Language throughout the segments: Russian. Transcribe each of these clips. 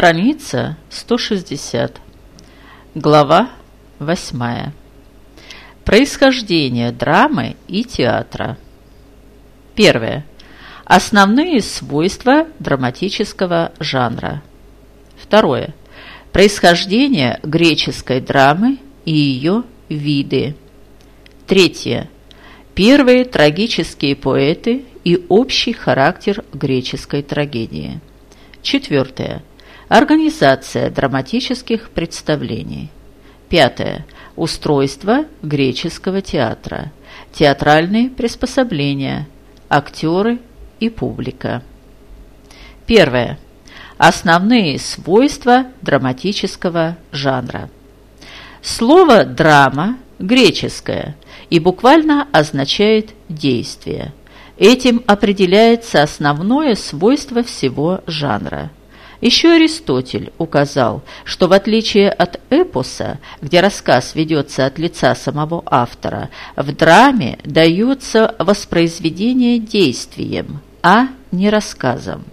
Страница 160. Глава 8. Происхождение драмы и театра. Первое. Основные свойства драматического жанра. Второе. Происхождение греческой драмы и ее виды. Третье. Первые трагические поэты и общий характер греческой трагедии. Четвертое. Организация драматических представлений. Пятое. Устройство греческого театра. Театральные приспособления. Актеры и публика. Первое. Основные свойства драматического жанра. Слово «драма» греческое и буквально означает «действие». Этим определяется основное свойство всего жанра – еще Аристотель указал, что в отличие от эпоса, где рассказ ведется от лица самого автора, в драме дается воспроизведение действием, а не рассказом.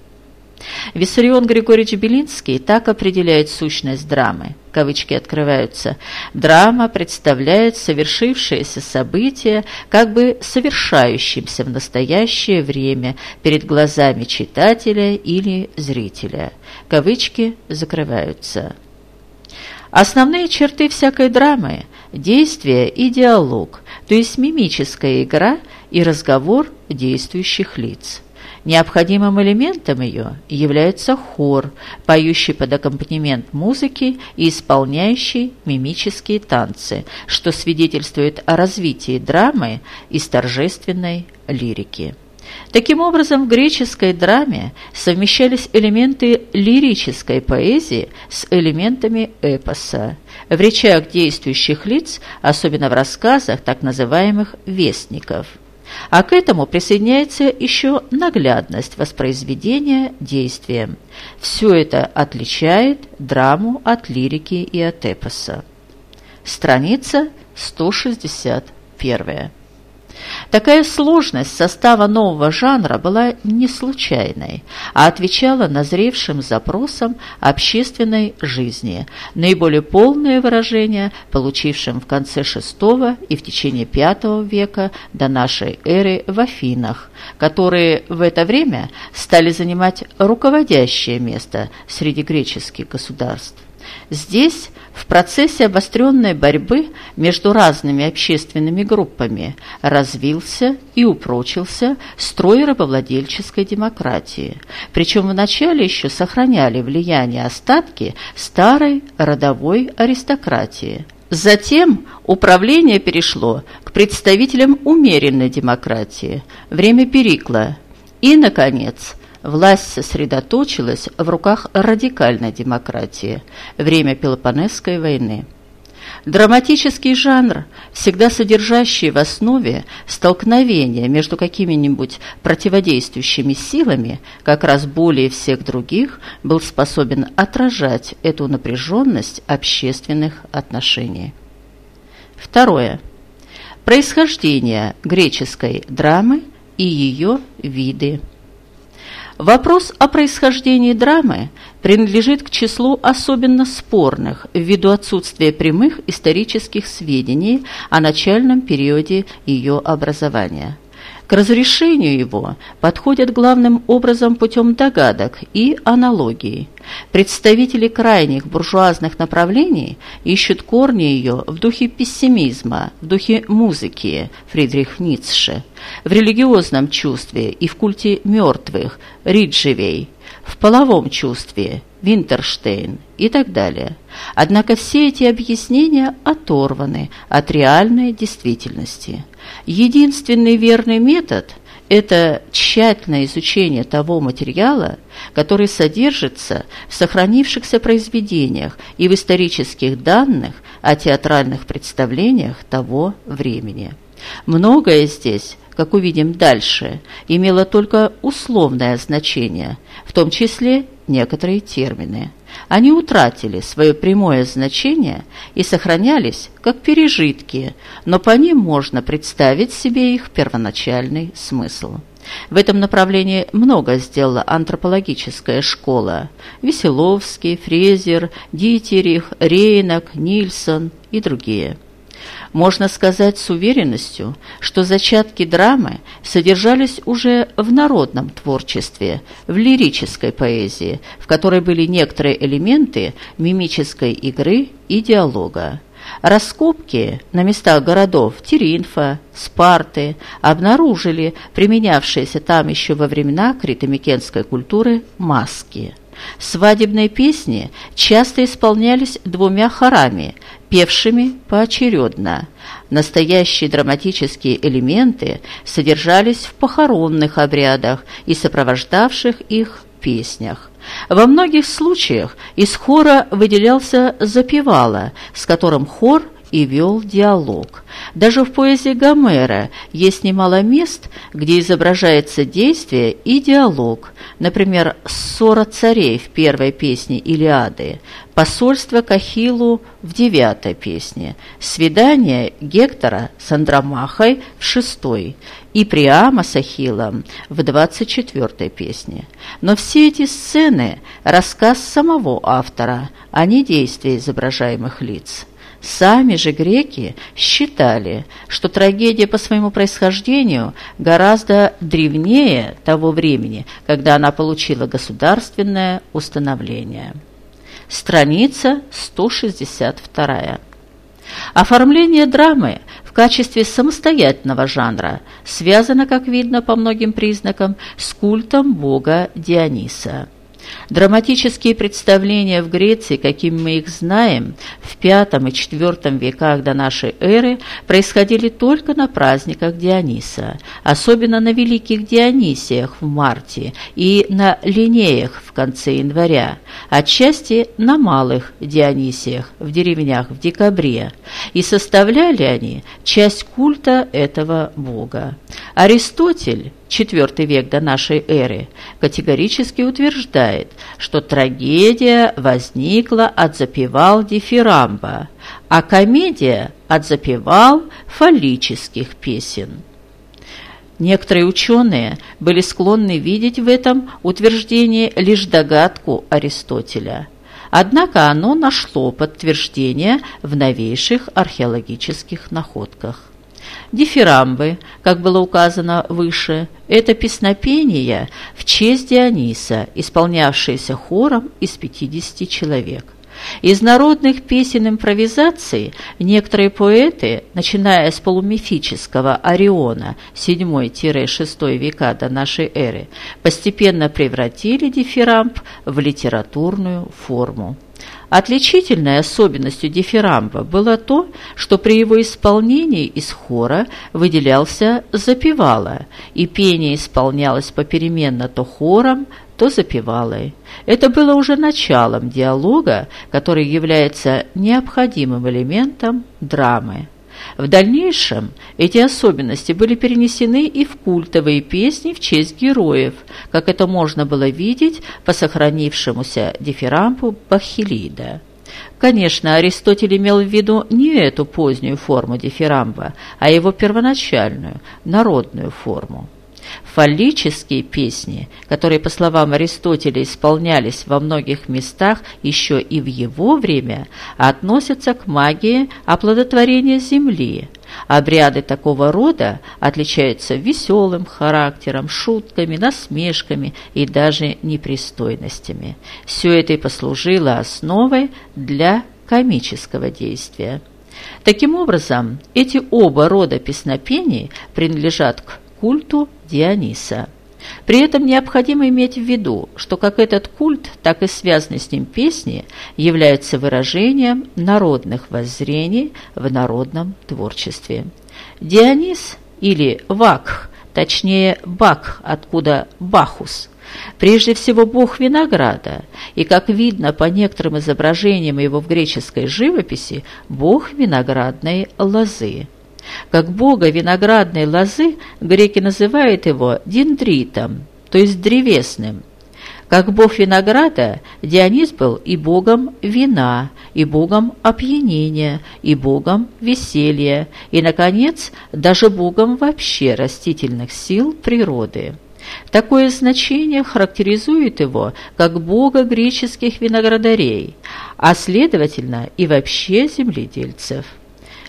Виссарион Григорьевич Белинский так определяет сущность драмы. Кавычки открываются. Драма представляет совершившееся событие как бы совершающимся в настоящее время перед глазами читателя или зрителя. Кавычки закрываются. Основные черты всякой драмы – действие и диалог, то есть мимическая игра и разговор действующих лиц – Необходимым элементом ее является хор, поющий под аккомпанемент музыки и исполняющий мимические танцы, что свидетельствует о развитии драмы из торжественной лирики. Таким образом, в греческой драме совмещались элементы лирической поэзии с элементами эпоса. В речах действующих лиц, особенно в рассказах так называемых «вестников», а к этому присоединяется еще наглядность воспроизведения действием. Все это отличает драму от лирики и от эпоса. Страница 161. Такая сложность состава нового жанра была не случайной, а отвечала назревшим запросам общественной жизни, наиболее полное выражение получившим в конце VI и в течение V века до нашей эры в Афинах, которые в это время стали занимать руководящее место среди греческих государств. Здесь в процессе обостренной борьбы между разными общественными группами развился и упрочился строй рабовладельческой демократии. Причем вначале еще сохраняли влияние остатки старой родовой аристократии. Затем управление перешло к представителям умеренной демократии, время Перикла. И, наконец, власть сосредоточилась в руках радикальной демократии, время Пелопонесской войны. Драматический жанр, всегда содержащий в основе столкновения между какими-нибудь противодействующими силами, как раз более всех других, был способен отражать эту напряженность общественных отношений. Второе. Происхождение греческой драмы и ее виды. Вопрос о происхождении драмы принадлежит к числу особенно спорных ввиду отсутствия прямых исторических сведений о начальном периоде ее образования. К разрешению его подходят главным образом путем догадок и аналогий. Представители крайних буржуазных направлений ищут корни ее в духе пессимизма, в духе музыки Фридрих Ницше, в религиозном чувстве и в культе мертвых Риджевей, в половом чувстве Винтерштейн и так далее. Однако все эти объяснения оторваны от реальной действительности – Единственный верный метод – это тщательное изучение того материала, который содержится в сохранившихся произведениях и в исторических данных о театральных представлениях того времени. Многое здесь как увидим дальше, имело только условное значение, в том числе некоторые термины. Они утратили свое прямое значение и сохранялись как пережитки, но по ним можно представить себе их первоначальный смысл. В этом направлении много сделала антропологическая школа. Веселовский, Фрезер, Дитерих, Рейнок, Нильсон и другие. Можно сказать с уверенностью, что зачатки драмы содержались уже в народном творчестве, в лирической поэзии, в которой были некоторые элементы мимической игры и диалога. Раскопки на местах городов Теринфа, Спарты обнаружили применявшиеся там еще во времена критомикенской культуры маски. Свадебные песни часто исполнялись двумя хорами, певшими поочередно. Настоящие драматические элементы содержались в похоронных обрядах и сопровождавших их песнях. Во многих случаях из хора выделялся запевала, с которым хор и вел диалог. Даже в поэзии Гомера есть немало мест, где изображается действие и диалог. Например, ссора царей в первой песне Илиады, посольство к Ахиллу в девятой песне, свидание Гектора с Андромахой в шестой и Приама с Ахиллом в двадцать четвертой песне. Но все эти сцены – рассказ самого автора, а не действия изображаемых лиц. Сами же греки считали, что трагедия по своему происхождению гораздо древнее того времени, когда она получила государственное установление. Страница 162. Оформление драмы в качестве самостоятельного жанра связано, как видно по многим признакам, с культом бога Диониса. Драматические представления в Греции, какими мы их знаем, в V и IV веках до нашей эры происходили только на праздниках Диониса, особенно на Великих Дионисиях в марте и на Линеях в конце января, отчасти на Малых Дионисиях в деревнях в декабре, и составляли они часть культа этого бога. Аристотель IV век до нашей эры, категорически утверждает, что трагедия возникла от запевал дифирамба, а комедия от запевал фаллических песен. Некоторые ученые были склонны видеть в этом утверждении лишь догадку Аристотеля. Однако оно нашло подтверждение в новейших археологических находках. Дифирамбы, как было указано выше, это песнопения в честь Диониса, исполнявшиеся хором из 50 человек. Из народных песен импровизации некоторые поэты, начиная с полумифического Ориона 7-6 века до нашей эры, постепенно превратили дифирамб в литературную форму. Отличительной особенностью дифирамба было то, что при его исполнении из хора выделялся запевала, и пение исполнялось попеременно то хором, то запевалой. Это было уже началом диалога, который является необходимым элементом драмы. В дальнейшем эти особенности были перенесены и в культовые песни в честь героев, как это можно было видеть по сохранившемуся дифирамбу Бахилида. Конечно, Аристотель имел в виду не эту позднюю форму дифирамба, а его первоначальную, народную форму. Фаллические песни, которые, по словам Аристотеля, исполнялись во многих местах еще и в его время, относятся к магии оплодотворения земли. Обряды такого рода отличаются веселым характером, шутками, насмешками и даже непристойностями. Все это и послужило основой для комического действия. Таким образом, эти оба рода песнопений принадлежат к культу Диониса. При этом необходимо иметь в виду, что как этот культ, так и связанные с ним песни являются выражением народных воззрений в народном творчестве. Дионис или Вакх, точнее Бак, откуда Бахус, прежде всего бог винограда, и, как видно по некоторым изображениям его в греческой живописи, бог виноградной лозы. Как бога виноградной лозы греки называют его дендритом, то есть древесным. Как бог винограда, Дионис был и богом вина, и богом опьянения, и богом веселья, и, наконец, даже богом вообще растительных сил природы. Такое значение характеризует его как бога греческих виноградарей, а следовательно и вообще земледельцев.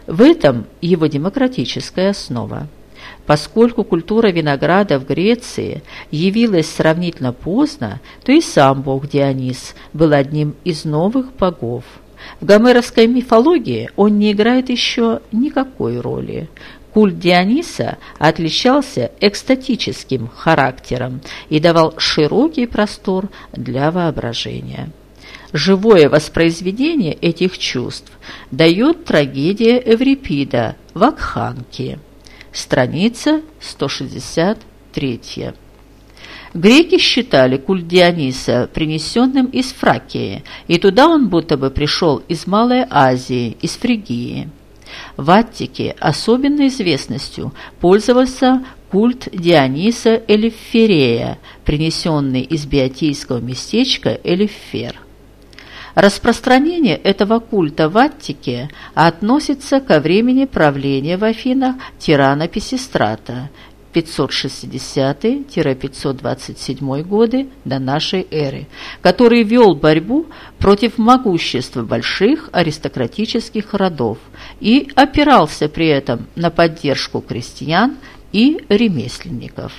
В этом его демократическая основа. Поскольку культура винограда в Греции явилась сравнительно поздно, то и сам бог Дионис был одним из новых богов. В гомеровской мифологии он не играет еще никакой роли. Культ Диониса отличался экстатическим характером и давал широкий простор для воображения. Живое воспроизведение этих чувств дает трагедия Эврипида «Вакханки». Страница 163. Греки считали культ Диониса принесенным из Фракии, и туда он будто бы пришел из Малой Азии, из Фригии. В Аттике особенной известностью пользовался культ Диониса Элиферея, принесенный из биотийского местечка Элифер. Распространение этого культа в Аттике относится ко времени правления в Афинах тирана Писистрата 560-527 годы до нашей эры, который вел борьбу против могущества больших аристократических родов и опирался при этом на поддержку крестьян и ремесленников.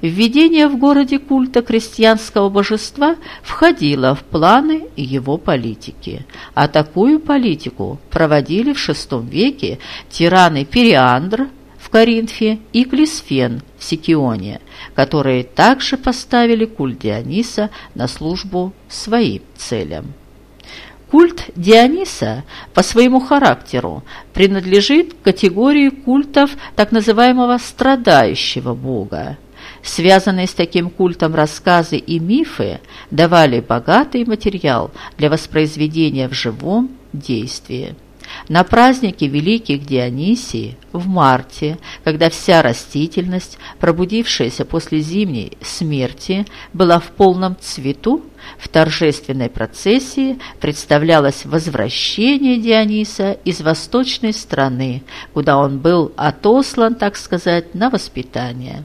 Введение в городе культа крестьянского божества входило в планы его политики, а такую политику проводили в VI веке тираны Периандр в Коринфе и Клисфен в Сикионе, которые также поставили культ Диониса на службу своим целям. Культ Диониса по своему характеру принадлежит к категории культов так называемого страдающего бога. Связанные с таким культом рассказы и мифы давали богатый материал для воспроизведения в живом действии. На празднике Великих Дионисии в марте, когда вся растительность, пробудившаяся после зимней смерти, была в полном цвету, в торжественной процессии представлялось возвращение Диониса из восточной страны, куда он был отослан, так сказать, на воспитание.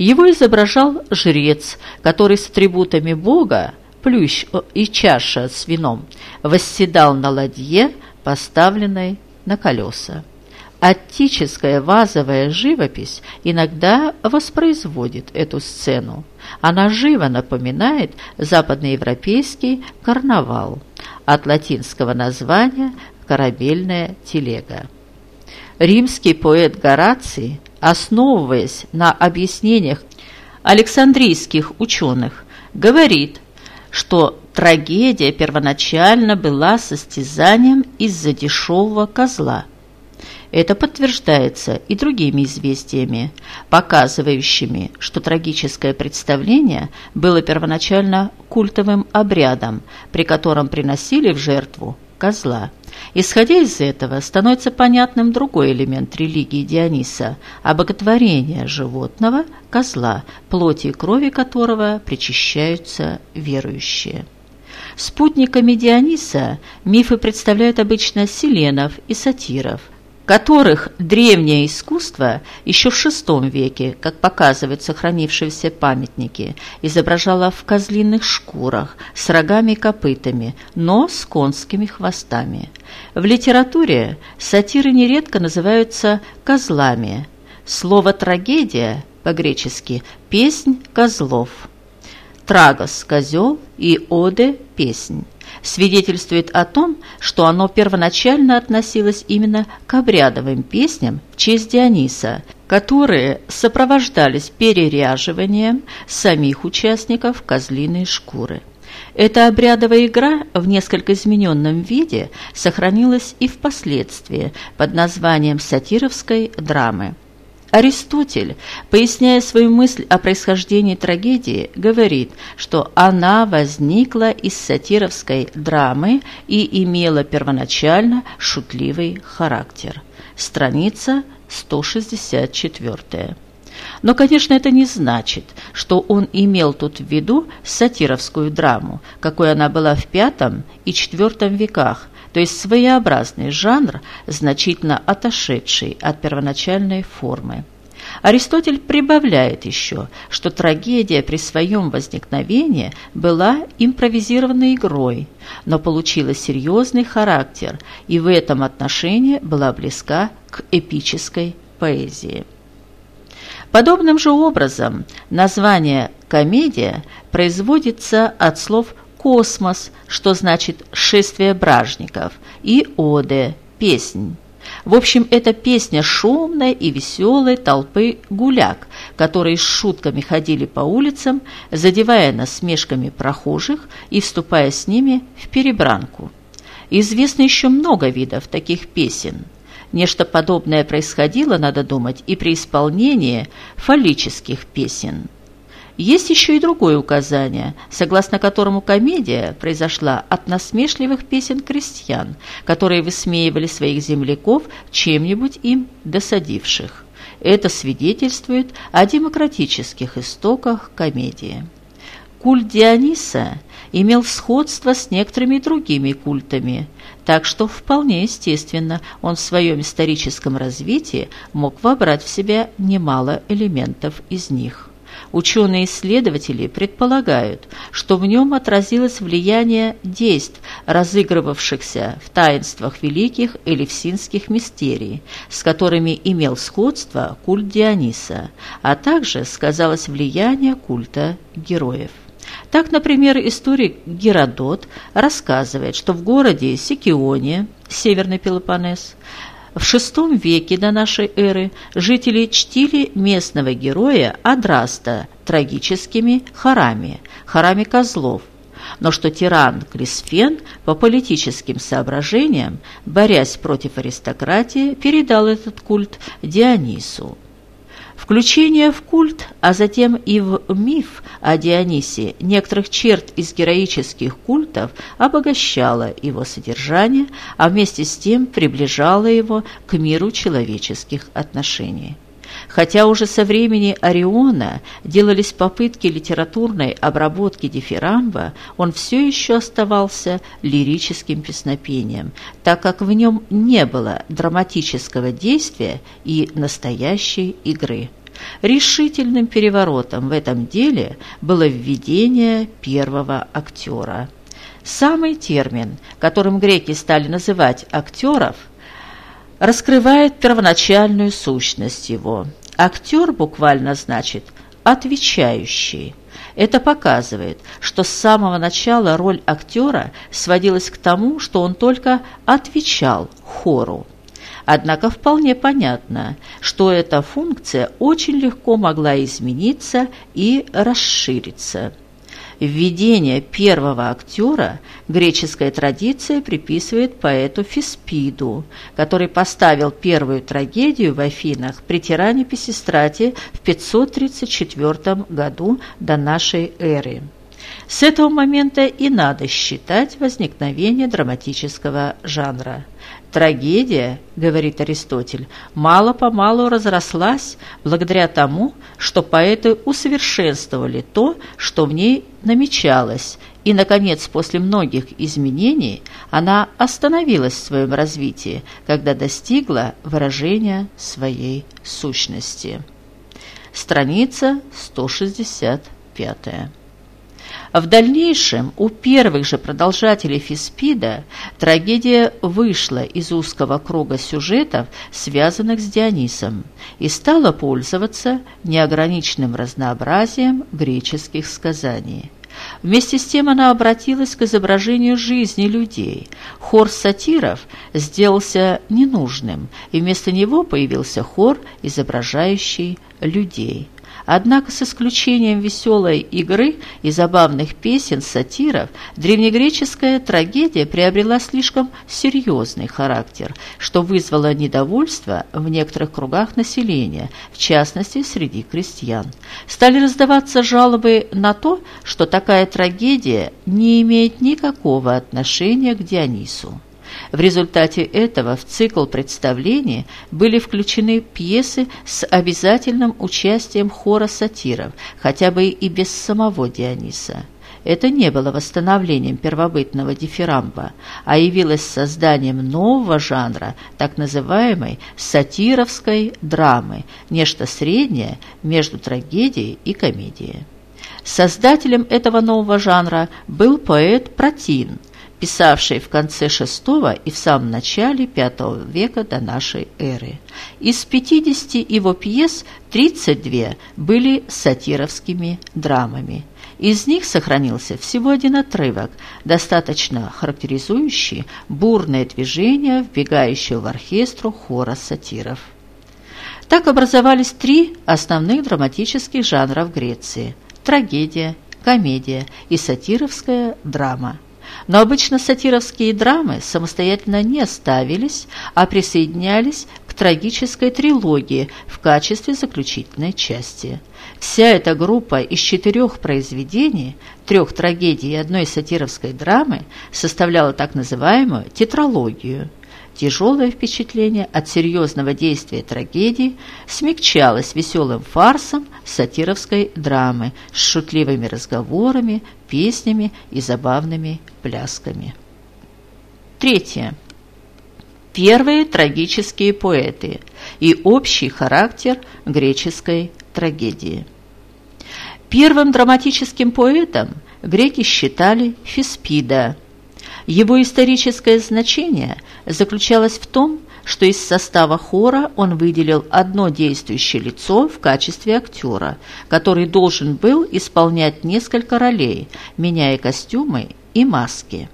Его изображал жрец, который с атрибутами бога, плющ и чаша с вином, восседал на ладье, поставленной на колеса. Аттическая вазовая живопись иногда воспроизводит эту сцену. Она живо напоминает западноевропейский карнавал, от латинского названия «корабельная телега». Римский поэт Гораций основываясь на объяснениях александрийских ученых, говорит, что трагедия первоначально была состязанием из-за дешевого козла. Это подтверждается и другими известиями, показывающими, что трагическое представление было первоначально культовым обрядом, при котором приносили в жертву козла. Исходя из этого, становится понятным другой элемент религии Диониса – обоготворение животного, козла, плоти и крови которого причащаются верующие. Спутниками Диониса мифы представляют обычно селенов и сатиров – которых древнее искусство еще в VI веке, как показывают сохранившиеся памятники, изображало в козлиных шкурах с рогами и копытами, но с конскими хвостами. В литературе сатиры нередко называются «козлами». Слово «трагедия» по-гречески «песнь козлов». Трагос – козел и оде – песнь свидетельствует о том, что оно первоначально относилось именно к обрядовым песням в честь Диониса, которые сопровождались переряживанием самих участников козлиной шкуры. Эта обрядовая игра в несколько измененном виде сохранилась и впоследствии под названием сатировской драмы. Аристотель, поясняя свою мысль о происхождении трагедии, говорит, что она возникла из сатировской драмы и имела первоначально шутливый характер. Страница 164. Но, конечно, это не значит, что он имел тут в виду сатировскую драму, какой она была в V и IV веках, то есть своеобразный жанр, значительно отошедший от первоначальной формы. Аристотель прибавляет еще, что трагедия при своем возникновении была импровизированной игрой, но получила серьезный характер и в этом отношении была близка к эпической поэзии. Подобным же образом название «комедия» производится от слов «космос», что значит «шествие бражников», и «оде» – «песнь». В общем, это песня шумной и веселой толпы гуляк, которые с шутками ходили по улицам, задевая насмешками прохожих и вступая с ними в перебранку. Известно еще много видов таких песен. Нечто подобное происходило, надо думать, и при исполнении фаллических песен – есть еще и другое указание, согласно которому комедия произошла от насмешливых песен крестьян, которые высмеивали своих земляков чем-нибудь им досадивших. Это свидетельствует о демократических истоках комедии. Культ Диониса имел сходство с некоторыми другими культами, так что вполне естественно он в своем историческом развитии мог вобрать в себя немало элементов из них. Ученые-исследователи предполагают, что в нем отразилось влияние действий, разыгрывавшихся в таинствах великих элевсинских мистерий, с которыми имел сходство культ Диониса, а также сказалось влияние культа героев. Так, например, историк Геродот рассказывает, что в городе Сикионе, Северный Пелопоннес, в VI веке до нашей эры жители чтили местного героя Адраста трагическими хорами, хорами козлов, но что тиран Клисфен по политическим соображениям, борясь против аристократии, передал этот культ Дионису. Включение в культ, а затем и в миф о Дионисе некоторых черт из героических культов обогащало его содержание, а вместе с тем приближало его к миру человеческих отношений. Хотя уже со времени Ориона делались попытки литературной обработки дифирамба, он все еще оставался лирическим песнопением, так как в нем не было драматического действия и настоящей игры. Решительным переворотом в этом деле было введение первого актера. Самый термин, которым греки стали называть актеров, раскрывает первоначальную сущность его – Актер буквально значит «отвечающий». Это показывает, что с самого начала роль актера сводилась к тому, что он только отвечал хору. Однако вполне понятно, что эта функция очень легко могла измениться и расшириться – Введение первого актера греческая традиция приписывает поэту Фиспиду, который поставил первую трагедию в Афинах при тиране Песистрате в 534 году до нашей эры. С этого момента и надо считать возникновение драматического жанра. Трагедия, говорит Аристотель, мало-помалу разрослась благодаря тому, что поэты усовершенствовали то, что в ней намечалось, и, наконец, после многих изменений она остановилась в своем развитии, когда достигла выражения своей сущности. Страница 165. В дальнейшем у первых же продолжателей Фиспида трагедия вышла из узкого круга сюжетов, связанных с Дионисом, и стала пользоваться неограниченным разнообразием греческих сказаний. Вместе с тем она обратилась к изображению жизни людей. Хор сатиров сделался ненужным, и вместо него появился хор, изображающий людей. Однако с исключением веселой игры и забавных песен сатиров, древнегреческая трагедия приобрела слишком серьезный характер, что вызвало недовольство в некоторых кругах населения, в частности среди крестьян. Стали раздаваться жалобы на то, что такая трагедия не имеет никакого отношения к Дионису. В результате этого в цикл представлений были включены пьесы с обязательным участием хора сатиров, хотя бы и без самого Диониса. Это не было восстановлением первобытного дифирамба, а явилось созданием нового жанра, так называемой сатировской драмы, нечто среднее между трагедией и комедией. Создателем этого нового жанра был поэт Протин, писавший в конце VI и в самом начале V века до нашей эры. Из 50 его пьес 32 были сатировскими драмами. Из них сохранился всего один отрывок, достаточно характеризующий бурное движение вбегающего в оркестру хора сатиров. Так образовались три основных драматических жанра в Греции – трагедия, комедия и сатировская драма. Но обычно сатировские драмы самостоятельно не ставились, а присоединялись к трагической трилогии в качестве заключительной части. Вся эта группа из четырех произведений, трех трагедий и одной сатировской драмы составляла так называемую тетралогию – Тяжелое впечатление от серьезного действия трагедии смягчалось веселым фарсом сатировской драмы с шутливыми разговорами, песнями и забавными плясками. Третье. Первые трагические поэты и общий характер греческой трагедии. Первым драматическим поэтом греки считали Фиспида – его историческое значение заключалось в том, что из состава хора он выделил одно действующее лицо в качестве актера, который должен был исполнять несколько ролей, меняя костюмы и маски.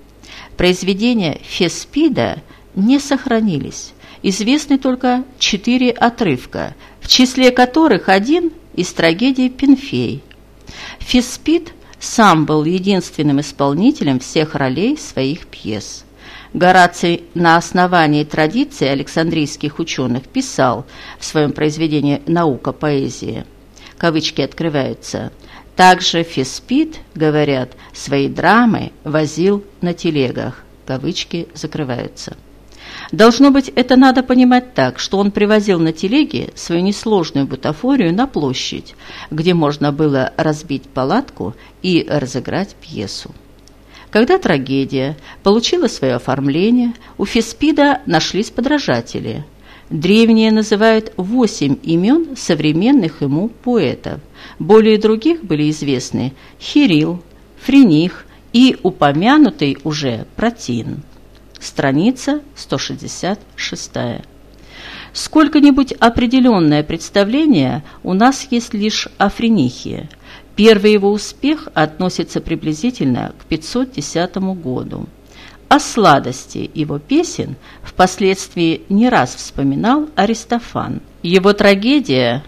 Произведения Феспида не сохранились. Известны только четыре отрывка, в числе которых один из трагедии «Пенфей». Феспид сам был единственным исполнителем всех ролей своих пьес. Гораций на основании традиции александрийских ученых писал в своем произведении «Наука поэзии». Кавычки открываются. Также Феспид, говорят, свои драмы возил на телегах. Кавычки закрываются. Должно быть, это надо понимать так, что он привозил на телеге свою несложную бутафорию на площадь, где можно было разбить палатку и разыграть пьесу. Когда трагедия получила свое оформление, у Феспида нашлись подражатели. Древние называют восемь имен современных ему поэтов. Более других были известны Хирил, Френих и упомянутый уже Протин страница 166. Сколько-нибудь определенное представление у нас есть лишь о Френихе. Первый его успех относится приблизительно к 510 году. О сладости его песен впоследствии не раз вспоминал Аристофан. Его трагедия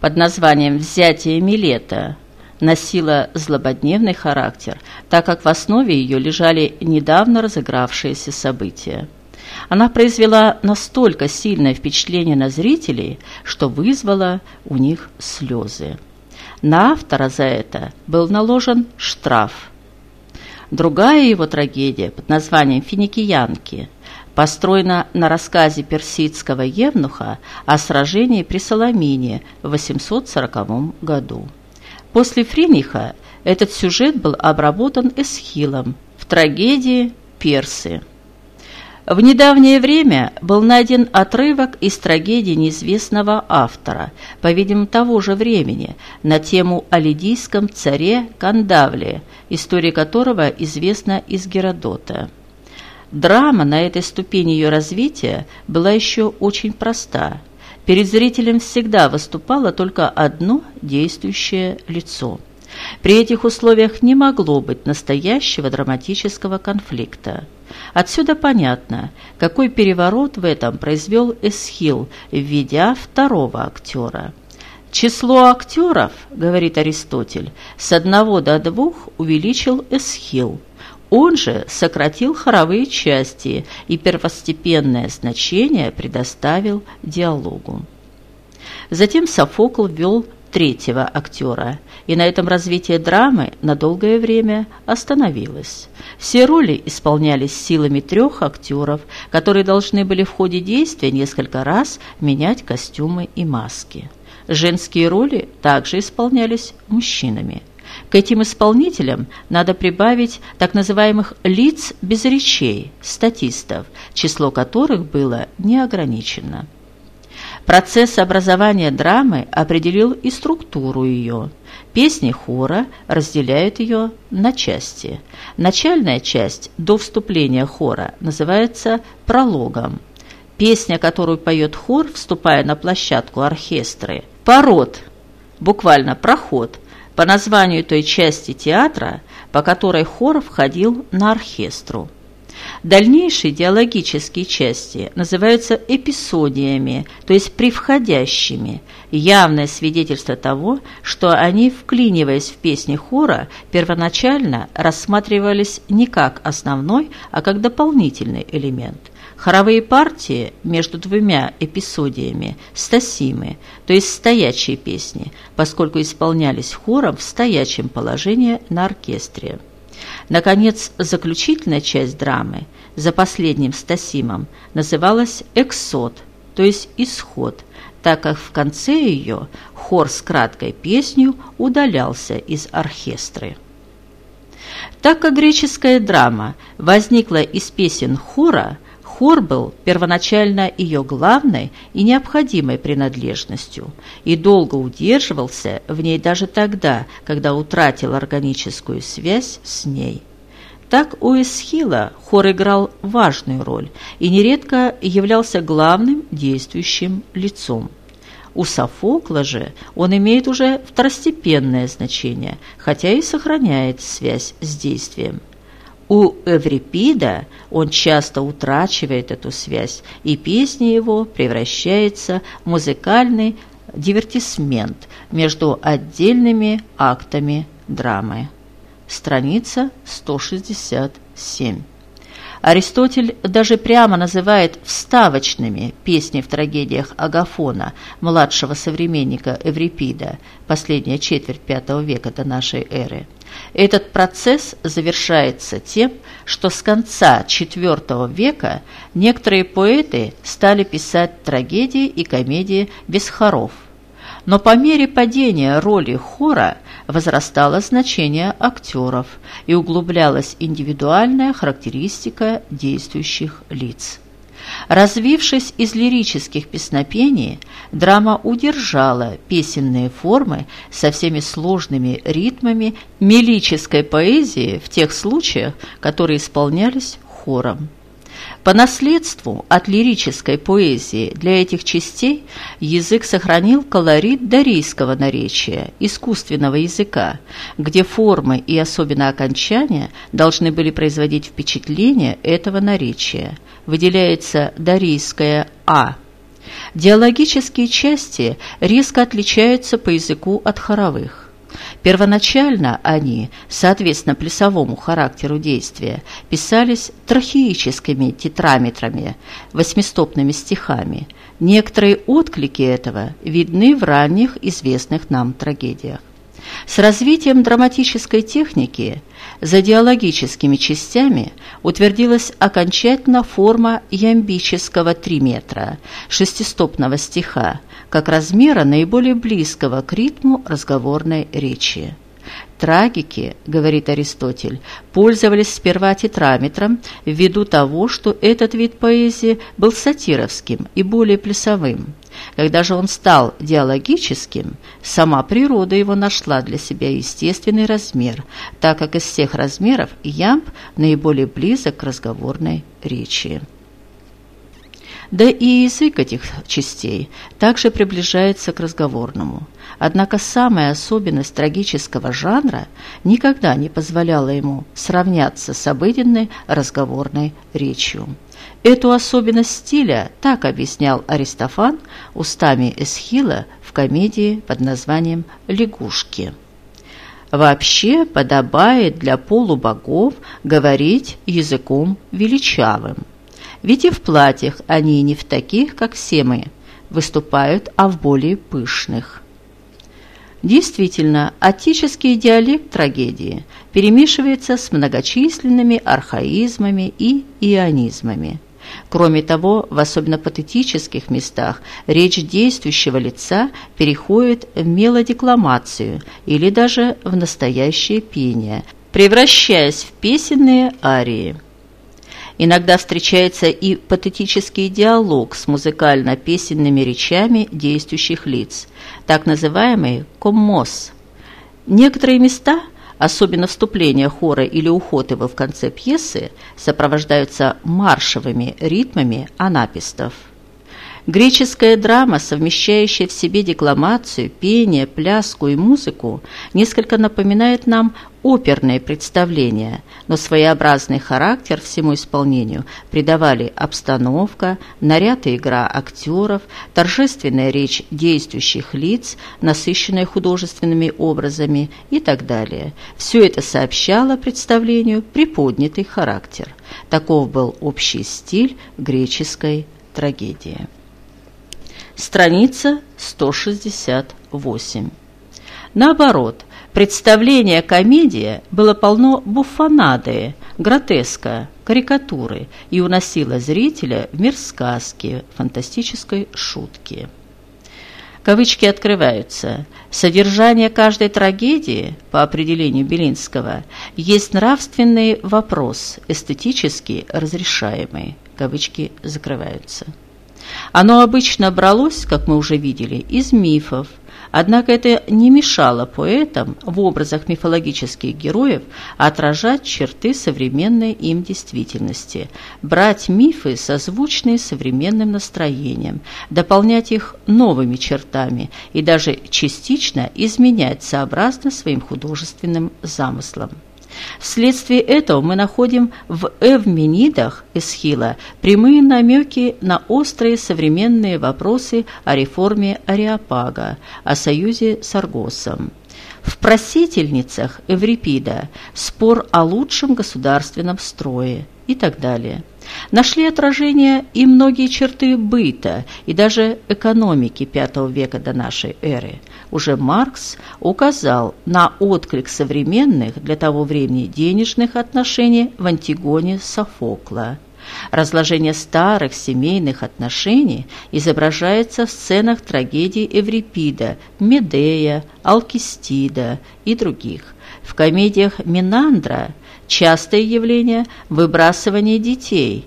под названием «Взятие Милета» носила злободневный характер, так как в основе ее лежали недавно разыгравшиеся события. Она произвела настолько сильное впечатление на зрителей, что вызвала у них слезы. На автора за это был наложен штраф. Другая его трагедия под названием «Финикиянки» построена на рассказе персидского евнуха о сражении при Соломине в 840 году. После Фриниха этот сюжет был обработан Эсхилом в трагедии «Персы». В недавнее время был найден отрывок из трагедии неизвестного автора, по-видимому, того же времени, на тему о лидийском царе Кандавле, история которого известна из Геродота. Драма на этой ступени ее развития была еще очень проста – Перед зрителем всегда выступало только одно действующее лицо. При этих условиях не могло быть настоящего драматического конфликта. Отсюда понятно, какой переворот в этом произвел Эсхил, введя второго актера. Число актеров, говорит Аристотель, с одного до двух увеличил Эсхил – он же сократил хоровые части и первостепенное значение предоставил диалогу. Затем Софокл ввел третьего актера, и на этом развитие драмы на долгое время остановилось. Все роли исполнялись силами трех актеров, которые должны были в ходе действия несколько раз менять костюмы и маски. Женские роли также исполнялись мужчинами. К этим исполнителям надо прибавить так называемых «лиц без речей» – статистов, число которых было не ограничено. Процесс образования драмы определил и структуру ее. Песни хора разделяют ее на части. Начальная часть до вступления хора называется прологом. Песня, которую поет хор, вступая на площадку оркестры, пород, буквально проход, по названию той части театра, по которой хор входил на оркестру. Дальнейшие диалогические части называются эпизодиями, то есть превходящими, явное свидетельство того, что они, вклиниваясь в песни хора, первоначально рассматривались не как основной, а как дополнительный элемент. Хоровые партии между двумя эпизодиями стасимы, то есть стоячие песни, поскольку исполнялись хором в стоячем положении на оркестре. Наконец, заключительная часть драмы за последним стасимом называлась «эксод», то есть «исход», так как в конце ее хор с краткой песнью удалялся из оркестры. Так как греческая драма возникла из песен хора, Хор был первоначально ее главной и необходимой принадлежностью и долго удерживался в ней даже тогда, когда утратил органическую связь с ней. Так у Эсхила хор играл важную роль и нередко являлся главным действующим лицом. У Софокла же он имеет уже второстепенное значение, хотя и сохраняет связь с действием. У Эврипида он часто утрачивает эту связь, и песня его превращается в музыкальный дивертисмент между отдельными актами драмы. Страница 167. Аристотель даже прямо называет вставочными песни в трагедиях Агафона, младшего современника Эврипида, последняя четверть V века до нашей эры. Этот процесс завершается тем, что с конца IV века некоторые поэты стали писать трагедии и комедии без хоров. Но по мере падения роли хора возрастало значение актеров и углублялась индивидуальная характеристика действующих лиц. Развившись из лирических песнопений, драма удержала песенные формы со всеми сложными ритмами мелической поэзии в тех случаях, которые исполнялись хором. По наследству от лирической поэзии для этих частей язык сохранил колорит дарийского наречия, искусственного языка, где формы и особенно окончания должны были производить впечатление этого наречия. Выделяется дарийское «а». Диалогические части резко отличаются по языку от хоровых. Первоначально они, соответственно плясовому характеру действия, писались трахеическими тетраметрами, восьмистопными стихами. Некоторые отклики этого видны в ранних известных нам трагедиях. С развитием драматической техники за диалогическими частями утвердилась окончательно форма ямбического триметра, шестистопного стиха, как размера наиболее близкого к ритму разговорной речи. Трагики, говорит Аристотель, пользовались сперва тетраметром ввиду того, что этот вид поэзии был сатировским и более плясовым. Когда же он стал диалогическим, сама природа его нашла для себя естественный размер, так как из всех размеров ямб наиболее близок к разговорной речи. Да и язык этих частей также приближается к разговорному. Однако самая особенность трагического жанра никогда не позволяла ему сравняться с обыденной разговорной речью. Эту особенность стиля так объяснял Аристофан устами Эсхила в комедии под названием «Лягушки». Вообще подобает для полубогов говорить языком величавым – ведь и в платьях они не в таких, как все мы, выступают, а в более пышных. Действительно, отеческий диалект трагедии перемешивается с многочисленными архаизмами и ионизмами. Кроме того, в особенно патетических местах речь действующего лица переходит в мелодекламацию или даже в настоящее пение, превращаясь в песенные арии. Иногда встречается и патетический диалог с музыкально-песенными речами действующих лиц, так называемый коммос. Некоторые места, особенно вступление хора или уход его в конце пьесы, сопровождаются маршевыми ритмами анапистов. Греческая драма, совмещающая в себе декламацию, пение, пляску и музыку, несколько напоминает нам оперные представления, но своеобразный характер всему исполнению придавали обстановка, наряд и игра актеров, торжественная речь действующих лиц, насыщенная художественными образами и так далее. Все это сообщало представлению приподнятый характер. Таков был общий стиль греческой трагедии. Страница 168. Наоборот, представление комедия было полно буфонады, гротеска, карикатуры и уносило зрителя в мир сказки, фантастической шутки. Кавычки открываются. Содержание каждой трагедии, по определению Белинского, есть нравственный вопрос, эстетически разрешаемый. Кавычки закрываются. Оно обычно бралось, как мы уже видели, из мифов, однако это не мешало поэтам в образах мифологических героев отражать черты современной им действительности, брать мифы, созвучные современным настроением, дополнять их новыми чертами и даже частично изменять сообразно своим художественным замыслам. Вследствие этого мы находим в Эвменидах Эсхила прямые намеки на острые современные вопросы о реформе Ариапага, о союзе с Аргосом. В «Просительницах» Эврипида спор о лучшем государственном строе и так далее. Нашли отражение и многие черты быта и даже экономики V века до нашей эры. Уже Маркс указал на отклик современных для того времени денежных отношений в Антигоне Софокла. Разложение старых семейных отношений изображается в сценах трагедий Эврипида, Медея, Алкистида и других. В комедиях Минандра частое явление – выбрасывание детей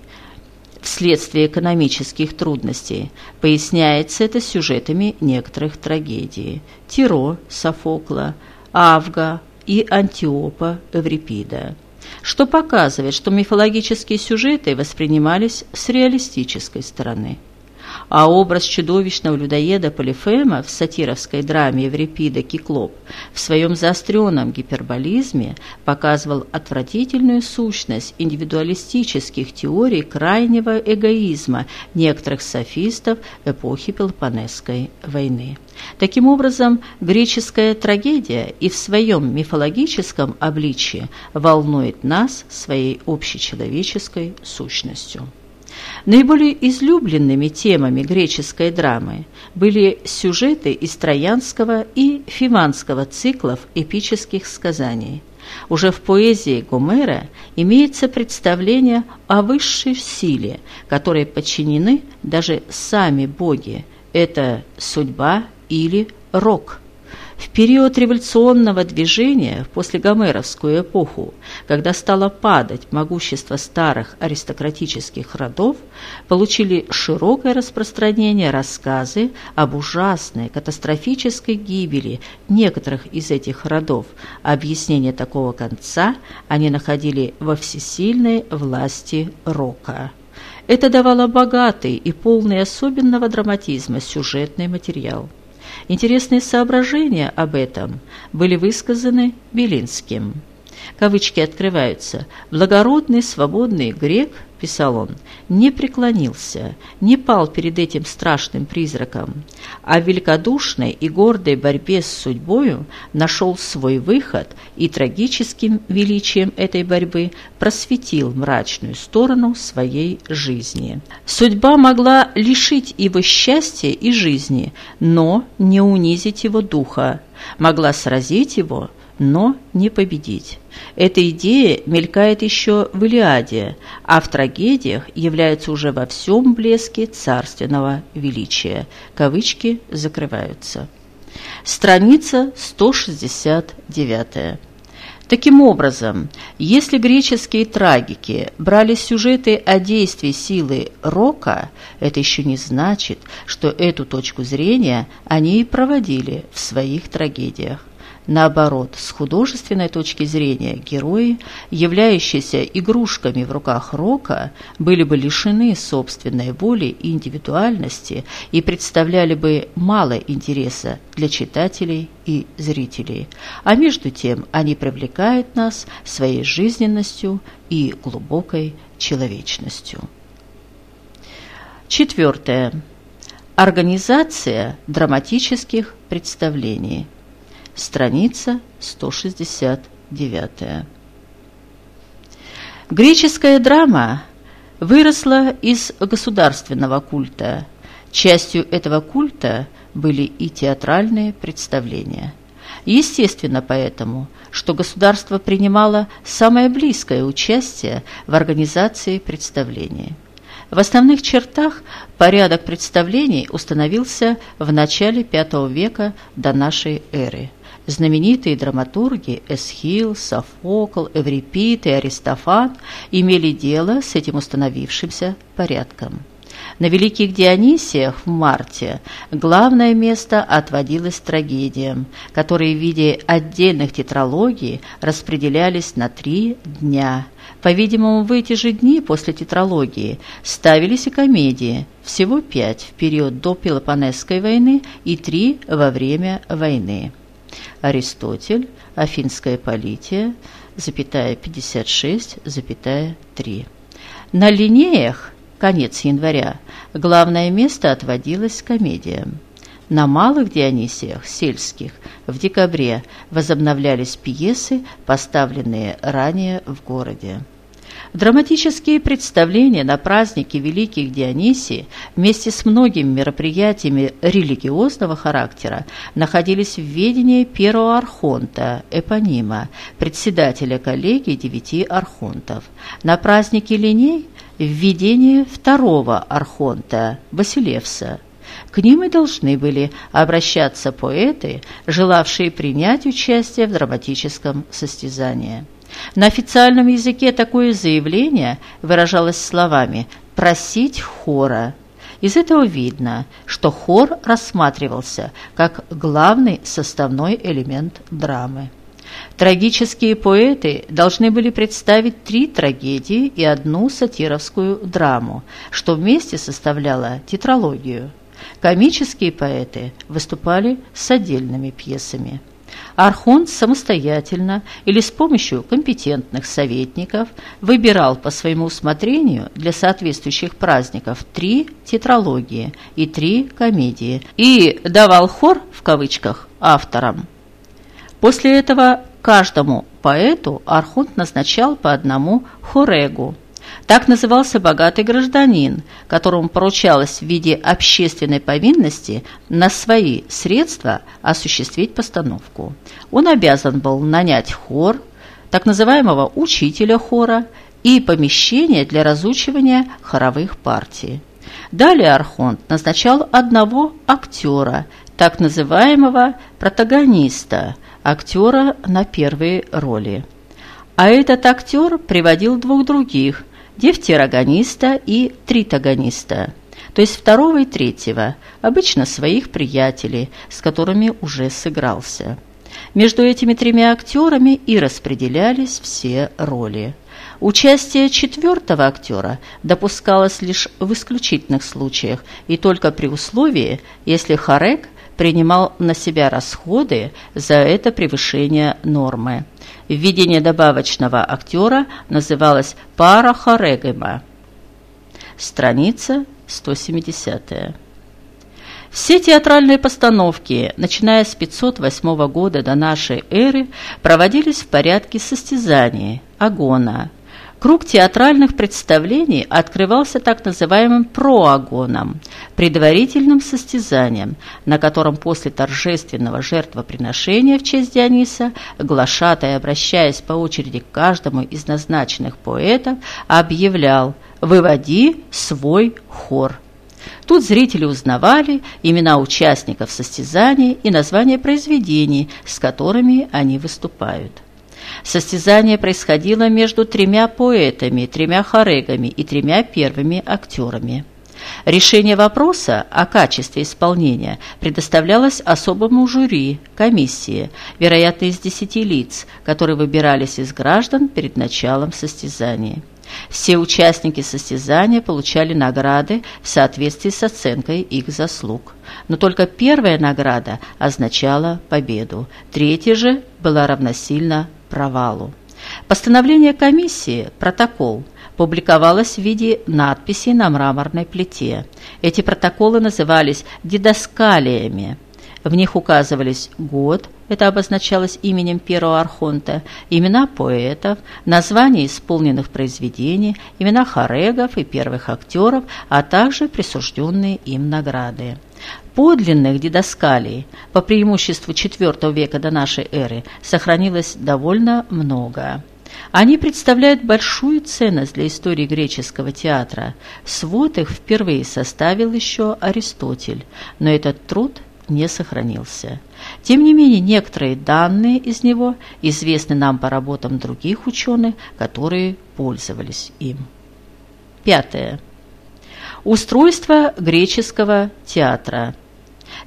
вследствие экономических трудностей. Поясняется это сюжетами некоторых трагедий – Тиро Софокла, Авга и Антиопа Эврипида что показывает, что мифологические сюжеты воспринимались с реалистической стороны. А образ чудовищного людоеда Полифема в сатировской драме Еврипида Киклоп в своем заостренном гиперболизме показывал отвратительную сущность индивидуалистических теорий крайнего эгоизма некоторых софистов эпохи Пелопонесской войны. Таким образом, греческая трагедия и в своем мифологическом обличии волнует нас своей общечеловеческой сущностью. Наиболее излюбленными темами греческой драмы были сюжеты из троянского и фиванского циклов эпических сказаний. Уже в поэзии Гомера имеется представление о высшей силе, которой подчинены даже сами боги. Это судьба или рок – в период революционного движения, после Гомеровскую эпоху, когда стало падать могущество старых аристократических родов, получили широкое распространение рассказы об ужасной катастрофической гибели некоторых из этих родов. Объяснение такого конца они находили во всесильной власти Рока. Это давало богатый и полный особенного драматизма сюжетный материал. Интересные соображения об этом были высказаны Белинским. Кавычки открываются. «Благородный свободный грек» писал он, не преклонился, не пал перед этим страшным призраком, а в великодушной и гордой борьбе с судьбою нашел свой выход и трагическим величием этой борьбы просветил мрачную сторону своей жизни. Судьба могла лишить его счастья и жизни, но не унизить его духа, могла сразить его, но не победить. Эта идея мелькает еще в «Илиаде», а в трагедиях является уже во всем блеске царственного величия. Кавычки закрываются. Страница 169. Таким образом, если греческие трагики брали сюжеты о действии силы рока, это еще не значит, что эту точку зрения они и проводили в своих трагедиях. Наоборот, с художественной точки зрения герои, являющиеся игрушками в руках Рока, были бы лишены собственной воли и индивидуальности и представляли бы мало интереса для читателей и зрителей. А между тем они привлекают нас своей жизненностью и глубокой человечностью. Четвертое. Организация драматических представлений – страница 169. Греческая драма выросла из государственного культа. Частью этого культа были и театральные представления. Естественно поэтому, что государство принимало самое близкое участие в организации представлений. В основных чертах порядок представлений установился в начале V века до нашей эры – Знаменитые драматурги Эсхил, Софокл, Эврипид и Аристофан имели дело с этим установившимся порядком. На Великих Дионисиях в марте главное место отводилось трагедиям, которые в виде отдельных тетралогий распределялись на три дня. По-видимому, в эти же дни после тетралогии ставились и комедии, всего пять в период до Пелопонесской войны и три во время войны. Аристотель, Афинская полития, запятая 56, запятая 3. На линеях, конец января, главное место отводилось комедиям. На малых Дионисиях, сельских, в декабре возобновлялись пьесы, поставленные ранее в городе. Драматические представления на празднике Великих Дионисий вместе с многими мероприятиями религиозного характера находились в ведении первого архонта, эпонима, председателя коллегии девяти архонтов. На празднике Линей – в ведении второго архонта, Василевса, к ним и должны были обращаться поэты, желавшие принять участие в драматическом состязании. На официальном языке такое заявление выражалось словами «просить хора». Из этого видно, что хор рассматривался как главный составной элемент драмы. Трагические поэты должны были представить три трагедии и одну сатировскую драму, что вместе составляло тетралогию. Комические поэты выступали с отдельными пьесами. Архонт самостоятельно или с помощью компетентных советников выбирал по своему усмотрению для соответствующих праздников три тетралогии и три комедии и давал хор, в кавычках, авторам. После этого каждому поэту Архонт назначал по одному хорегу – так назывался богатый гражданин, которому поручалось в виде общественной повинности на свои средства осуществить постановку. Он обязан был нанять хор, так называемого учителя хора и помещение для разучивания хоровых партий. Далее Архонт назначал одного актера, так называемого протагониста, актера на первые роли. А этот актер приводил двух других – дифтерогониста и тритогониста, то есть второго и третьего, обычно своих приятелей, с которыми уже сыгрался. Между этими тремя актерами и распределялись все роли. Участие четвертого актера допускалось лишь в исключительных случаях и только при условии, если Харек принимал на себя расходы за это превышение нормы. Введение добавочного актера называлось пара хорегема. Страница 170. Все театральные постановки, начиная с 508 года до нашей эры, проводились в порядке состязаний, агона. Круг театральных представлений открывался так называемым проагоном, предварительным состязанием, на котором после торжественного жертвоприношения в честь Диониса глашатай, обращаясь по очереди к каждому из назначенных поэтов, объявлял «Выводи свой хор». Тут зрители узнавали имена участников состязаний и названия произведений, с которыми они выступают. Состязание происходило между тремя поэтами, тремя хорегами и тремя первыми актерами. Решение вопроса о качестве исполнения предоставлялось особому жюри, комиссии, вероятно, из десяти лиц, которые выбирались из граждан перед началом состязания. Все участники состязания получали награды в соответствии с оценкой их заслуг. Но только первая награда означала победу, третья же была равносильна провалу. Постановление комиссии, протокол, публиковалось в виде надписей на мраморной плите. Эти протоколы назывались дидаскалиями. В них указывались год, это обозначалось именем первого архонта, имена поэтов, названия исполненных произведений, имена хорегов и первых актеров, а также присужденные им награды. Подлинных дидаскалий, по преимуществу IV века до нашей эры, сохранилось довольно много. Они представляют большую ценность для истории греческого театра. Свод их впервые составил еще Аристотель, но этот труд не сохранился. Тем не менее, некоторые данные из него известны нам по работам других ученых, которые пользовались им. Пятое. Устройство греческого театра.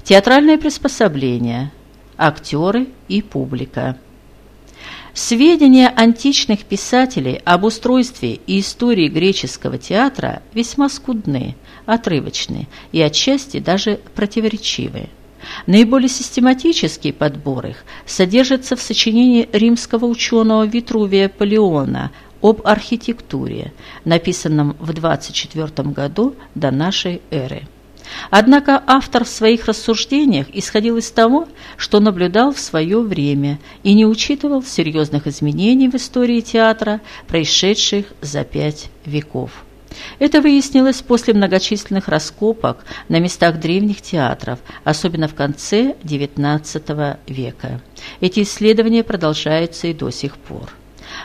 Театральное приспособление. Актеры и публика. Сведения античных писателей об устройстве и истории греческого театра весьма скудны, отрывочны и отчасти даже противоречивы. Наиболее систематический подбор их содержится в сочинении римского ученого Витрувия Палеона об архитектуре, написанном в 24 году до нашей эры. Однако автор в своих рассуждениях исходил из того, что наблюдал в свое время и не учитывал серьезных изменений в истории театра, происшедших за пять веков. Это выяснилось после многочисленных раскопок на местах древних театров, особенно в конце XIX века. Эти исследования продолжаются и до сих пор.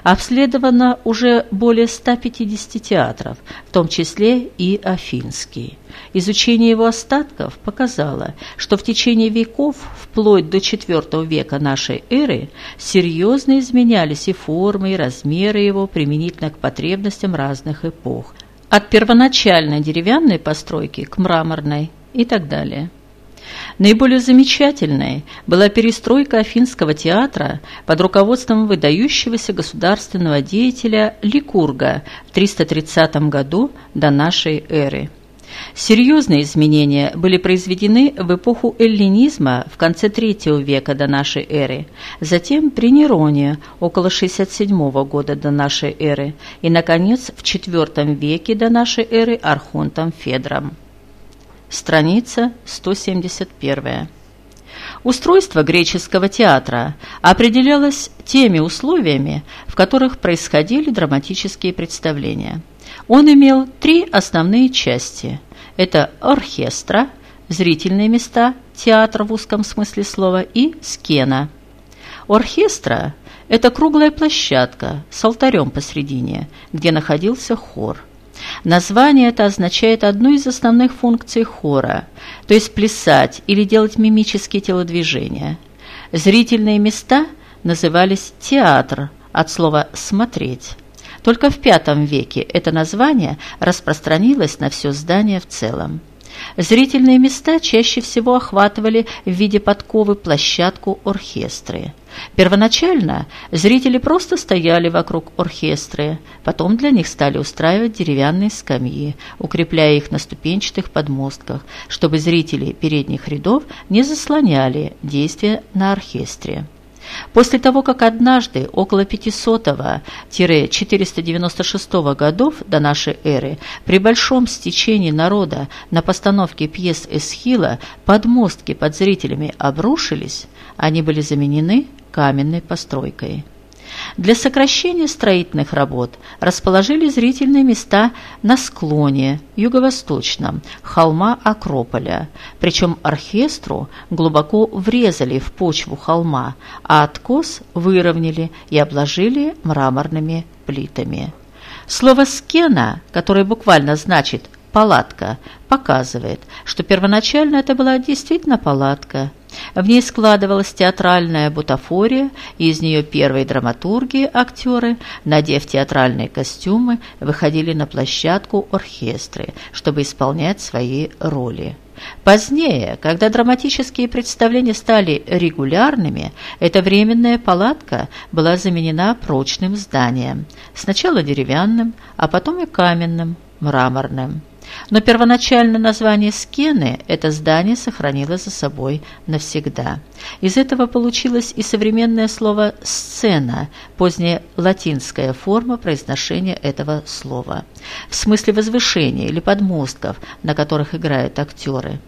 Обследовано уже более 150 театров, в том числе и Афинский. Изучение его остатков показало, что в течение веков, вплоть до IV века нашей эры, серьезно изменялись и формы, и размеры его применительно к потребностям разных эпох, от первоначальной деревянной постройки к мраморной и так далее. Наиболее замечательной была перестройка Афинского театра под руководством выдающегося государственного деятеля Ликурга в 330 году до нашей эры. Серьезные изменения были произведены в эпоху эллинизма в конце III века до нашей эры, затем при Нероне около 67 года до нашей эры и, наконец, в IV веке до нашей эры Архонтом Федром. Страница 171. Устройство греческого театра определялось теми условиями, в которых происходили драматические представления – он имел три основные части. Это оркестра, зрительные места, театр в узком смысле слова и скена. Оркестра – это круглая площадка с алтарем посредине, где находился хор. Название это означает одну из основных функций хора, то есть плясать или делать мимические телодвижения. Зрительные места назывались театр от слова «смотреть». Только в V веке это название распространилось на все здание в целом. Зрительные места чаще всего охватывали в виде подковы площадку оркестры. Первоначально зрители просто стояли вокруг оркестры, потом для них стали устраивать деревянные скамьи, укрепляя их на ступенчатых подмостках, чтобы зрители передних рядов не заслоняли действия на оркестре. После того, как однажды, около 500-496 годов до нашей эры, при большом стечении народа на постановке пьес Эсхила подмостки под зрителями обрушились, они были заменены каменной постройкой. Для сокращения строительных работ расположили зрительные места на склоне юго-восточном холма Акрополя, причем оркестру глубоко врезали в почву холма, а откос выровняли и обложили мраморными плитами. Слово «скена», которое буквально значит «палатка», показывает, что первоначально это была действительно палатка – в ней складывалась театральная бутафория, и из нее первые драматурги, актеры, надев театральные костюмы, выходили на площадку оркестры, чтобы исполнять свои роли. Позднее, когда драматические представления стали регулярными, эта временная палатка была заменена прочным зданием, сначала деревянным, а потом и каменным, мраморным. Но первоначальное название Скены это здание сохранило за собой навсегда. Из этого получилось и современное слово «сцена», поздняя латинская форма произношения этого слова, в смысле возвышения или подмостков, на которых играют актеры.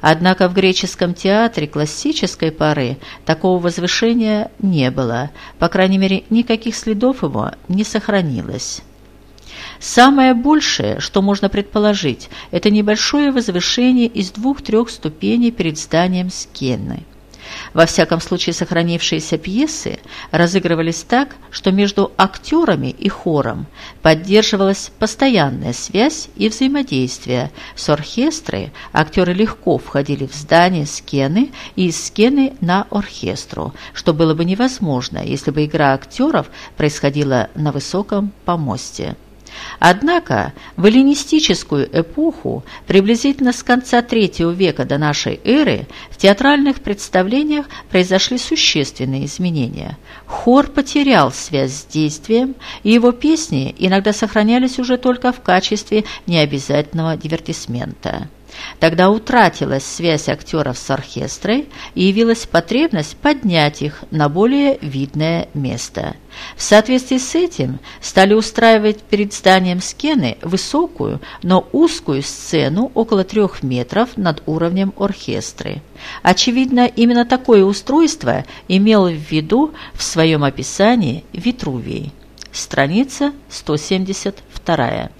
Однако в греческом театре классической поры такого возвышения не было, по крайней мере, никаких следов его не сохранилось. Самое большее, что можно предположить, это небольшое возвышение из двух-трех ступеней перед зданием Скенны. Во всяком случае, сохранившиеся пьесы разыгрывались так, что между актерами и хором поддерживалась постоянная связь и взаимодействие. С оркестрой актеры легко входили в здание Скены и из Скены на оркестру, что было бы невозможно, если бы игра актеров происходила на высоком помосте. Однако в эллинистическую эпоху, приблизительно с конца III века до нашей эры, в театральных представлениях произошли существенные изменения. Хор потерял связь с действием, и его песни иногда сохранялись уже только в качестве необязательного дивертисмента. Тогда утратилась связь актеров с оркестрой и явилась потребность поднять их на более видное место. В соответствии с этим стали устраивать перед зданием Скены высокую, но узкую сцену около трех метров над уровнем оркестры. Очевидно, именно такое устройство имел в виду в своем описании Витрувий. Страница 172.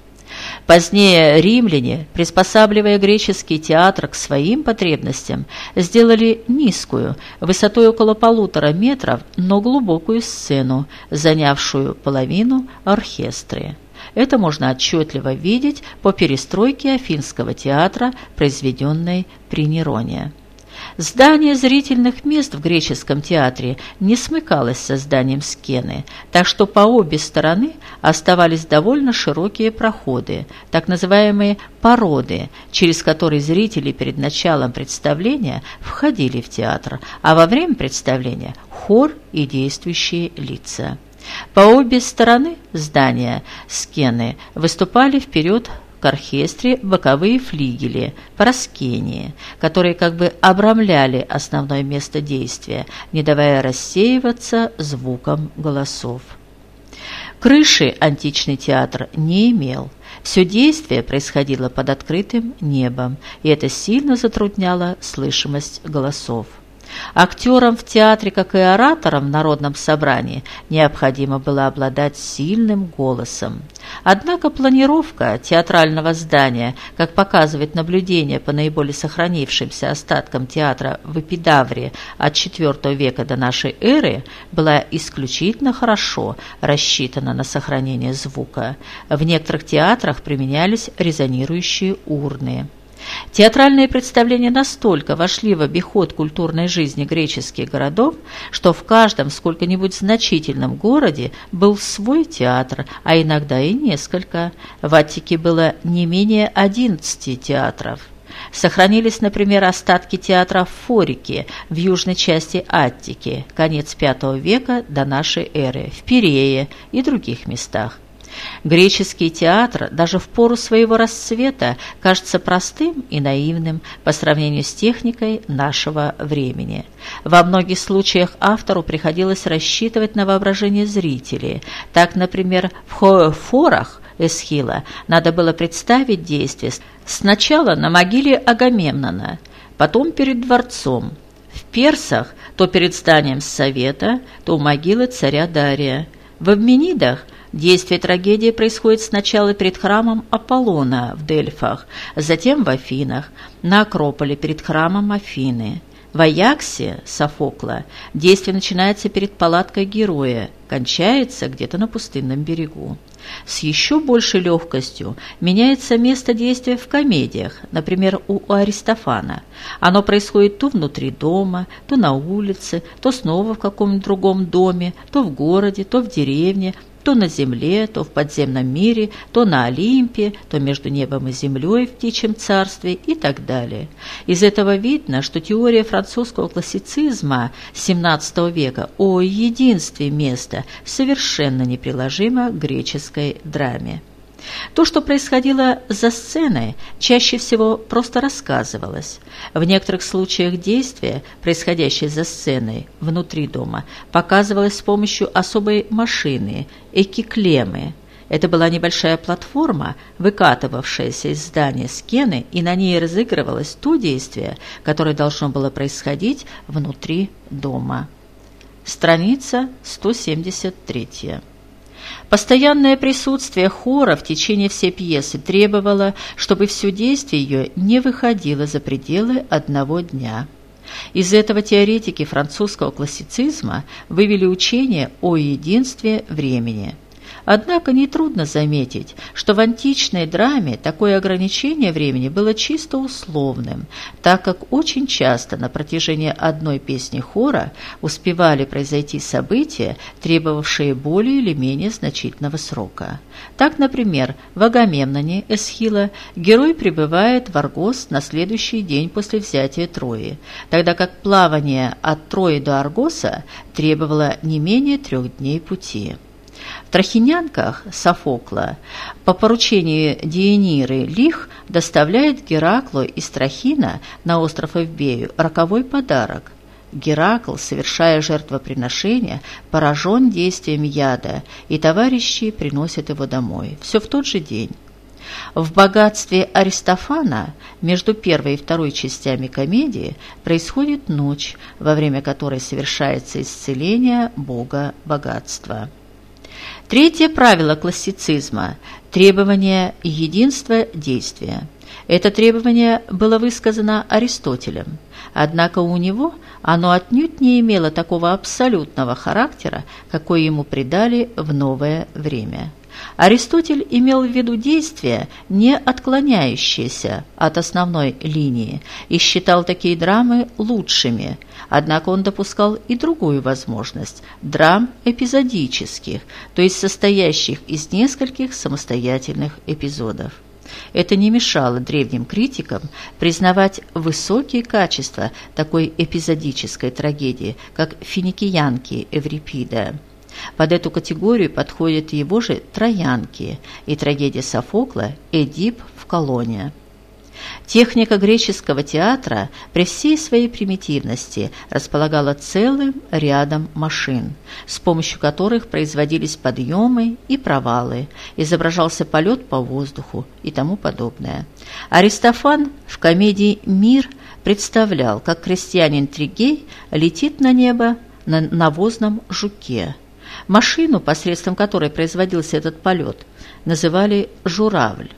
Позднее римляне, приспосабливая греческий театр к своим потребностям, сделали низкую, высотой около полутора метров, но глубокую сцену, занявшую половину оркестры. Это можно отчетливо видеть по перестройке Афинского театра, произведенной при Нероне. Здание зрительных мест в греческом театре не смыкалось со зданием Скены, так что по обе стороны оставались довольно широкие проходы, так называемые породы, через которые зрители перед началом представления входили в театр, а во время представления – хор и действующие лица. По обе стороны здания Скены выступали вперед к оркестре боковые флигели, проскении, которые как бы обрамляли основное место действия, не давая рассеиваться звуком голосов. Крыши античный театр не имел. Все действие происходило под открытым небом, и это сильно затрудняло слышимость голосов. Актерам в театре, как и ораторам в народном собрании, необходимо было обладать сильным голосом. Однако планировка театрального здания, как показывает наблюдение по наиболее сохранившимся остаткам театра в Эпидавре от IV века до нашей эры, была исключительно хорошо рассчитана на сохранение звука. В некоторых театрах применялись резонирующие урны. Театральные представления настолько вошли в обиход культурной жизни греческих городов, что в каждом сколько-нибудь значительном городе был свой театр, а иногда и несколько. В Аттике было не менее 11 театров. Сохранились, например, остатки театра в Форике в южной части Аттики, конец V века до нашей эры, в Пирее и других местах. Греческий театр даже в пору своего расцвета кажется простым и наивным по сравнению с техникой нашего времени. Во многих случаях автору приходилось рассчитывать на воображение зрителей. Так, например, в Хоефорах Эсхила надо было представить действие сначала на могиле Агамемнона, потом перед дворцом, в Персах то перед зданием Совета, то у могилы царя Дария. В Обменидах – Действие трагедии происходит сначала перед храмом Аполлона в Дельфах, затем в Афинах, на Акрополе перед храмом Афины. В Аяксе, Софокла, действие начинается перед палаткой героя, кончается где-то на пустынном берегу. С еще большей легкостью меняется место действия в комедиях, например, у Аристофана. Оно происходит то внутри дома, то на улице, то снова в каком-нибудь другом доме, то в городе, то в деревне, то на земле, то в подземном мире, то на Олимпе, то между небом и землей в птичьем царстве и так далее. Из этого видно, что теория французского классицизма XVII века о единстве места совершенно неприложима к греческой драме. То, что происходило за сценой, чаще всего просто рассказывалось. В некоторых случаях действие, происходящее за сценой, внутри дома, показывалось с помощью особой машины – экиклемы. Это была небольшая платформа, выкатывавшаяся из здания скены, и на ней разыгрывалось то действие, которое должно было происходить внутри дома. Страница 173. Постоянное присутствие хора в течение всей пьесы требовало, чтобы все действие ее не выходило за пределы одного дня. Из этого теоретики французского классицизма вывели учение о единстве времени – Однако нетрудно заметить, что в античной драме такое ограничение времени было чисто условным, так как очень часто на протяжении одной песни хора успевали произойти события, требовавшие более или менее значительного срока. Так, например, в Агамемноне Эсхила герой прибывает в Аргос на следующий день после взятия Трои, тогда как плавание от Трои до Аргоса требовало не менее трех дней пути. В Трахинянках Софокла по поручению Диениры Лих доставляет Гераклу из Трахина на остров Эвбею роковой подарок. Геракл, совершая жертвоприношение, поражен действием яда, и товарищи приносят его домой. Все в тот же день. В богатстве Аристофана между первой и второй частями комедии происходит ночь, во время которой совершается исцеление бога богатства. Третье правило классицизма – требование единства действия. Это требование было высказано Аристотелем, однако у него оно отнюдь не имело такого абсолютного характера, какой ему придали в новое время. Аристотель имел в виду действия, не отклоняющиеся от основной линии, и считал такие драмы лучшими, Однако он допускал и другую возможность – драм эпизодических, то есть состоящих из нескольких самостоятельных эпизодов. Это не мешало древним критикам признавать высокие качества такой эпизодической трагедии, как «Финикиянки» Эврипида. Под эту категорию подходят его же «Троянки» и трагедия Софокла «Эдип в колоне». Техника греческого театра при всей своей примитивности располагала целым рядом машин, с помощью которых производились подъемы и провалы, изображался полет по воздуху и тому подобное. Аристофан в комедии «Мир» представлял, как крестьянин Тригей летит на небо на навозном жуке. Машину, посредством которой производился этот полет, называли «журавль».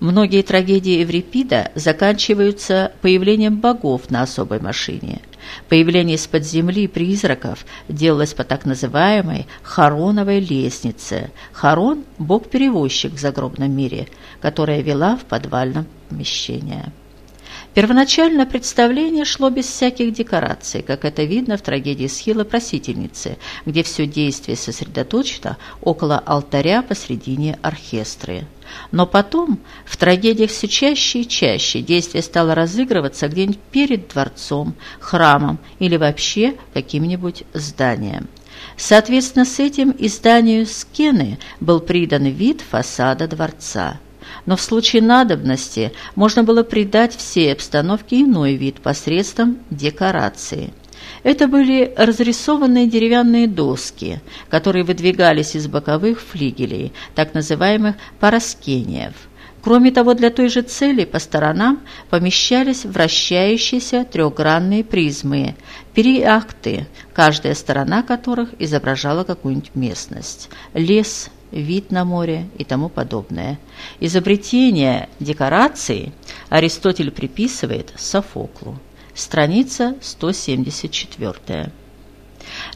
Многие трагедии Эврипида заканчиваются появлением богов на особой машине. Появление из-под земли призраков делалось по так называемой Хароновой лестнице. Харон – бог-перевозчик в загробном мире, которая вела в подвальном помещении. Первоначально представление шло без всяких декораций, как это видно в трагедии Схила Просительницы, где все действие сосредоточено около алтаря посредине оркестры. Но потом в трагедиях все чаще и чаще действие стало разыгрываться где-нибудь перед дворцом, храмом или вообще каким-нибудь зданием. Соответственно, с этим изданию «Скены» был придан вид фасада дворца. Но в случае надобности можно было придать всей обстановке иной вид посредством декорации. Это были разрисованные деревянные доски, которые выдвигались из боковых флигелей, так называемых параскениев. Кроме того, для той же цели по сторонам помещались вращающиеся трехгранные призмы, периакты, каждая сторона которых изображала какую-нибудь местность – лес, вид на море и тому подобное. Изобретение декораций Аристотель приписывает Софоклу. Страница 174.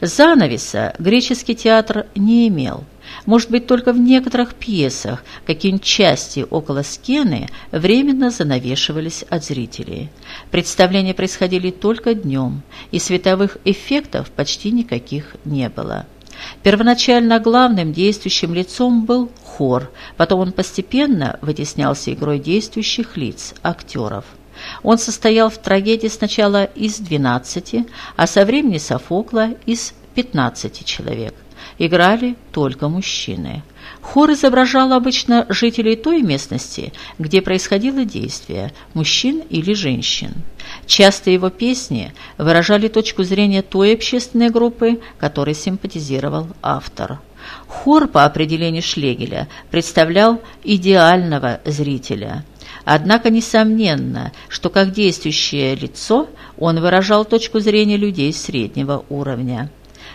Занавеса греческий театр не имел. Может быть, только в некоторых пьесах какие-нибудь части около скены временно занавешивались от зрителей. Представления происходили только днем, и световых эффектов почти никаких не было. Первоначально главным действующим лицом был хор, потом он постепенно вытеснялся игрой действующих лиц, актеров. Он состоял в трагедии сначала из 12, а со времени Софокла из 15 человек. Играли только мужчины. Хор изображал обычно жителей той местности, где происходило действие, мужчин или женщин. Часто его песни выражали точку зрения той общественной группы, которой симпатизировал автор. Хор, по определению Шлегеля, представлял идеального зрителя. Однако несомненно, что как действующее лицо он выражал точку зрения людей среднего уровня.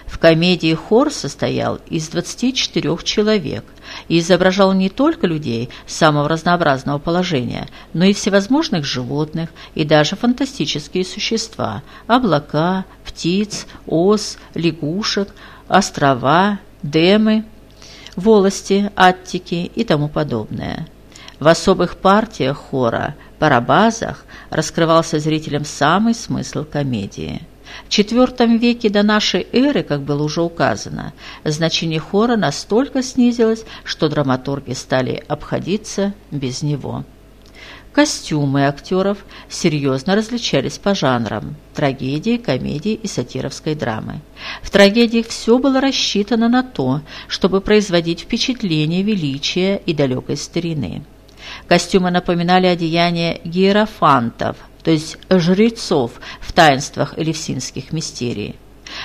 В комедии хор состоял из 24 человек и изображал не только людей самого разнообразного положения, но и всевозможных животных и даже фантастические существа – облака, птиц, ос, лягушек, острова, демы, волости, аттики и тому подобное. В особых партиях хора, парабазах, раскрывался зрителям самый смысл комедии – в IV веке до нашей эры, как было уже указано, значение хора настолько снизилось, что драматурги стали обходиться без него. Костюмы актеров серьезно различались по жанрам – трагедии, комедии и сатировской драмы. В трагедиях все было рассчитано на то, чтобы производить впечатление величия и далекой старины. Костюмы напоминали одеяния гиерофантов – то есть жрецов в таинствах элевсинских мистерий.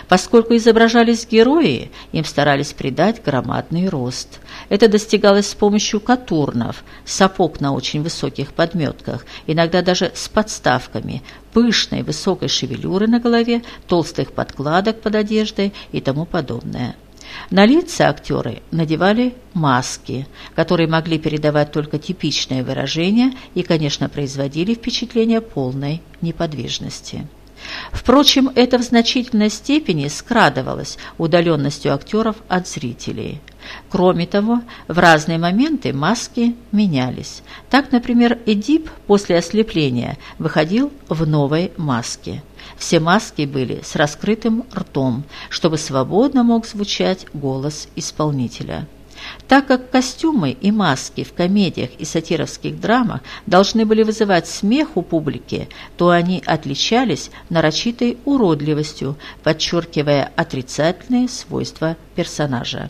Поскольку изображались герои, им старались придать громадный рост. Это достигалось с помощью катурнов, сапог на очень высоких подметках, иногда даже с подставками, пышной высокой шевелюры на голове, толстых подкладок под одеждой и тому подобное. На лица актеры надевали маски, которые могли передавать только типичное выражение и, конечно, производили впечатление полной неподвижности. Впрочем, это в значительной степени скрадывалось удаленностью актеров от зрителей. Кроме того, в разные моменты маски менялись. Так, например, Эдип после ослепления выходил в новой маске. Все маски были с раскрытым ртом, чтобы свободно мог звучать голос исполнителя. Так как костюмы и маски в комедиях и сатировских драмах должны были вызывать смех у публики, то они отличались нарочитой уродливостью, подчеркивая отрицательные свойства персонажа.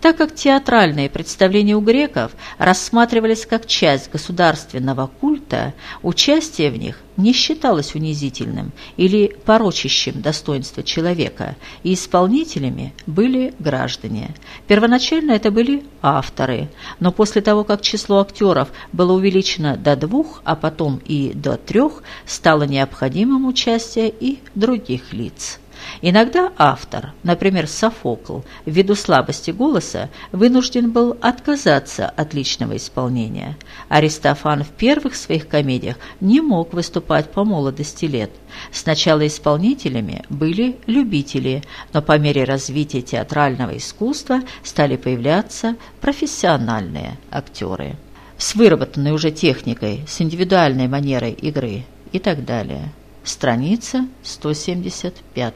Так как театральные представления у греков рассматривались как часть государственного культа, участие в них не считалось унизительным или порочащим достоинство человека, и исполнителями были граждане. Первоначально это были авторы, но после того, как число актеров было увеличено до двух, а потом и до трех, стало необходимым участие и других лиц. Иногда автор, например, Софокл, ввиду слабости голоса, вынужден был отказаться от личного исполнения. Аристофан в первых своих комедиях не мог выступать по молодости лет. Сначала исполнителями были любители, но по мере развития театрального искусства стали появляться профессиональные актеры с выработанной уже техникой, с индивидуальной манерой игры и так далее страница 175.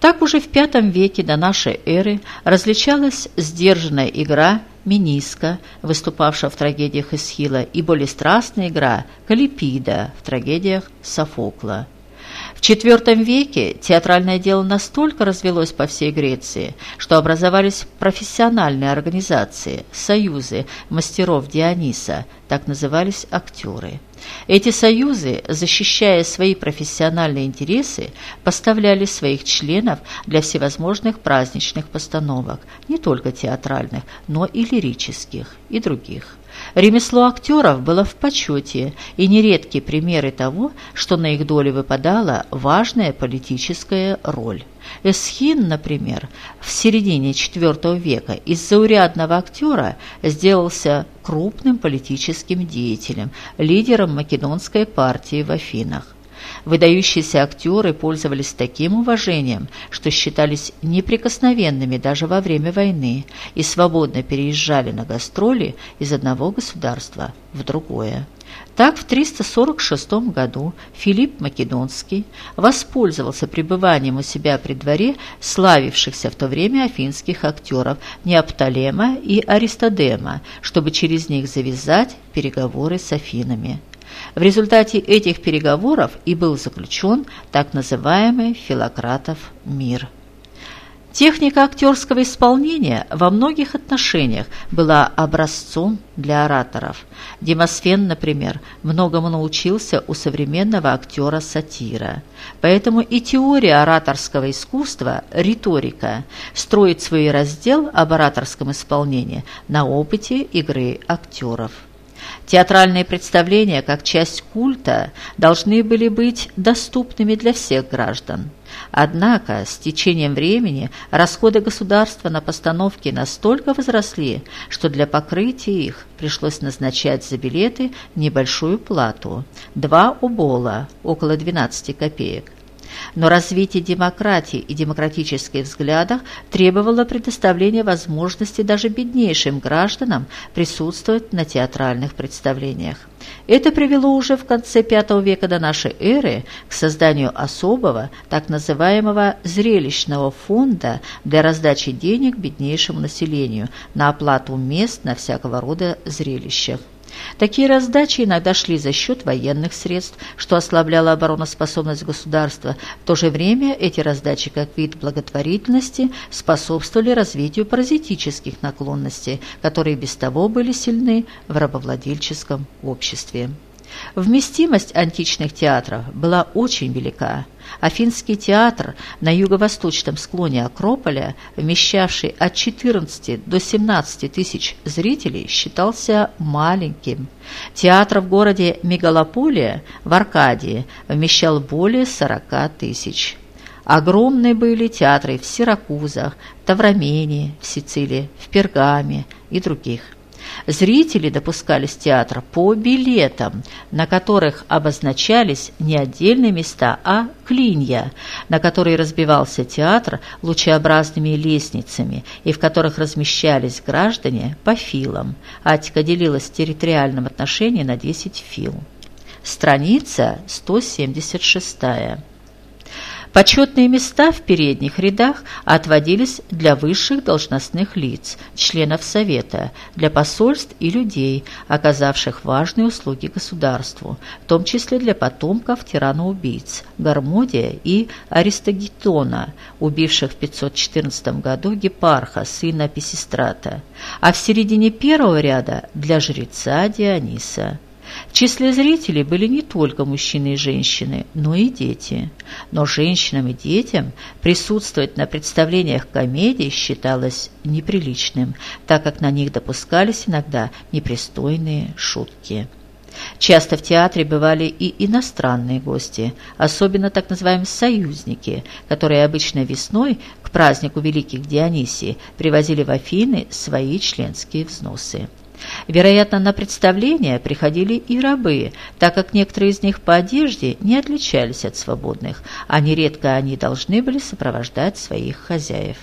Так уже в V веке до нашей эры различалась сдержанная игра Миниска, выступавшая в трагедиях Эсхила, и более страстная игра Калипида в трагедиях Софокла. В IV веке театральное дело настолько развелось по всей Греции, что образовались профессиональные организации, союзы мастеров Диониса, так назывались актеры. Эти союзы, защищая свои профессиональные интересы, поставляли своих членов для всевозможных праздничных постановок, не только театральных, но и лирических и других. Ремесло актеров было в почете, и нередки примеры того, что на их долю выпадала важная политическая роль. Эсхин, например, в середине IV века из заурядного актера сделался крупным политическим деятелем, лидером македонской партии в Афинах. Выдающиеся актеры пользовались таким уважением, что считались неприкосновенными даже во время войны и свободно переезжали на гастроли из одного государства в другое. Так в 346 году Филипп Македонский воспользовался пребыванием у себя при дворе славившихся в то время афинских актеров Неопталема и Аристодема, чтобы через них завязать переговоры с Афинами. В результате этих переговоров и был заключен так называемый Филократов мир. Техника актерского исполнения во многих отношениях была образцом для ораторов. Демосфен, например, многому научился у современного актера-сатира. Поэтому и теория ораторского искусства, риторика, строит свой раздел об ораторском исполнении на опыте игры актеров. Театральные представления, как часть культа, должны были быть доступными для всех граждан. Однако с течением времени расходы государства на постановки настолько возросли, что для покрытия их пришлось назначать за билеты небольшую плату – два убола, около 12 копеек. Но развитие демократии и демократических взглядов требовало предоставления возможности даже беднейшим гражданам присутствовать на театральных представлениях. Это привело уже в конце V века до нашей эры к созданию особого, так называемого зрелищного фонда для раздачи денег беднейшему населению на оплату мест на всякого рода зрелищах. Такие раздачи иногда шли за счет военных средств, что ослабляло обороноспособность государства. В то же время эти раздачи как вид благотворительности способствовали развитию паразитических наклонностей, которые без того были сильны в рабовладельческом обществе. Вместимость античных театров была очень велика. Афинский театр на юго-восточном склоне Акрополя, вмещавший от 14 до 17 тысяч зрителей, считался маленьким. Театр в городе Мегалополия в Аркадии вмещал более 40 тысяч. Огромные были театры в Сиракузах, Таврамении, в Сицилии, в Пергаме и других. Зрители допускались в театр по билетам, на которых обозначались не отдельные места, а клинья, на которые разбивался театр лучеобразными лестницами и в которых размещались граждане по филам. Атика делилась в территориальном отношении на 10 фил. Страница 176. Почетные места в передних рядах отводились для высших должностных лиц, членов Совета, для посольств и людей, оказавших важные услуги государству, в том числе для потомков тираноубийц Гармодия и Аристогетона, убивших в 514 году Гепарха, сына Писистрата, а в середине первого ряда для жреца Диониса. В числе зрителей были не только мужчины и женщины, но и дети. Но женщинам и детям присутствовать на представлениях комедий считалось неприличным, так как на них допускались иногда непристойные шутки. Часто в театре бывали и иностранные гости, особенно так называемые союзники, которые обычно весной к празднику Великих Дионисий привозили в Афины свои членские взносы. Вероятно, на представления приходили и рабы, так как некоторые из них по одежде не отличались от свободных, а нередко они должны были сопровождать своих хозяев.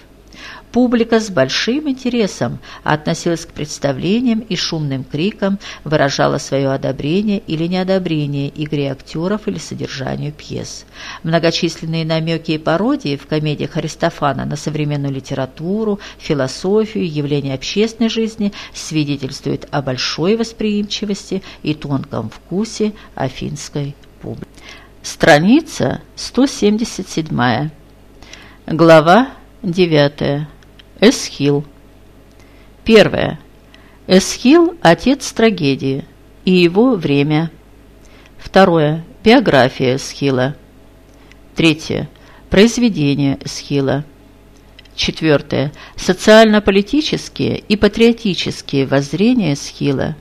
Публика с большим интересом относилась к представлениям и шумным крикам выражала свое одобрение или неодобрение игре актеров или содержанию пьес. Многочисленные намеки и пародии в комедиях Аристофана на современную литературу, философию, явления общественной жизни свидетельствуют о большой восприимчивости и тонком вкусе афинской публики. Страница 177. Глава 9. Эсхил. Первое. Эсхил – отец трагедии и его время. Второе. Биография Эсхила. Третье. Произведение Эсхила. Четвертое. Социально-политические и патриотические воззрения Эсхила.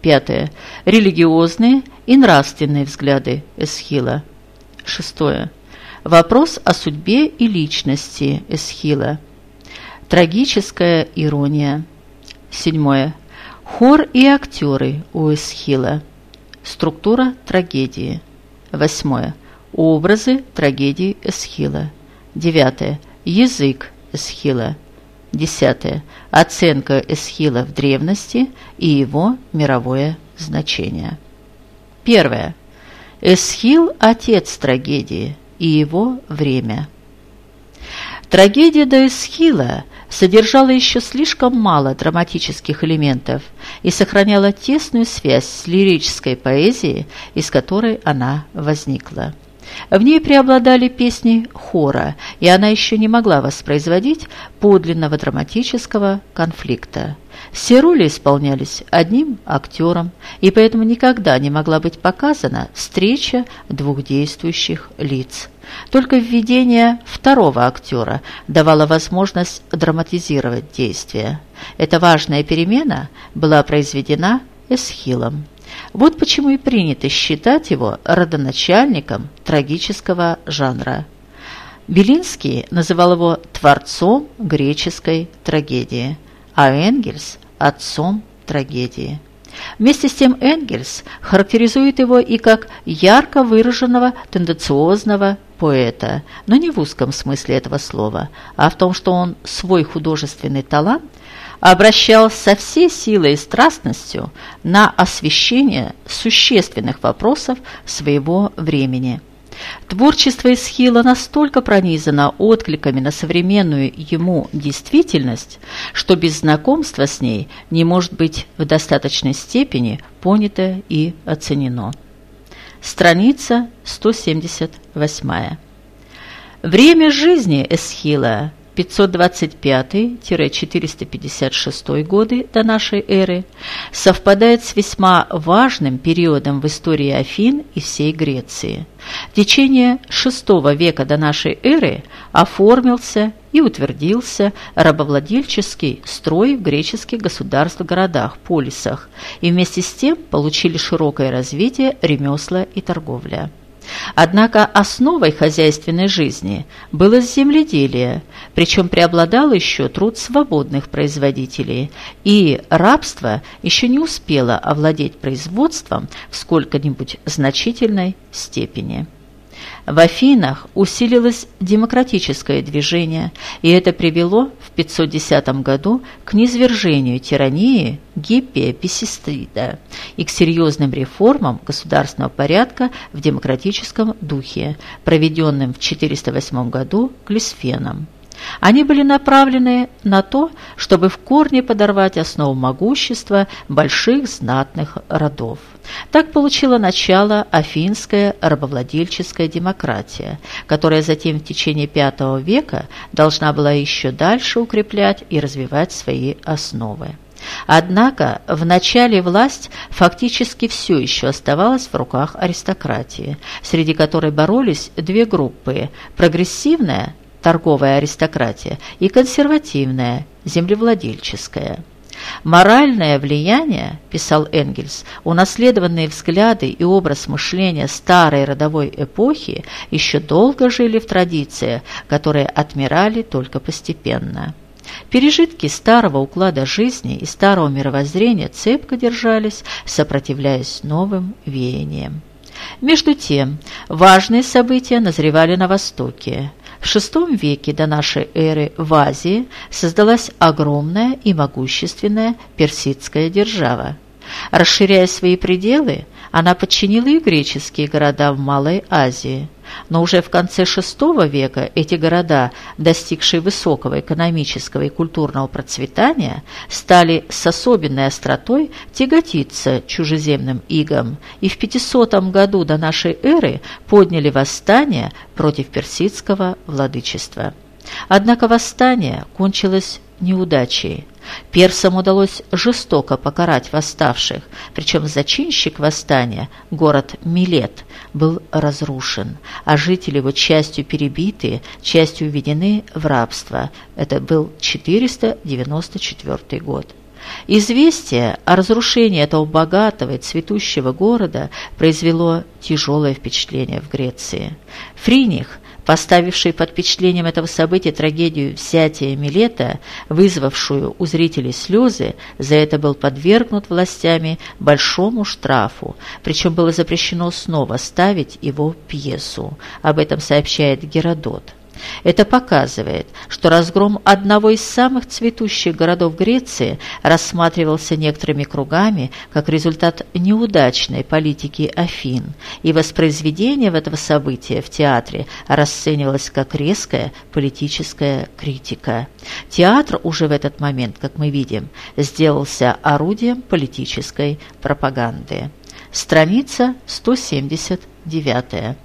Пятое. Религиозные и нравственные взгляды Эсхила. Шестое. Вопрос о судьбе и личности Эсхила. Трагическая ирония. Седьмое. Хор и актеры у Эсхила. Структура трагедии. Восьмое. Образы трагедии Эсхила. Девятое. Язык Эсхила. Десятое. Оценка Эсхила в древности и его мировое значение. Первое. Эсхил – отец трагедии и его время. Трагедия до Эсхила содержала еще слишком мало драматических элементов и сохраняла тесную связь с лирической поэзией, из которой она возникла. В ней преобладали песни хора, и она еще не могла воспроизводить подлинного драматического конфликта. Все роли исполнялись одним актером, и поэтому никогда не могла быть показана встреча двух действующих лиц. Только введение второго актера давало возможность драматизировать действие. Эта важная перемена была произведена Эсхилом. Вот почему и принято считать его родоначальником трагического жанра. Белинский называл его творцом греческой трагедии, а Энгельс – отцом трагедии. Вместе с тем Энгельс характеризует его и как ярко выраженного тенденциозного поэта, но не в узком смысле этого слова, а в том, что он свой художественный талант обращал со всей силой и страстностью на освещение существенных вопросов своего времени. Творчество Исхила настолько пронизано откликами на современную ему действительность, что без знакомства с ней не может быть в достаточной степени понято и оценено. Страница 178. Время жизни Эсхила 525-456 годы до нашей эры совпадает с весьма важным периодом в истории Афин и всей Греции. В течение VI века до нашей эры оформился и утвердился рабовладельческий строй в греческих государств-городах, полисах, и вместе с тем получили широкое развитие ремесла и торговля. Однако основой хозяйственной жизни было земледелие, причем преобладал еще труд свободных производителей, и рабство еще не успело овладеть производством в сколько-нибудь значительной степени. В Афинах усилилось демократическое движение, и это привело в 510 году к низвержению тирании Гиппия Писистрида и к серьезным реформам государственного порядка в демократическом духе, проведенным в 408 году Клисфеном. Они были направлены на то, чтобы в корне подорвать основу могущества больших знатных родов. Так получила начало афинская рабовладельческая демократия, которая затем в течение V века должна была еще дальше укреплять и развивать свои основы. Однако в начале власть фактически все еще оставалась в руках аристократии, среди которой боролись две группы – прогрессивная торговая аристократия, и консервативная, землевладельческая. Моральное влияние, писал Энгельс, унаследованные взгляды и образ мышления старой родовой эпохи еще долго жили в традициях, которые отмирали только постепенно. Пережитки старого уклада жизни и старого мировоззрения цепко держались, сопротивляясь новым веяниям. Между тем, важные события назревали на Востоке. В VI веке до нашей эры в Азии создалась огромная и могущественная персидская держава. Расширяя свои пределы, она подчинила и греческие города в Малой Азии. Но уже в конце VI века эти города, достигшие высокого экономического и культурного процветания, стали с особенной остротой тяготиться чужеземным игом и в 500 году до нашей эры подняли восстание против персидского владычества. Однако восстание кончилось неудачей. Персам удалось жестоко покарать восставших, причем зачинщик восстания, город Милет, был разрушен, а жители его частью перебиты, частью введены в рабство. Это был 494 год. Известие о разрушении этого богатого и цветущего города произвело тяжелое впечатление в Греции. Фриних поставивший под впечатлением этого события трагедию взятия Милета, вызвавшую у зрителей слезы, за это был подвергнут властями большому штрафу, причем было запрещено снова ставить его пьесу. Об этом сообщает Геродот. Это показывает, что разгром одного из самых цветущих городов Греции рассматривался некоторыми кругами как результат неудачной политики Афин, и воспроизведение этого события в театре расценивалось как резкая политическая критика. Театр уже в этот момент, как мы видим, сделался орудием политической пропаганды. Страница 179.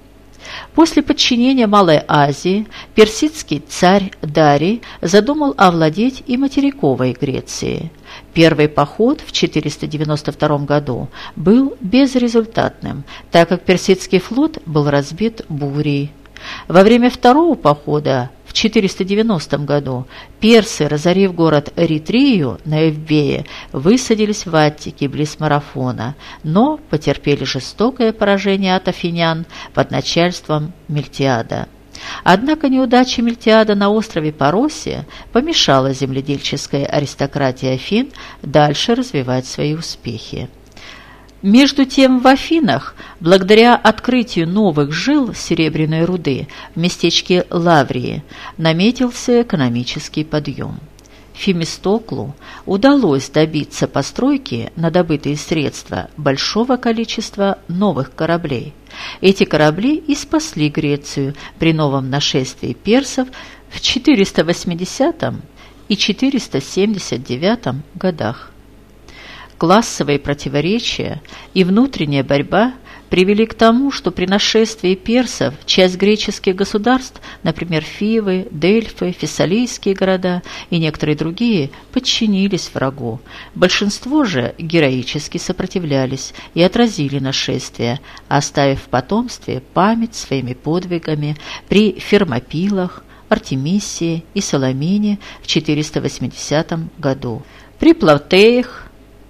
После подчинения Малой Азии персидский царь Дарий задумал овладеть и материковой Грецией. Первый поход в 492 году был безрезультатным, так как персидский флот был разбит бурей. Во время второго похода 490 году персы, разорив город Эритрию на Эвбее, высадились в Аттике близ Марафона, но потерпели жестокое поражение от афинян под начальством Мельтиада. Однако неудача Мельтиада на острове Паросия помешала земледельческой аристократии Афин дальше развивать свои успехи. Между тем в Афинах, благодаря открытию новых жил серебряной руды в местечке Лаврии, наметился экономический подъем. Фемистоклу удалось добиться постройки на добытые средства большого количества новых кораблей. Эти корабли и спасли Грецию при новом нашествии персов в 480 и 479 годах. Классовые противоречия и внутренняя борьба привели к тому, что при нашествии персов часть греческих государств, например, Фивы, Дельфы, Фессалийские города и некоторые другие, подчинились врагу. Большинство же героически сопротивлялись и отразили нашествие, оставив в потомстве память своими подвигами при Фермопилах, Артемисии и Соломине в 480 году. При Плавтеях,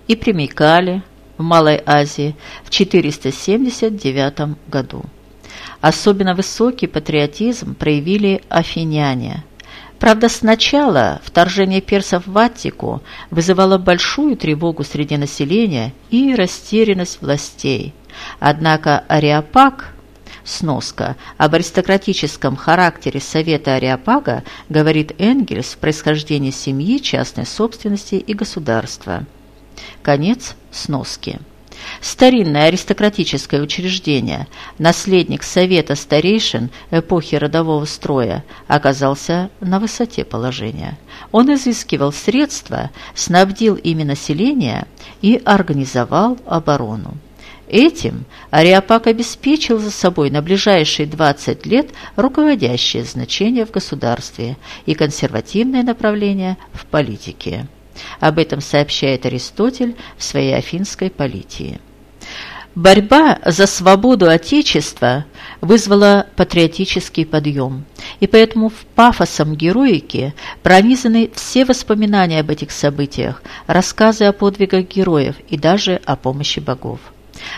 и примикали в Малой Азии в 479 году. Особенно высокий патриотизм проявили афиняне. Правда, сначала вторжение персов в Аттику вызывало большую тревогу среди населения и растерянность властей. Однако Ариапак, сноска, об аристократическом характере Совета Ариапага говорит Энгельс в происхождении семьи, частной собственности и государства. Конец сноски. Старинное аристократическое учреждение, наследник Совета старейшин эпохи родового строя, оказался на высоте положения. Он изыскивал средства, снабдил ими население и организовал оборону. Этим Ариапак обеспечил за собой на ближайшие 20 лет руководящее значение в государстве и консервативное направление в политике. Об этом сообщает Аристотель в своей афинской политии. Борьба за свободу Отечества вызвала патриотический подъем, и поэтому в пафосом героики пронизаны все воспоминания об этих событиях, рассказы о подвигах героев и даже о помощи богов.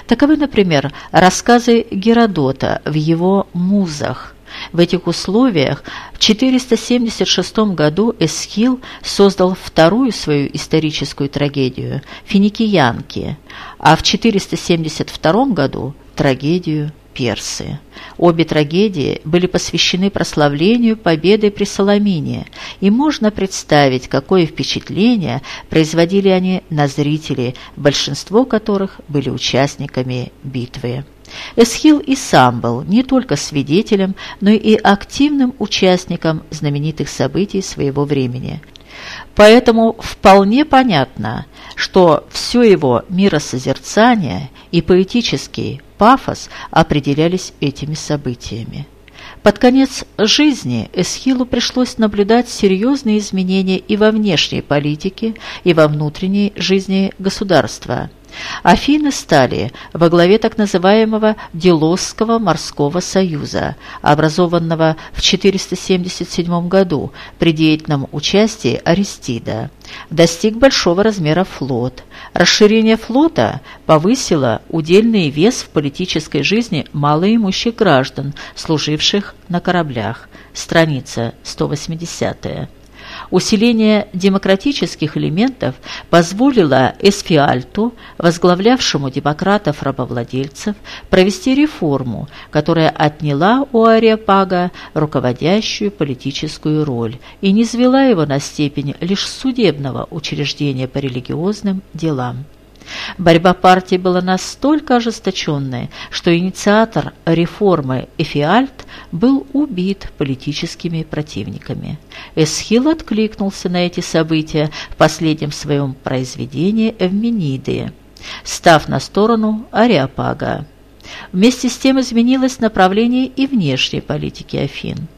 Таковы, например, рассказы Геродота в его «Музах», в этих условиях в 476 году Эсхил создал вторую свою историческую трагедию – «Финикиянки», а в 472 году – трагедию персы. Обе трагедии были посвящены прославлению победы при Соломине, и можно представить, какое впечатление производили они на зрителей, большинство которых были участниками битвы. Эсхил и сам был не только свидетелем, но и активным участником знаменитых событий своего времени. Поэтому вполне понятно, что все его миросозерцание и поэтический пафос определялись этими событиями. Под конец жизни Эсхилу пришлось наблюдать серьезные изменения и во внешней политике, и во внутренней жизни государства – Афины стали во главе так называемого Делосского морского союза, образованного в 477 году при деятельном участии Аристида. Достиг большого размера флот. Расширение флота повысило удельный вес в политической жизни малоимущих граждан, служивших на кораблях. Страница 180 -я. Усиление демократических элементов позволило Эсфиальту, возглавлявшему демократов-рабовладельцев, провести реформу, которая отняла у Ариапага руководящую политическую роль и не свела его на степень лишь судебного учреждения по религиозным делам. Борьба партии была настолько ожесточенной, что инициатор реформы Эфиальт был убит политическими противниками. Эсхил откликнулся на эти события в последнем своем произведении «Эвмениды», став на сторону Ариапага. Вместе с тем изменилось направление и внешней политики Афин.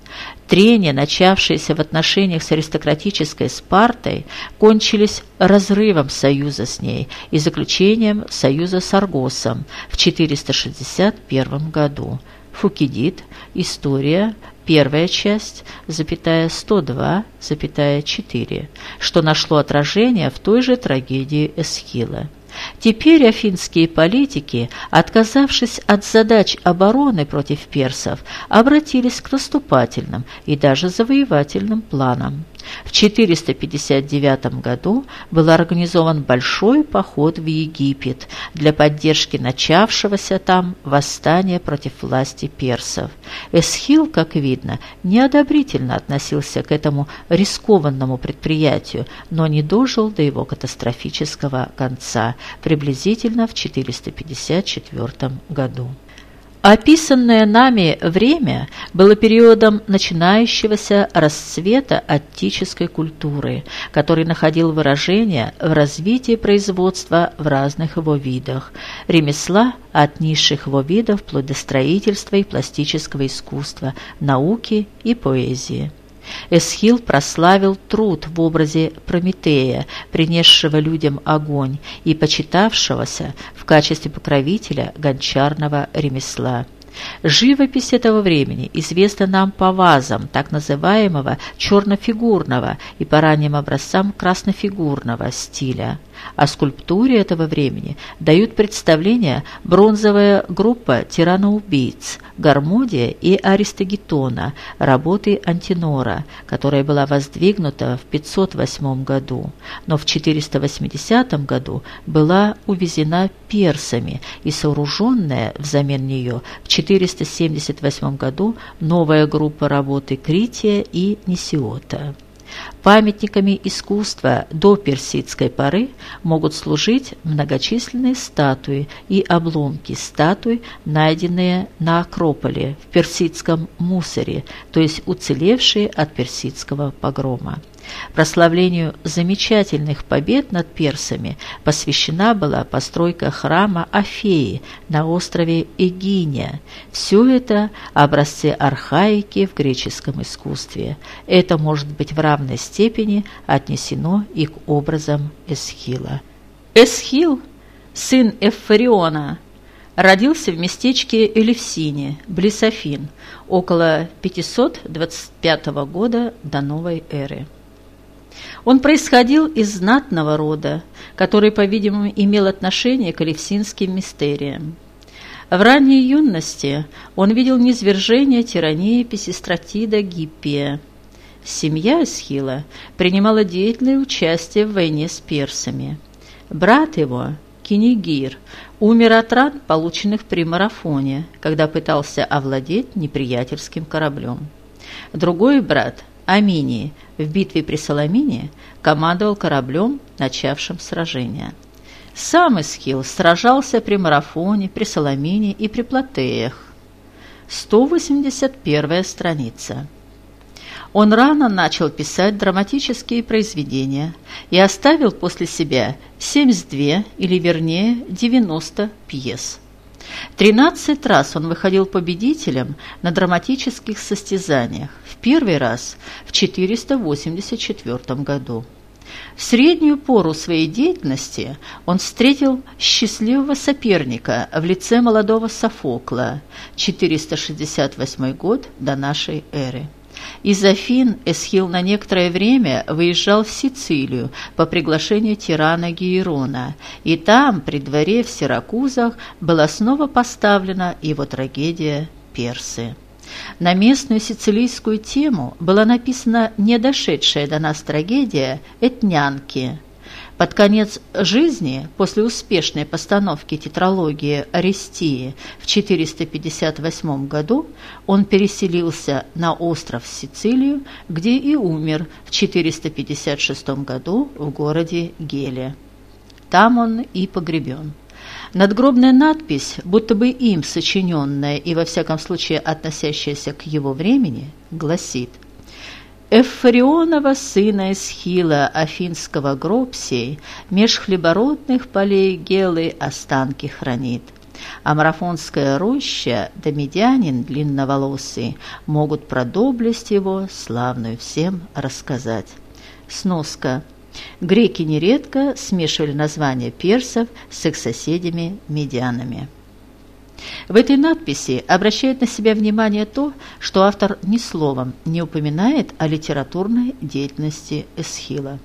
Трения, начавшиеся в отношениях с аристократической Спартой, кончились разрывом союза с ней и заключением союза с Аргосом в 461 году. Фукидид, история, первая часть, запятая 102, запятая 4, что нашло отражение в той же трагедии Эсхила. Теперь афинские политики, отказавшись от задач обороны против персов, обратились к наступательным и даже завоевательным планам. В 459 году был организован большой поход в Египет для поддержки начавшегося там восстания против власти персов. Эсхил, как видно, неодобрительно относился к этому рискованному предприятию, но не дожил до его катастрофического конца, приблизительно в 454 году. Описанное нами время было периодом начинающегося расцвета аттической культуры, который находил выражение в развитии производства в разных его видах, ремесла от низших его видов вплоть до строительства и пластического искусства, науки и поэзии. Эсхил прославил труд в образе Прометея, принесшего людям огонь и почитавшегося в качестве покровителя гончарного ремесла. Живопись этого времени известна нам по вазам так называемого чернофигурного и по ранним образцам краснофигурного стиля. О скульптуре этого времени дают представление бронзовая группа тираноубийц Гармодия и Аристогетона, работы Антинора, которая была воздвигнута в 508 году, но в 480 году была увезена персами и сооруженная взамен нее в 478 году новая группа работы Крития и Несиота. Памятниками искусства до персидской поры могут служить многочисленные статуи и обломки статуй, найденные на Акрополе в персидском Мусоре, то есть уцелевшие от персидского погрома. Прославлению замечательных побед над персами посвящена была постройка храма Афеи на острове Эгиния. Все это образцы архаики в греческом искусстве. Это может быть в равной степени отнесено и к образам Эсхила. Эсхил, сын Эффариона, родился в местечке Элевсине, близ Афин, около 525 года до новой эры. Он происходил из знатного рода, который, по-видимому, имел отношение к Алевсинским мистериям. В ранней юности он видел низвержение тирании Песистратида Гиппия. Семья Эсхила принимала деятельное участие в войне с персами. Брат его, Кинигир, умер от ран, полученных при марафоне, когда пытался овладеть неприятельским кораблем. Другой брат, Амини, в битве при Соломине командовал кораблем, начавшим сражение. Сам Эсхил сражался при марафоне, при Соломине и при Платеях. 181 страница. Он рано начал писать драматические произведения и оставил после себя 72, или вернее 90 пьес. 13 раз он выходил победителем на драматических состязаниях, в первый раз в 484 году. В среднюю пору своей деятельности он встретил счастливого соперника в лице молодого Софокла, 468 год до нашей эры. Из Афин Эсхил на некоторое время выезжал в Сицилию по приглашению тирана Гиерона, и там, при дворе в Сиракузах, была снова поставлена его трагедия «Персы». На местную сицилийскую тему была написана не дошедшая до нас трагедия «Этнянки», под конец жизни, после успешной постановки тетралогии Арестии в 458 году, он переселился на остров Сицилию, где и умер в 456 году в городе Геле. Там он и погребен. Надгробная надпись, будто бы им сочиненная и во всяком случае относящаяся к его времени, гласит Эффарионова сына Эсхила, афинского гроб сей, меж хлебородных полей Гелы останки хранит. А марафонская роща, да длинноволосый, могут про доблесть его славную всем рассказать. Сноска. Греки нередко смешивали названия персов с их соседями-медианами. В этой надписи обращает на себя внимание то, что автор ни словом не упоминает о литературной деятельности Эсхила.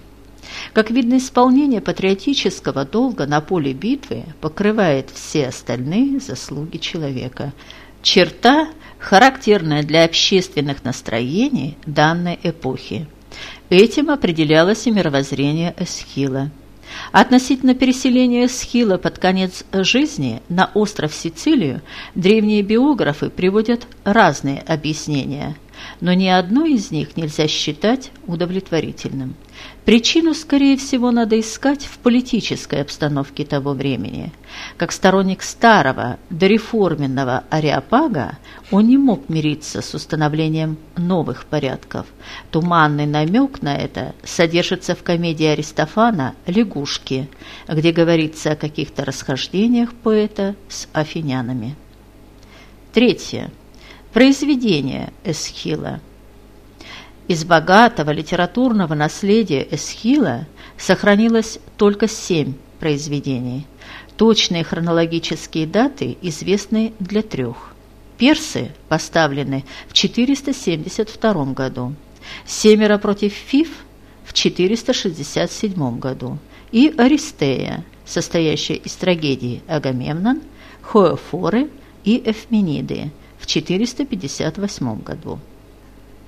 Как видно, исполнение патриотического долга на поле битвы покрывает все остальные заслуги человека. Черта, характерная для общественных настроений данной эпохи. Этим определялось и мировоззрение Эсхила – Относительно переселения Схила под конец жизни на остров Сицилию древние биографы приводят разные объяснения, но ни одно из них нельзя считать удовлетворительным. Причину, скорее всего, надо искать в политической обстановке того времени. Как сторонник старого, дореформенного ареопага, он не мог мириться с установлением новых порядков. Туманный намек на это содержится в комедии Аристофана «Лягушки», где говорится о каких-то расхождениях поэта с афинянами. Третье. Произведение Эсхила – из богатого литературного наследия Эсхила сохранилось только семь произведений. Точные хронологические даты известны для трех. Персы поставлены в 472 году, «Семеро против Фиф» в 467 году и «Аристея», состоящая из трагедий Агамемнон, Хоэфоры и Эфмениды в 458 году.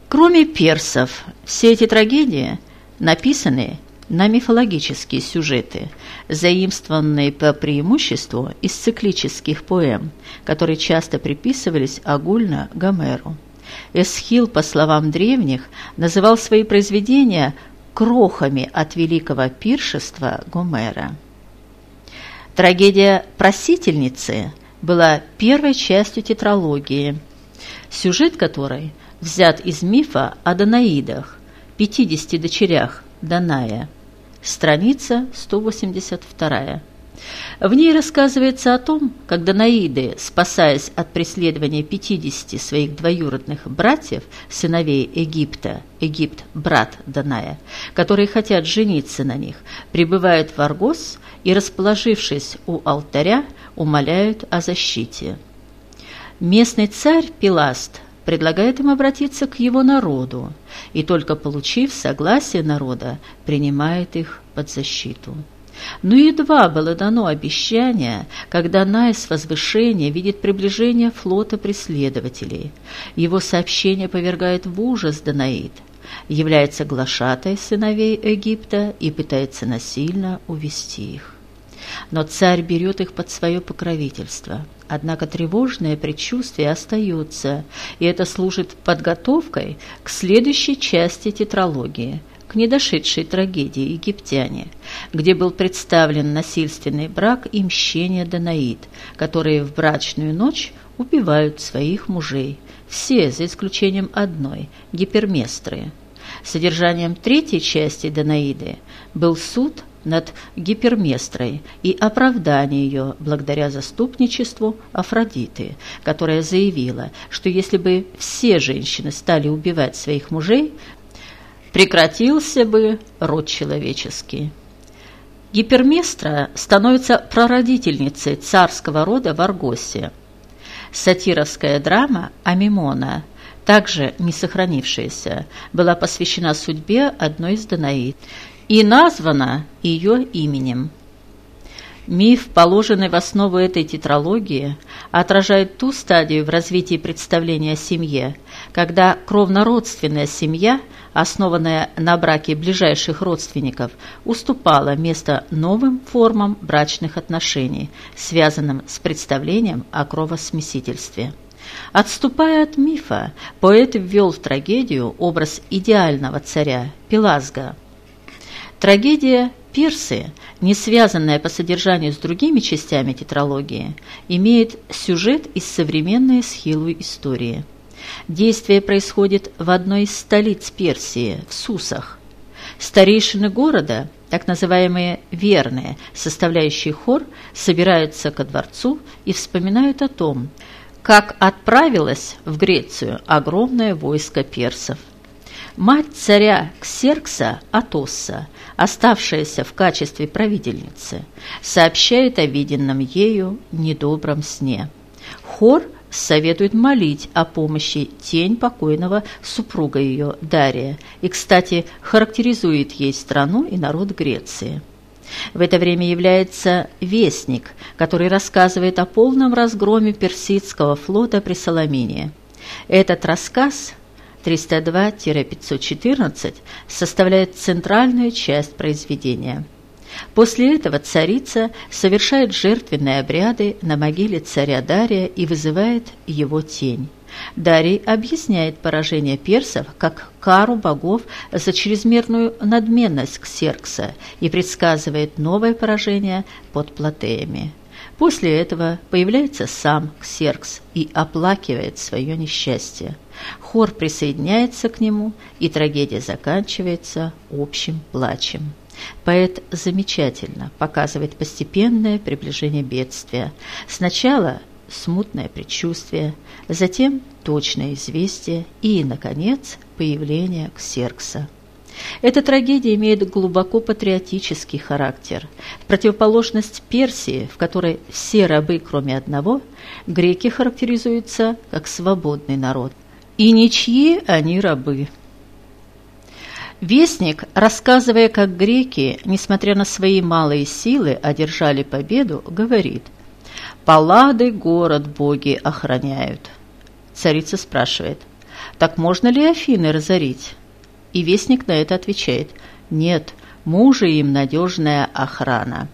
Кроме персов, все эти трагедии написаны на мифологические сюжеты, заимствованные по преимуществу из циклических поэм, которые часто приписывались огульно Гомеру. Эсхил, по словам древних, называл свои произведения крохами от великого пиршества Гомера. Трагедия «Просительницы» была первой частью тетралогии, сюжет которой – взят из мифа о Данаидах, 50 дочерях Даная, страница 182. В ней рассказывается о том, как Данаиды, спасаясь от преследования 50 своих двоюродных братьев, сыновей Египта, Египт – брат Даная, которые хотят жениться на них, прибывают в Аргос и, расположившись у алтаря, умоляют о защите. Местный царь Пиласт предлагает им обратиться к его народу, и только получив согласие народа, принимает их под защиту. Но едва было дано обещание, когда Най с возвышения видит приближение флота преследователей. Его сообщение повергает в ужас Данаид, является глашатой сыновей Египта и пытается насильно увести их. Но царь берет их под свое покровительство. Однако тревожное предчувствие остается, и это служит подготовкой к следующей части тетралогии, к недошедшей трагедии «Египтяне», где был представлен насильственный брак и мщение Данаид, которые в брачную ночь убивают своих мужей, все за исключением одной – Гиперместры. Содержанием третьей части Данаиды был суд над Гиперместрой и оправдание ее благодаря заступничеству Афродиты, которая заявила, что если бы все женщины стали убивать своих мужей, прекратился бы род человеческий. Гиперместра становится прародительницей царского рода в Аргосе. Сатировская драма «Амимона», также не сохранившаяся, была посвящена судьбе одной из Данаид – и названа ее именем. Миф, положенный в основу этой тетралогии, отражает ту стадию в развитии представления о семье, когда кровнородственная семья, основанная на браке ближайших родственников, уступала место новым формам брачных отношений, связанным с представлением о кровосмесительстве. Отступая от мифа, поэт ввел в трагедию образ идеального царя Пелазга – Трагедия «Пирсы», не связанная по содержанию с другими частями тетралогии, имеет сюжет из современной схилу истории. Действие происходит в одной из столиц Персии, в Сусах. Старейшины города, так называемые «верные», составляющие хор, собираются ко дворцу и вспоминают о том, как отправилось в Грецию огромное войско персов. Мать царя Ксеркса Атосса оставшаяся в качестве правительницы, сообщает о виденном ею недобром сне. Хор советует молить о помощи тень покойного супруга ее Дария и, кстати, характеризует ей страну и народ Греции. В это время является вестник, который рассказывает о полном разгроме персидского флота при Соломине. Этот рассказ 302-514 составляет центральную часть произведения. После этого царица совершает жертвенные обряды на могиле царя Дария и вызывает его тень. Дарий объясняет поражение персов как кару богов за чрезмерную надменность Ксеркса и предсказывает новое поражение под Платеями. После этого появляется сам Ксеркс и оплакивает свое несчастье. Хор присоединяется к нему, и трагедия заканчивается общим плачем. Поэт замечательно показывает постепенное приближение бедствия. Сначала смутное предчувствие, затем точное известие и, наконец, появление Ксеркса. Эта трагедия имеет глубоко патриотический характер. В противоположность Персии, в которой все рабы, кроме одного, греки характеризуются как свободный народ. И ничьи они рабы. Вестник, рассказывая, как греки, несмотря на свои малые силы, одержали победу, говорит «Паллады город боги охраняют». Царица спрашивает «Так можно ли Афины разорить?» И вестник на это отвечает «Нет, мужа им надежная охрана».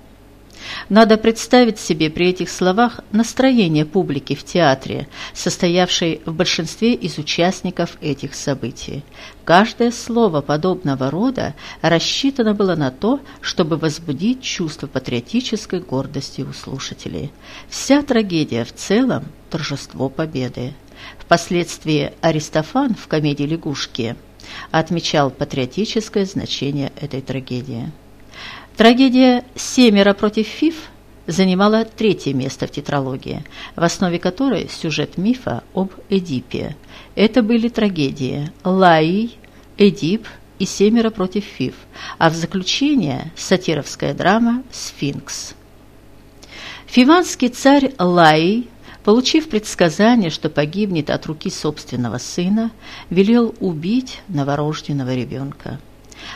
Надо представить себе при этих словах настроение публики в театре, состоявшей в большинстве из участников этих событий. Каждое слово подобного рода рассчитано было на то, чтобы возбудить чувство патриотической гордости у слушателей. Вся трагедия в целом – торжество победы. Впоследствии Аристофан в комедии «Лягушки» отмечал патриотическое значение этой трагедии. Трагедия «Семеро против Фиф» занимала третье место в тетралогии, в основе которой сюжет мифа об Эдипе. Это были трагедии «Лаий», «Эдип» и «Семеро против Фиф», а в заключение сатировская драма «Сфинкс». Фиванский царь Лаий Получив предсказание, что погибнет от руки собственного сына, велел убить новорожденного ребенка.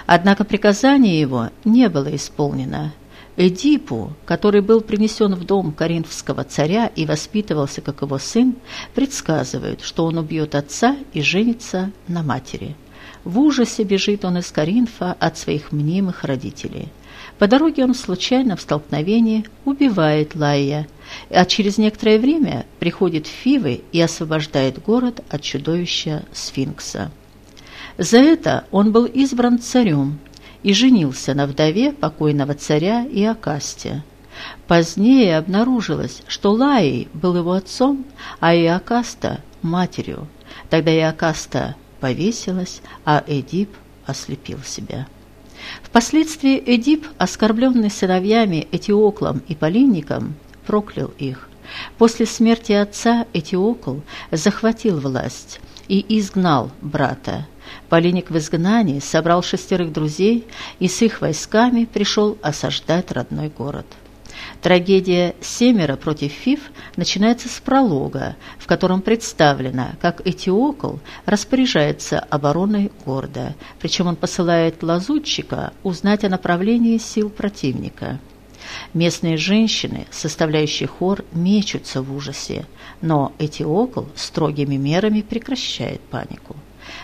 Однако приказание его не было исполнено. Эдипу, который был принесен в дом коринфского царя и воспитывался как его сын, предсказывают, что он убьет отца и женится на матери. В ужасе бежит он из Коринфа от своих мнимых родителей. По дороге он случайно в столкновении убивает Лая, а через некоторое время приходит Фивы и освобождает город от чудовища Сфинкса. За это он был избран царем и женился на вдове покойного царя Иокасте. Позднее обнаружилось, что Лаи был его отцом, а Иокаста – матерью. Тогда Иокаста повесилась, а Эдип ослепил себя. Впоследствии Эдип, оскорбленный сыновьями Этиоклом и Полинником, проклял их. После смерти отца Этиокл захватил власть и изгнал брата. Полиник в изгнании собрал шестерых друзей и с их войсками пришел осаждать родной город. Трагедия «Семеро против Фиф» начинается с пролога, в котором представлено, как Этиокл распоряжается обороной города, причем он посылает лазутчика узнать о направлении сил противника. Местные женщины, составляющие хор, мечутся в ужасе, но Этиокл строгими мерами прекращает панику.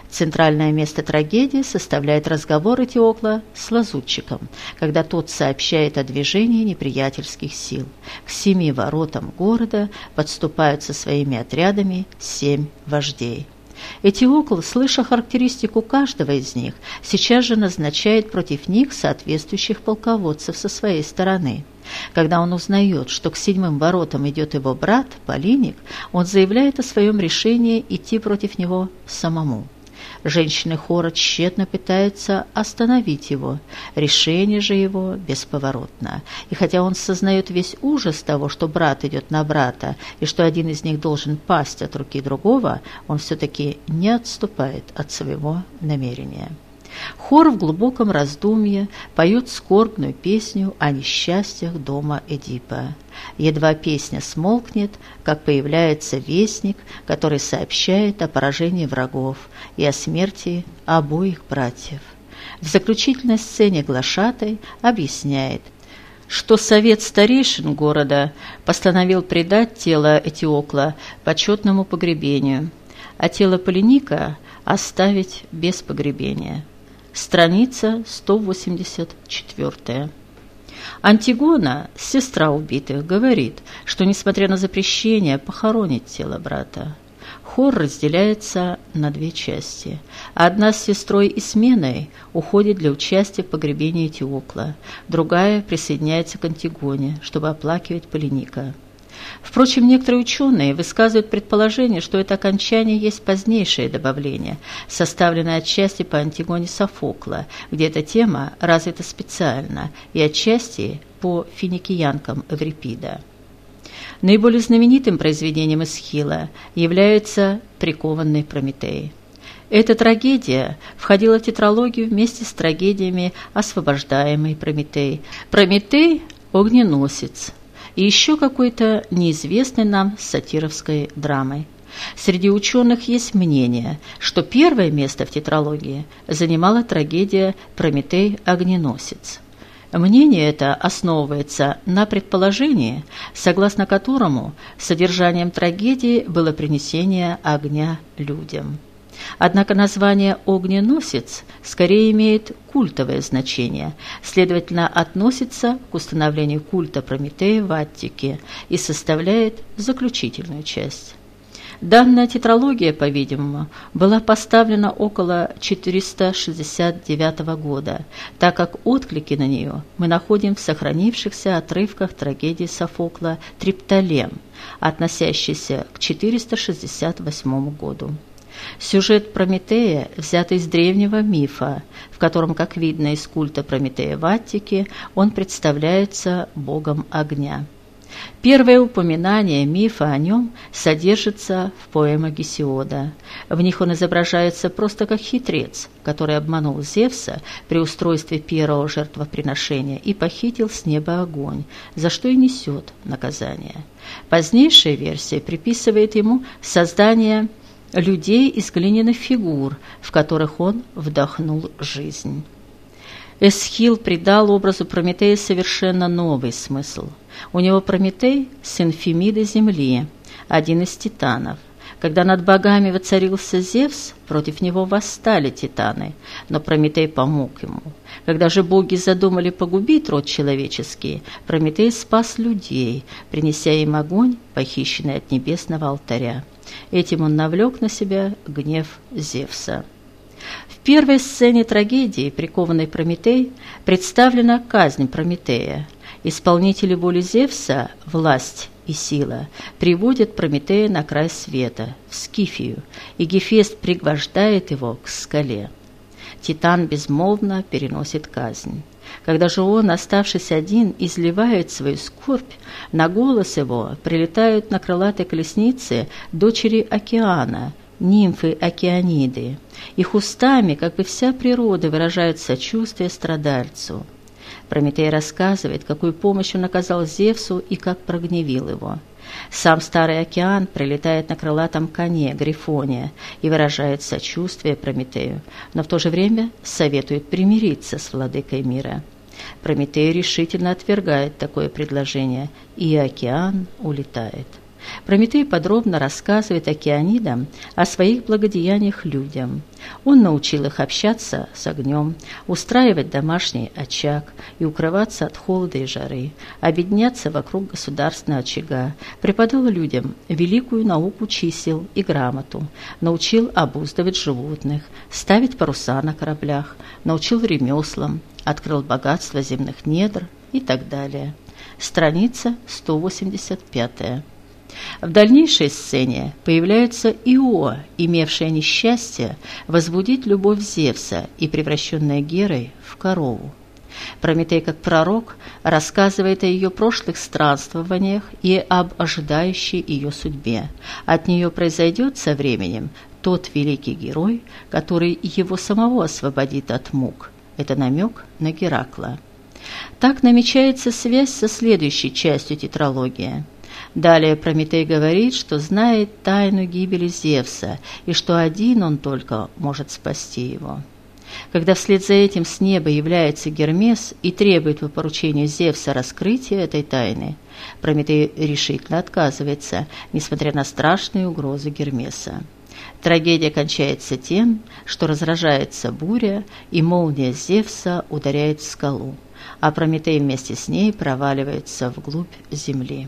Центральное место трагедии составляет разговор Этиокла с лазутчиком, когда тот сообщает о движении неприятельских сил. К семи воротам города подступают со своими отрядами семь вождей. Этиокл, слыша характеристику каждого из них, сейчас же назначает против них соответствующих полководцев со своей стороны. Когда он узнает, что к седьмым воротам идет его брат, Полиник, он заявляет о своем решении идти против него самому. Женщины хора тщетно пытаются остановить его. Решение же его бесповоротно. И хотя он сознает весь ужас того, что брат идет на брата, и что один из них должен пасть от руки другого, он все-таки не отступает от своего намерения. Хор в глубоком раздумье поет скорбную песню о несчастьях дома Эдипа. Едва песня смолкнет, как появляется вестник, который сообщает о поражении врагов и о смерти обоих братьев. В заключительной сцене глашатай объясняет, что совет старейшин города постановил предать тело Этиокла почетному погребению, а тело Полиника оставить без погребения. Страница 184. Антигона, сестра убитых, говорит, что, несмотря на запрещение, похоронить тело брата. Хор разделяется на две части. Одна с сестрой и сменой уходит для участия в погребении Теокла, другая присоединяется к Антигоне, чтобы оплакивать Полиника. Впрочем, некоторые ученые высказывают предположение, что это окончание есть позднейшее добавление, составленное отчасти по Антигоне Софокла, где эта тема развита специально, и отчасти по финикиянкам Эврипида. Наиболее знаменитым произведением Эсхила является «Прикованный Прометей». Эта трагедия входила в тетралогию вместе с трагедиями «Освобождаемый Прометей», «Прометей – огненосец», и еще какой-то неизвестной нам сатировской драмой. Среди ученых есть мнение, что первое место в тетралогии занимала трагедия «Прометей-огненосец». Мнение это основывается на предположении, согласно которому содержанием трагедии было принесение огня людям. Однако название «огненосец» скорее имеет культовое значение, следовательно, относится к установлению культа Прометея в Аттике и составляет заключительную часть. Данная тетралогия, по-видимому, была поставлена около 469 года, так как отклики на нее мы находим в сохранившихся отрывках трагедии Софокла «Триптолем», относящейся к 468 году. Сюжет Прометея взят из древнего мифа, в котором, как видно из культа Прометея в Аттике, он представляется богом огня. Первое упоминание мифа о нем содержится в поэмах Гесиода. В них он изображается просто как хитрец, который обманул Зевса при устройстве первого жертвоприношения и похитил с неба огонь, за что и несет наказание. Позднейшая версия приписывает ему создание людей из глиняных фигур, в которых он вдохнул жизнь. Эсхил придал образу Прометея совершенно новый смысл. У него Прометей – сын Фемиды Земли, один из титанов. Когда над богами воцарился Зевс, против него восстали титаны, но Прометей помог ему. Когда же боги задумали погубить род человеческий, Прометей спас людей, принеся им огонь, похищенный от небесного алтаря. Этим он навлек на себя гнев Зевса. В первой сцене трагедии, прикованной Прометей, представлена казнь Прометея. Исполнители воли Зевса, власть и сила, приводят Прометея на край света, в Скифию, и Гефест пригвождает его к скале. Титан безмолвно переносит казнь. Когда же он, оставшись один, изливает свою скорбь, на голос его прилетают на крылатой колеснице дочери океана, нимфы океаниды. Их устами, как бы вся природа, выражают сочувствие страдальцу. Прометей рассказывает, какую помощь он оказал Зевсу и как прогневил его. Сам Старый океан прилетает на крылатом коне, Грифоне, и выражает сочувствие Прометею, но в то же время советует примириться с владыкой мира. Прометей решительно отвергает такое предложение, и океан улетает. Прометей подробно рассказывает океанидам о своих благодеяниях людям. Он научил их общаться с огнем, устраивать домашний очаг и укрываться от холода и жары, объединяться вокруг государственного очага, преподал людям великую науку чисел и грамоту, научил обуздывать животных, ставить паруса на кораблях, научил ремеслам, открыл богатство земных недр и так далее. Страница 185. В дальнейшей сцене появляется Ио, имевшая несчастье возбудить любовь Зевса и превращенная Герой в корову. Прометей, как пророк, рассказывает о ее прошлых странствованиях и об ожидающей ее судьбе. От нее произойдет со временем тот великий герой, который его самого освободит от мук. Это намек на Геракла. Так намечается связь со следующей частью тетралогии – Далее Прометей говорит, что знает тайну гибели Зевса и что один он только может спасти его. Когда вслед за этим с неба является Гермес и требует по поручению Зевса раскрытия этой тайны, Прометей решительно отказывается, несмотря на страшные угрозы Гермеса. Трагедия кончается тем, что разражается буря, и молния Зевса ударяет в скалу, а Прометей вместе с ней проваливается вглубь земли.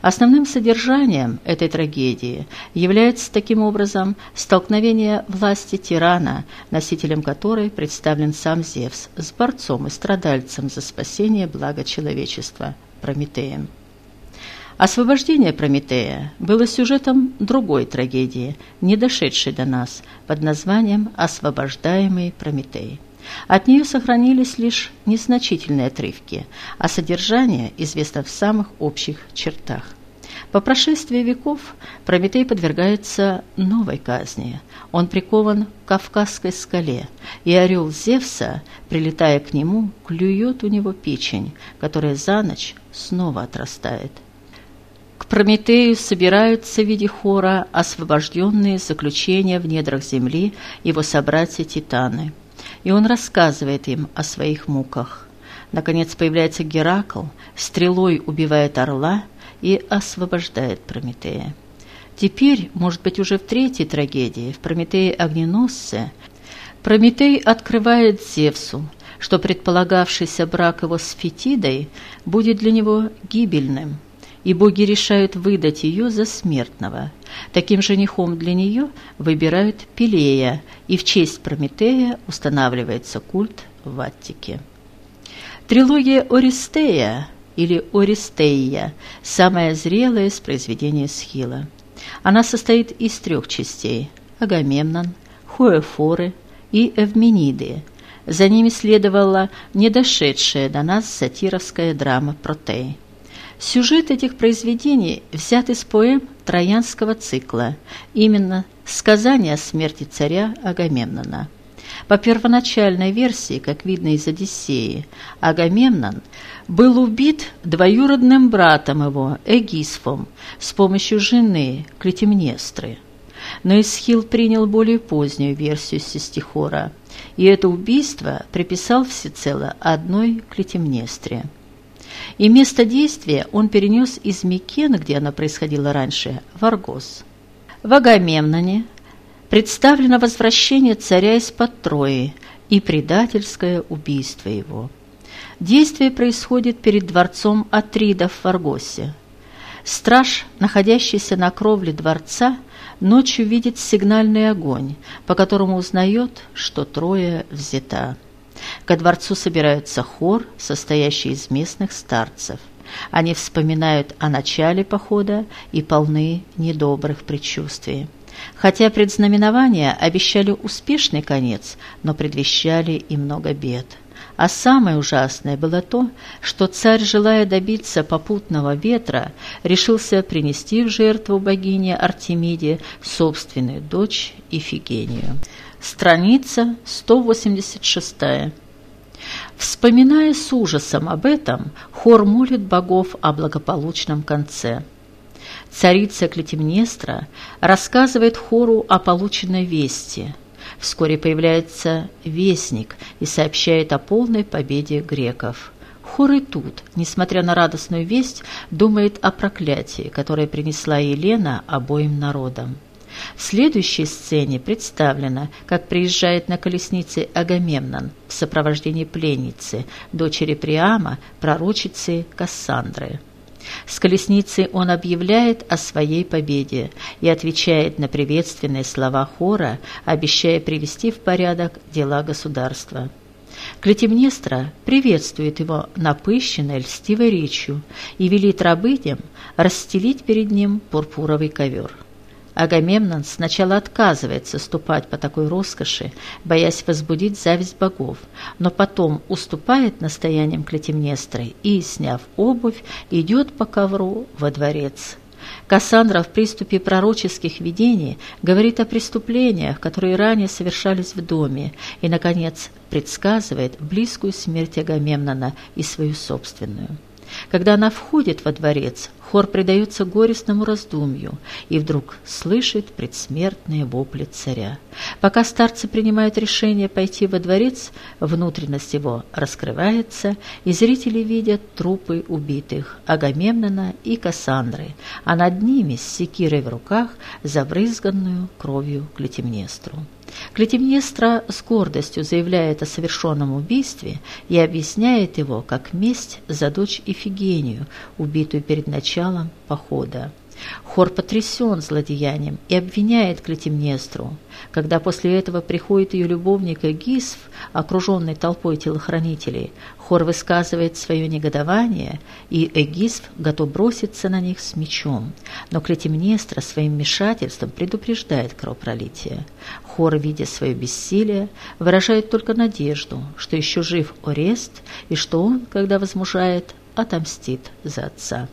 Основным содержанием этой трагедии является таким образом столкновение власти тирана, носителем которой представлен сам Зевс, с борцом и страдальцем за спасение блага человечества Прометеем. Освобождение Прометея было сюжетом другой трагедии, не дошедшей до нас, под названием «Освобождаемый Прометей». От нее сохранились лишь незначительные отрывки, а содержание известно в самых общих чертах. По прошествии веков Прометей подвергается новой казни. Он прикован к Кавказской скале, и орел Зевса, прилетая к нему, клюет у него печень, которая за ночь снова отрастает. К Прометею собираются в виде хора освобожденные заключения в недрах земли его собратья-титаны – и он рассказывает им о своих муках. Наконец появляется Геракл, стрелой убивает орла и освобождает Прометея. Теперь, может быть, уже в третьей трагедии, в Прометее Огненосце, Прометей открывает Зевсу, что предполагавшийся брак его с Фетидой будет для него гибельным – и боги решают выдать ее за смертного. Таким женихом для нее выбирают Пелея, и в честь Прометея устанавливается культ в Аттике. Трилогия Ористея или Ористея – самая зрелая из произведений Схила. Она состоит из трех частей – Агамемнон, Хуэфоры и Эвмениды. За ними следовала недошедшая до нас сатировская драма Протей – Сюжет этих произведений взят из поэм Троянского цикла, именно «Сказание о смерти царя Агамемнона». По первоначальной версии, как видно из Одиссеи, Агамемнон был убит двоюродным братом его, Эгисфом, с помощью жены Клетимнестры. Но Исхил принял более позднюю версию Систихора, и это убийство приписал всецело одной Клетимнестре и место действия он перенес из Микена, где оно происходило раньше, в Аргос. В Агамемноне представлено возвращение царя из-под Трои и предательское убийство его. Действие происходит перед дворцом Атрида в Фаргосе. Страж, находящийся на кровле дворца, ночью видит сигнальный огонь, по которому узнает, что Троя взята. Ко дворцу собирается хор, состоящий из местных старцев. Они вспоминают о начале похода и полны недобрых предчувствий. Хотя предзнаменования обещали успешный конец, но предвещали и много бед. А самое ужасное было то, что царь, желая добиться попутного ветра, решился принести в жертву богине Артемиде собственную дочь Ифигению. Страница 186. Вспоминая с ужасом об этом, хор молит богов о благополучном конце. Царица Клетимнестра рассказывает хору о полученной вести – Вскоре появляется вестник и сообщает о полной победе греков. Хор и тут, несмотря на радостную весть, думает о проклятии, которое принесла Елена обоим народам. В следующей сцене представлено, как приезжает на колеснице Агамемнон в сопровождении пленницы, дочери Приама, пророчицы Кассандры. С колесницы он объявляет о своей победе и отвечает на приветственные слова хора, обещая привести в порядок дела государства. Клетимнестра приветствует его напыщенной льстивой речью и велит рабыням расстелить перед ним пурпуровый ковер. Агамемнон сначала отказывается ступать по такой роскоши, боясь возбудить зависть богов, но потом уступает настояниям Клетимнестры и, сняв обувь, идет по ковру во дворец. Кассандра в приступе пророческих видений говорит о преступлениях, которые ранее совершались в доме, и, наконец, предсказывает близкую смерть Агамемнона и свою собственную. Когда она входит во дворец, хор предается горестному раздумью и вдруг слышит предсмертные вопли царя. Пока старцы принимают решение пойти во дворец, внутренность его раскрывается, и зрители видят трупы убитых Агамемнона и Кассандры, а над ними с секирой в руках забрызганную кровью Клетимнестру. Клетимнестра с гордостью заявляет о совершенном убийстве и объясняет его как месть за дочь Ифигению, убитую перед началом похода. Хор потрясен злодеянием и обвиняет Клетимнестру. Когда после этого приходит ее любовник Эгисф, окруженный толпой телохранителей, Хор высказывает свое негодование, и Эгисф готов броситься на них с мечом. Но Клетимнестра своим вмешательством предупреждает кровопролитие. Хор, видя свое бессилие, выражает только надежду, что еще жив Орест и что он, когда возмужает, отомстит за отца.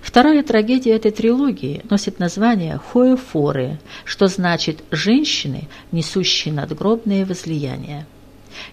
Вторая трагедия этой трилогии носит название «Хоэфоры», что значит «женщины, несущие надгробные возлияния».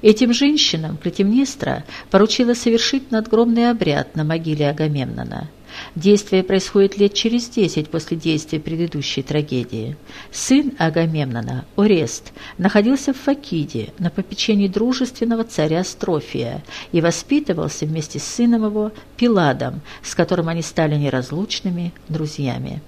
Этим женщинам Клетимнестра поручила совершить надгробный обряд на могиле Агамемнона – Действие происходит лет через десять после действия предыдущей трагедии. Сын Агамемнона, Орест, находился в Факиде на попечении дружественного царя Строфия и воспитывался вместе с сыном его Пиладом, с которым они стали неразлучными друзьями.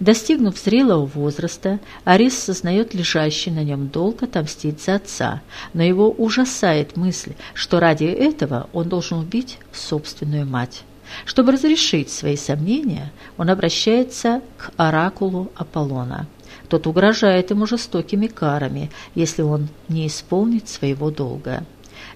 Достигнув зрелого возраста, Арест сознает лежащий на нем долг отомстить за отца, но его ужасает мысль, что ради этого он должен убить собственную мать. Чтобы разрешить свои сомнения, он обращается к оракулу Аполлона. Тот угрожает ему жестокими карами, если он не исполнит своего долга.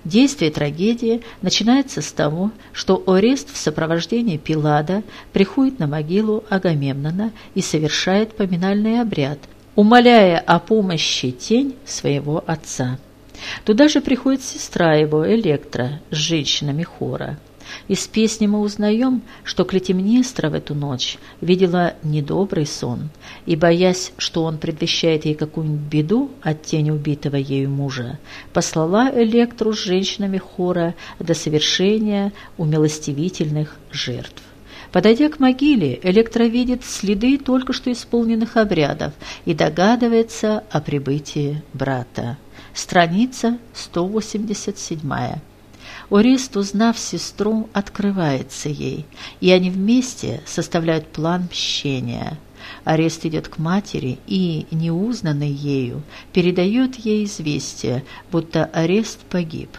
Действие трагедии начинается с того, что Орест в сопровождении Пилада приходит на могилу Агамемнона и совершает поминальный обряд, умоляя о помощи тень своего отца. Туда же приходит сестра его, Электра, с женщинами хора. Из песни мы узнаем, что Клетимнестра в эту ночь видела недобрый сон, и, боясь, что он предвещает ей какую-нибудь беду от тени убитого ею мужа, послала Электру с женщинами хора до совершения умилостивительных жертв. Подойдя к могиле, Электра видит следы только что исполненных обрядов и догадывается о прибытии брата. Страница 187. Орест, узнав сестру, открывается ей, и они вместе составляют план мщения. Арест идет к матери и, неузнанный ею, передает ей известие, будто арест погиб.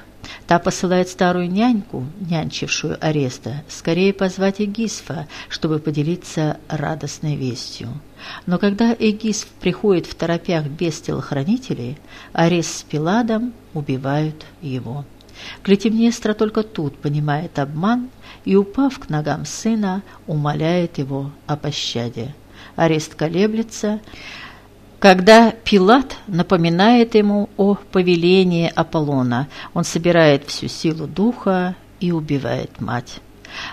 Та посылает старую няньку, нянчившую ареста, скорее позвать Эгисфа, чтобы поделиться радостной вестью. Но когда Эгисф приходит в торопях без телохранителей, арест с Пиладом убивают его. Клетимнестра только тут понимает обман и, упав к ногам сына, умоляет его о пощаде. Арест колеблется, когда Пилат напоминает ему о повелении Аполлона. Он собирает всю силу духа и убивает мать.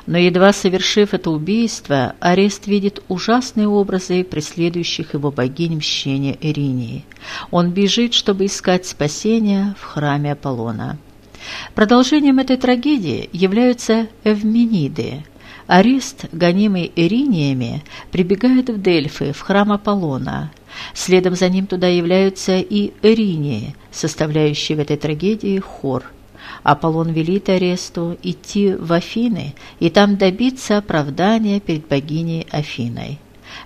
Но едва совершив это убийство, Арест видит ужасные образы преследующих его богинь мщения Иринии. Он бежит, чтобы искать спасения в храме Аполлона. Продолжением этой трагедии являются Эвмениды. Арест, гонимый Ириниями, прибегает в Дельфы, в храм Аполлона. Следом за ним туда являются и Иринии, составляющие в этой трагедии хор. Аполлон велит Аресту идти в Афины и там добиться оправдания перед богиней Афиной.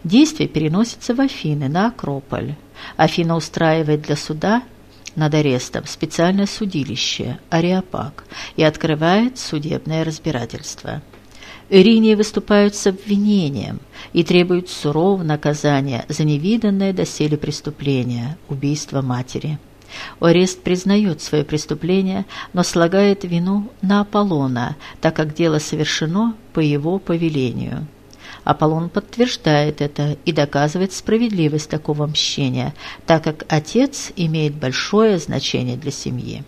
Действие переносится в Афины, на Акрополь. Афина устраивает для суда над арестом специальное судилище Ариапак и открывает судебное разбирательство. Иринии выступают с обвинением и требуют сурового наказания за невиданное доселе преступление – убийство матери. Орест признает свое преступление, но слагает вину на Аполлона, так как дело совершено по его повелению. Аполлон подтверждает это и доказывает справедливость такого мщения, так как отец имеет большое значение для семьи.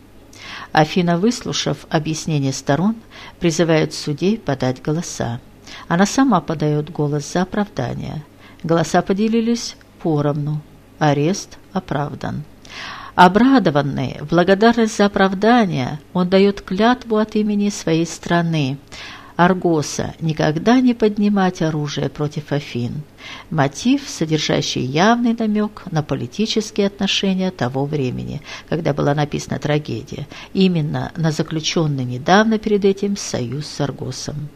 Афина, выслушав объяснение сторон, призывает судей подать голоса. Она сама подает голос за оправдание. Голоса поделились поровну. Арест оправдан. Обрадованный, благодарность за оправдание, он дает клятву от имени своей страны – Аргоса никогда не поднимать оружие против Афин. Мотив, содержащий явный намек на политические отношения того времени, когда была написана трагедия, именно на заключенный недавно перед этим союз с Аргосом.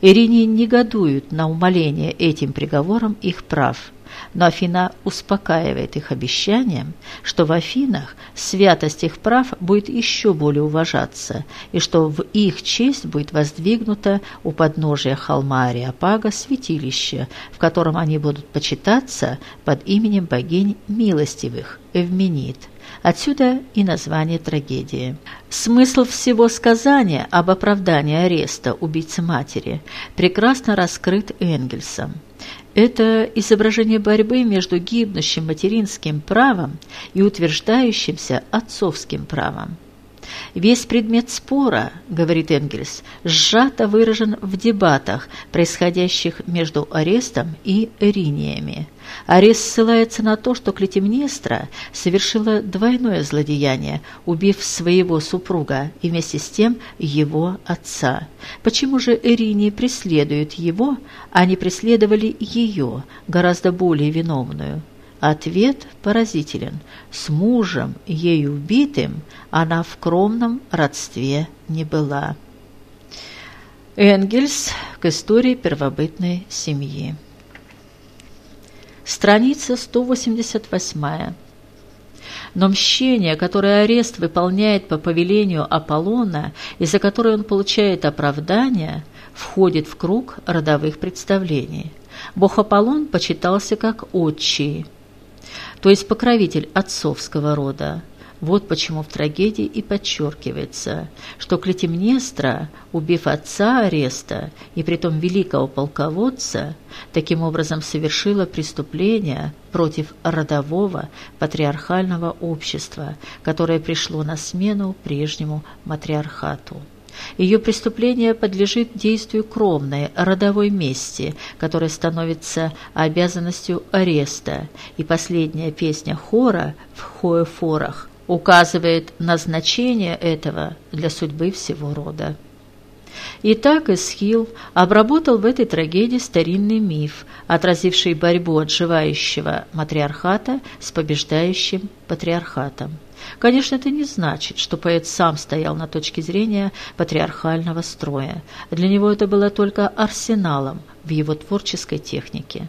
Иринии негодуют на умаление этим приговором их прав – но Афина успокаивает их обещанием, что в Афинах святость их прав будет еще более уважаться, и что в их честь будет воздвигнуто у подножия холма Ариапага святилище, в котором они будут почитаться под именем богинь милостивых, Эвменит. Отсюда и название трагедии. Смысл всего сказания об оправдании ареста убийцы матери прекрасно раскрыт Энгельсом. Это изображение борьбы между гибнущим материнским правом и утверждающимся отцовским правом. Весь предмет спора, говорит Энгельс, сжато выражен в дебатах, происходящих между арестом и эриниями. Арест ссылается на то, что Клетимнестра совершила двойное злодеяние, убив своего супруга и вместе с тем его отца. Почему же Эринии преследуют его, а не преследовали ее, гораздо более виновную? Ответ поразителен. С мужем, ею убитым, она в кромном родстве не была. Энгельс к истории первобытной семьи. Страница 188. Но мщение, которое арест выполняет по повелению Аполлона и за которое он получает оправдание, входит в круг родовых представлений. Бог Аполлон почитался как отчий – то есть покровитель отцовского рода. Вот почему в трагедии и подчеркивается, что Клетимнестра, убив отца Ареста и притом великого полководца, таким образом совершила преступление против родового патриархального общества, которое пришло на смену прежнему матриархату. Ее преступление подлежит действию кровной, родовой мести, которая становится обязанностью ареста, и последняя песня хора в хоефорах указывает на значение этого для судьбы всего рода. Итак, Эсхил обработал в этой трагедии старинный миф, отразивший борьбу отживающего матриархата с побеждающим патриархатом. Конечно, это не значит, что поэт сам стоял на точке зрения патриархального строя. Для него это было только арсеналом в его творческой технике.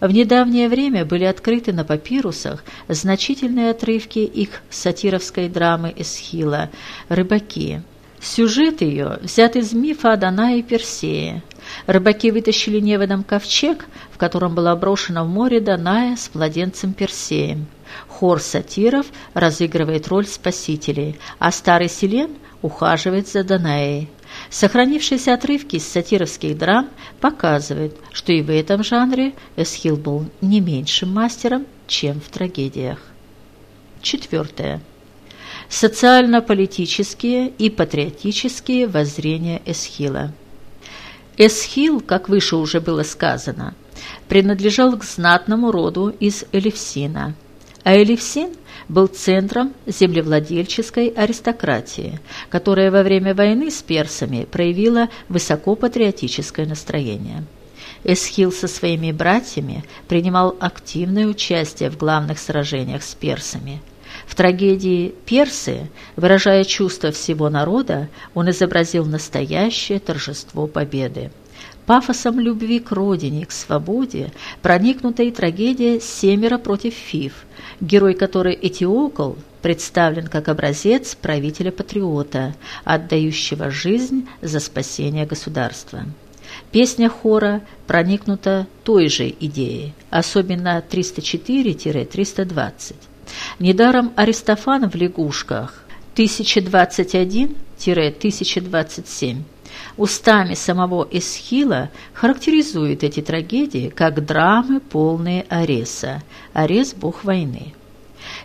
В недавнее время были открыты на папирусах значительные отрывки их сатировской драмы Эсхила «Рыбаки». Сюжет ее взят из мифа Адана и Персея. Рыбаки вытащили неводом ковчег, в котором была брошена в море Даная с младенцем Персеем. Хор сатиров разыгрывает роль спасителей, а старый Селен ухаживает за Данаей. Сохранившиеся отрывки из сатировских драм показывают, что и в этом жанре Эсхил был не меньшим мастером, чем в трагедиях. Четвертое. Социально-политические и патриотические воззрения Эсхила. Эсхил, как выше уже было сказано, принадлежал к знатному роду из Элевсина, а Элевсин – был центром землевладельческой аристократии, которая во время войны с персами проявила высокопатриотическое настроение. Эсхил со своими братьями принимал активное участие в главных сражениях с персами. В трагедии «Персы», выражая чувства всего народа, он изобразил настоящее торжество победы. Пафосом любви к родине, к свободе проникнута и трагедия «Семеро против Фив», герой которой Этиокол представлен как образец правителя-патриота, отдающего жизнь за спасение государства. Песня хора проникнута той же идеей, особенно 304-320. Недаром Аристофан в «Лягушках» 1021-1027 устами самого Эсхила характеризует эти трагедии как драмы, полные Ареса. Арес – бог войны.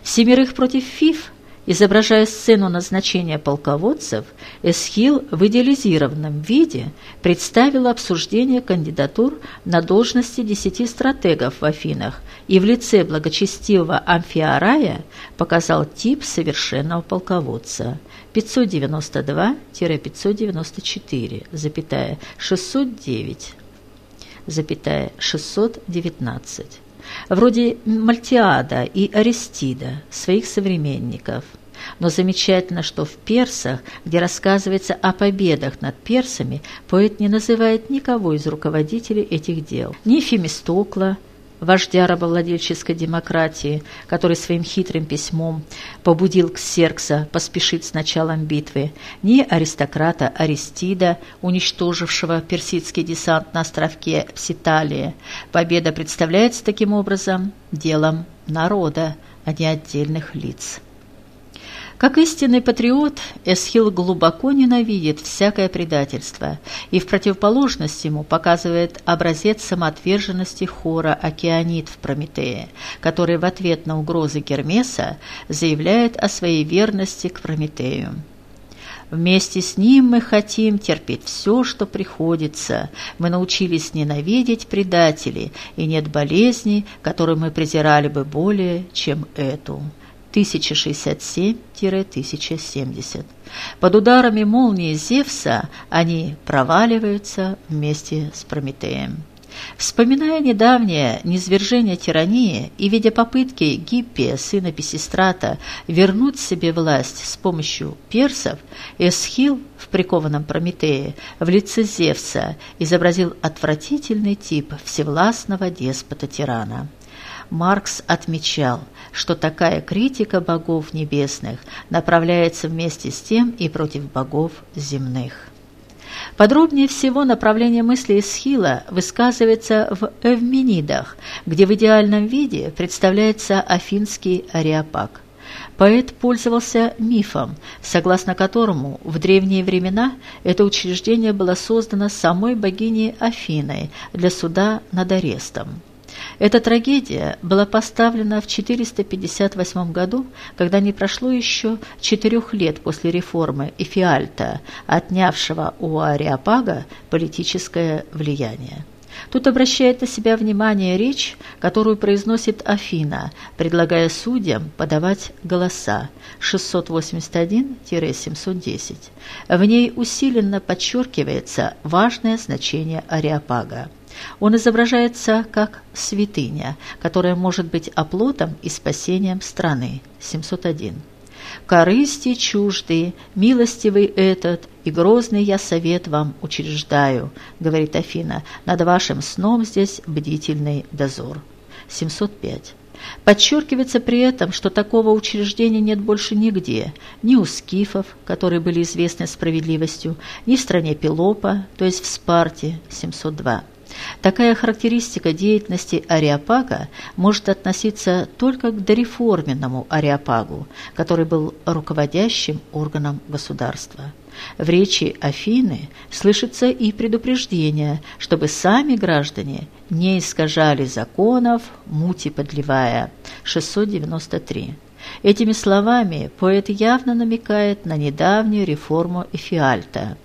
«Семерых против Фиф» Изображая сцену назначения полководцев, Эсхил в идеализированном виде представил обсуждение кандидатур на должности десяти стратегов в Афинах и в лице благочестивого Амфиарая показал тип совершенного полководца. 592-594, запятая 609, запятая 619. Вроде Мальтиада и Аристида, своих современников. Но замечательно, что в «Персах», где рассказывается о победах над персами, поэт не называет никого из руководителей этих дел. Ни Фемистокла, вождя рабовладельческой демократии, который своим хитрым письмом побудил Ксеркса поспешить с началом битвы, ни аристократа Аристида, уничтожившего персидский десант на островке Пситалия. Победа представляется таким образом делом народа, а не отдельных лиц. Как истинный патриот, Эсхил глубоко ненавидит всякое предательство и в противоположность ему показывает образец самоотверженности хора «Океанит» в Прометее, который в ответ на угрозы Гермеса заявляет о своей верности к Прометею. Вместе с ним мы хотим терпеть все, что приходится. Мы научились ненавидеть предателей, и нет болезни, которую мы презирали бы более, чем эту. 1067-1070. Под ударами молнии Зевса они проваливаются вместе с Прометеем. Вспоминая недавнее низвержение тирании и видя попытки Гиппия, сына Песистрата, вернуть себе власть с помощью персов, Эсхил в прикованном Прометее в лице Зевса изобразил отвратительный тип всевластного деспота-тирана. Маркс отмечал, что такая критика богов небесных направляется вместе с тем и против богов земных. Подробнее всего направление мысли Исхила высказывается в Эвменидах, где в идеальном виде представляется афинский ариапаг. Поэт пользовался мифом, согласно которому в древние времена это учреждение было создано самой богиней Афиной для суда над арестом. Эта трагедия была поставлена в 458 году, когда не прошло еще четырех лет после реформы Эфиальта, отнявшего у Ариапага политическое влияние. Тут обращает на себя внимание речь, которую произносит Афина, предлагая судьям подавать голоса 681-710. В ней усиленно подчеркивается важное значение Ариапага. Он изображается как святыня, которая может быть оплотом и спасением страны. 701. «Корысти чужды, милостивый этот, и грозный я совет вам учреждаю», — говорит Афина, — «над вашим сном здесь бдительный дозор». 705. Подчеркивается при этом, что такого учреждения нет больше нигде, ни у скифов, которые были известны справедливостью, ни в стране Пелопа, то есть в Спарте, 702. Такая характеристика деятельности Ариапага может относиться только к дореформенному Ариапагу, который был руководящим органом государства. В речи Афины слышится и предупреждение, чтобы сами граждане не искажали законов, мути подливая. 693. Этими словами поэт явно намекает на недавнюю реформу Эфиальта.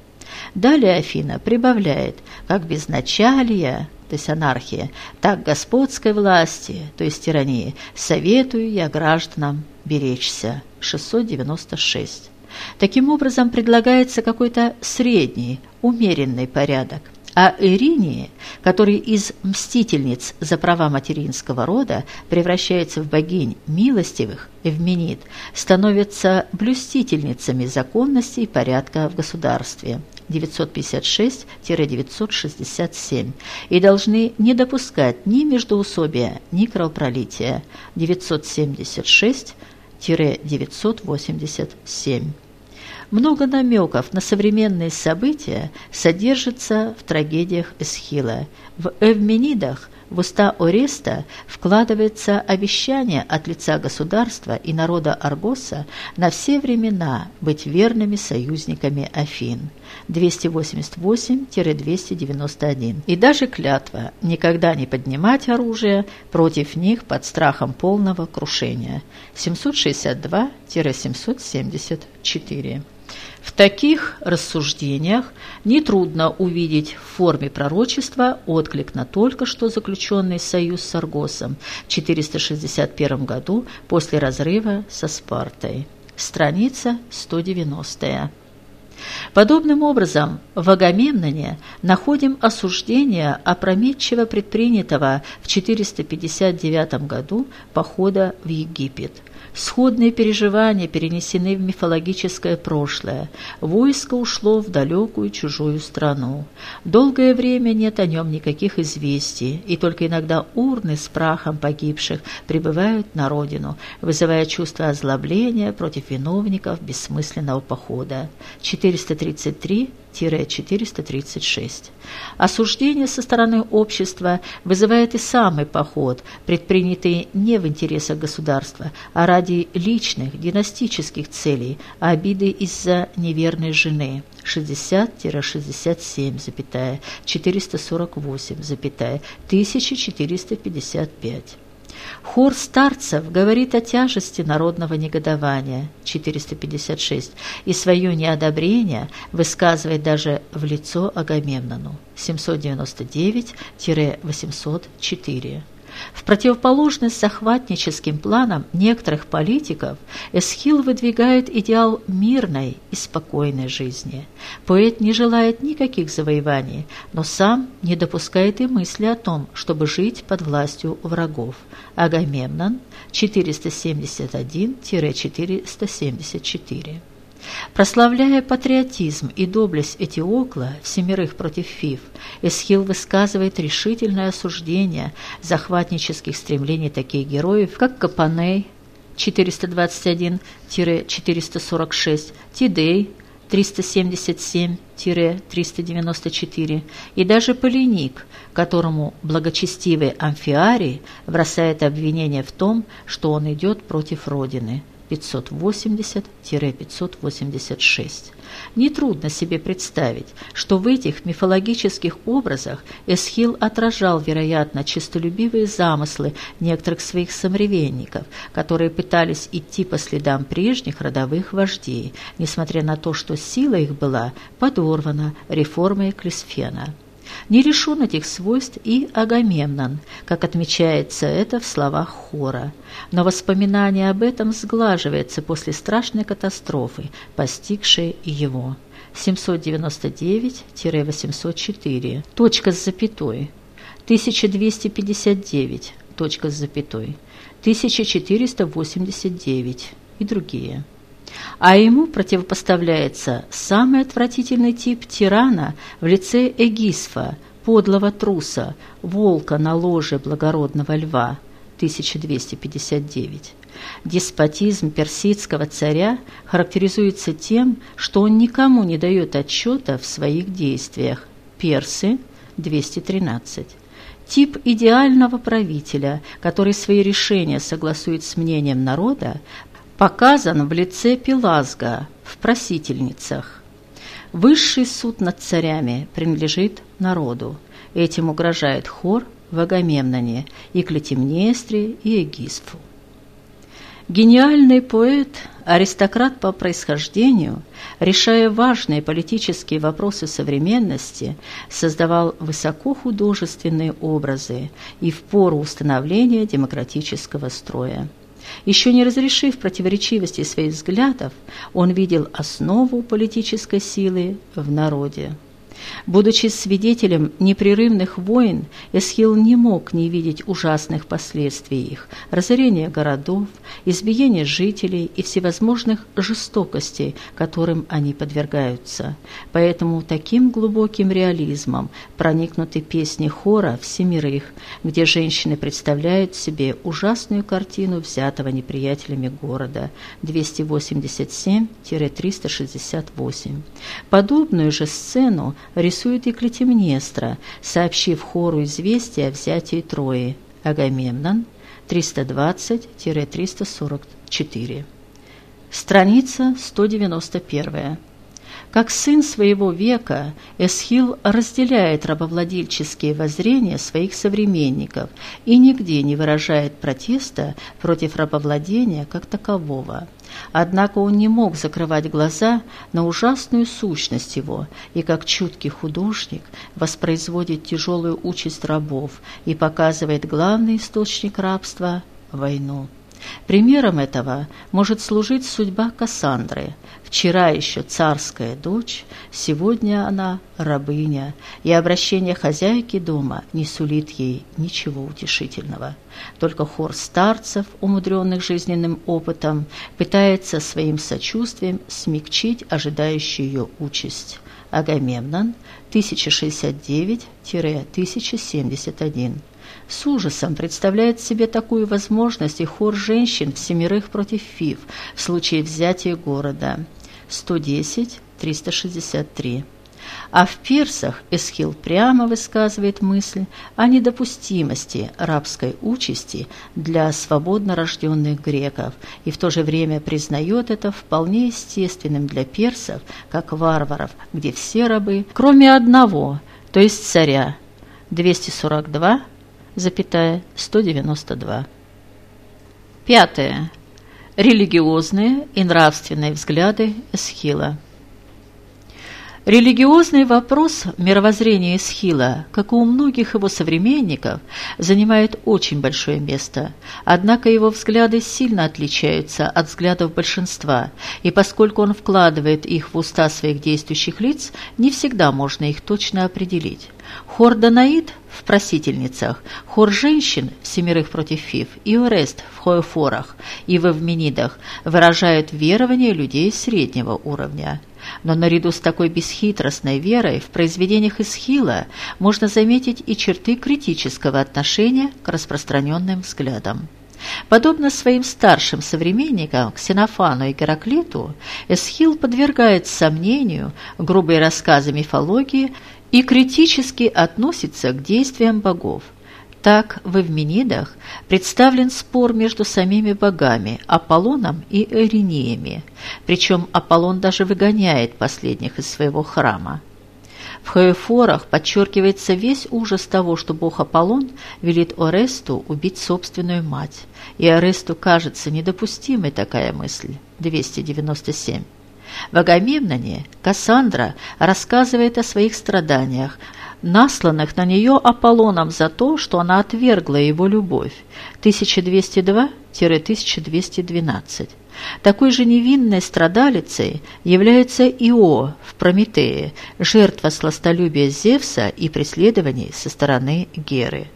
Далее Афина прибавляет, как безначалия, то есть анархия, так господской власти, то есть тирании, советую я гражданам беречься. 696. Таким образом, предлагается какой-то средний, умеренный порядок. А Иринии, который из мстительниц за права материнского рода превращается в богинь милостивых, Эвменит, становятся блюстительницами законности и порядка в государстве. 956-967 и должны не допускать ни междоусобия, ни кровопролития. 976-987. Много намеков на современные события содержится в трагедиях Эсхила. В Эвменидах в уста Ореста вкладывается обещание от лица государства и народа Аргоса на все времена быть верными союзниками Афин. 288-291. И даже клятва никогда не поднимать оружие против них под страхом полного крушения. 762-774. В таких рассуждениях нетрудно увидеть в форме пророчества отклик на только что заключенный союз с Аргосом в 461 году после разрыва со Спартой. Страница 190. Подобным образом в Агамемноне находим осуждение опрометчиво предпринятого в 459 году похода в Египет – Сходные переживания перенесены в мифологическое прошлое. Войско ушло в далекую чужую страну. Долгое время нет о нем никаких известий, и только иногда урны с прахом погибших прибывают на родину, вызывая чувство озлобления против виновников бессмысленного похода. 433 436. Осуждение со стороны общества вызывает и самый поход, предпринятый не в интересах государства, а ради личных, династических целей, а обиды из-за неверной жены. 60-67, 448, 1455. Хор старцев говорит о тяжести народного негодования 456 и свое неодобрение высказывает даже в лицо Агамемнону 799-804. В противоположность захватническим планам некоторых политиков Эсхил выдвигает идеал мирной и спокойной жизни. Поэт не желает никаких завоеваний, но сам не допускает и мысли о том, чтобы жить под властью врагов. Агамемнон 471-474 Прославляя патриотизм и доблесть Этиокла, всемирых против Фив, Эсхил высказывает решительное осуждение захватнических стремлений таких героев, как Капаней 421-446, Тидей 377-394 и даже Полиник, которому благочестивый Амфиарий бросает обвинение в том, что он идет против Родины – 580-586. Нетрудно себе представить, что в этих мифологических образах Эсхил отражал, вероятно, честолюбивые замыслы некоторых своих современников, которые пытались идти по следам прежних родовых вождей, несмотря на то, что сила их была подорвана реформой Клисфена. Не лишен этих свойств и Агамемнон, как отмечается это в словах Хора. Но воспоминание об этом сглаживается после страшной катастрофы, постигшей его. 799-804. Точка с запятой. 1259. Точка с запятой. 1489 и другие. А ему противопоставляется самый отвратительный тип тирана в лице Эгисфа, подлого труса, волка на ложе благородного льва, 1259. Деспотизм персидского царя характеризуется тем, что он никому не дает отчета в своих действиях. Персы, 213. Тип идеального правителя, который свои решения согласует с мнением народа, показан в лице Пелазга в «Просительницах». Высший суд над царями принадлежит народу. Этим угрожает хор в Агамемноне и Клетимнестре и Эгисфу. Гениальный поэт, аристократ по происхождению, решая важные политические вопросы современности, создавал высокохудожественные образы и в пору установления демократического строя. Еще не разрешив противоречивости своих взглядов, он видел основу политической силы в народе. Будучи свидетелем непрерывных войн, Эсхил не мог не видеть ужасных последствий их – разорения городов, избиения жителей и всевозможных жестокостей, которым они подвергаются. Поэтому таким глубоким реализмом проникнуты песни хора «Всемирых», где женщины представляют себе ужасную картину взятого неприятелями города 287-368. Подобную же сцену рисует и Клетимнестра, сообщив хору известие о взятии Трои. Агамемнон 320-344. Страница 191. Как сын своего века, Эсхил разделяет рабовладельческие воззрения своих современников и нигде не выражает протеста против рабовладения как такового. Однако он не мог закрывать глаза на ужасную сущность его, и как чуткий художник воспроизводит тяжелую участь рабов и показывает главный источник рабства – войну. Примером этого может служить судьба Кассандры. Вчера еще царская дочь, сегодня она рабыня, и обращение хозяйки дома не сулит ей ничего утешительного. Только хор старцев, умудренных жизненным опытом, пытается своим сочувствием смягчить ожидающую ее участь. Агамемнон, 1069-1071 с ужасом представляет себе такую возможность и хор женщин всемирых против ФИФ в случае взятия города 110-363. А в Пирсах Эсхил прямо высказывает мысль о недопустимости рабской участи для свободно рожденных греков и в то же время признает это вполне естественным для персов, как варваров, где все рабы, кроме одного, то есть царя, 242 запятая 192. Пятое. Религиозные и нравственные взгляды Эсхила. Религиозный вопрос мировоззрения Эсхила, как и у многих его современников, занимает очень большое место, однако его взгляды сильно отличаются от взглядов большинства, и поскольку он вкладывает их в уста своих действующих лиц, не всегда можно их точно определить. Хор Данаид в «Просительницах», хор женщин в «Семерых против Фив» и Орест в «Хоефорах» и в «Эвменидах» выражают верование людей среднего уровня. Но наряду с такой бесхитростной верой в произведениях Исхила можно заметить и черты критического отношения к распространенным взглядам. Подобно своим старшим современникам Ксенофану и Гераклиту, Эсхил подвергает сомнению грубые рассказы мифологии и критически относится к действиям богов – так в Эвменидах представлен спор между самими богами Аполлоном и Эринеями, причем Аполлон даже выгоняет последних из своего храма. В Хаэфорах подчеркивается весь ужас того, что бог Аполлон велит Оресту убить собственную мать, и Оресту кажется недопустимой такая мысль. 297. В Агамемноне Кассандра рассказывает о своих страданиях, насланных на нее Аполлоном за то, что она отвергла его любовь. 1202-1212. Такой же невинной страдалицей является Ио в Прометее, жертва сластолюбия Зевса и преследований со стороны Геры.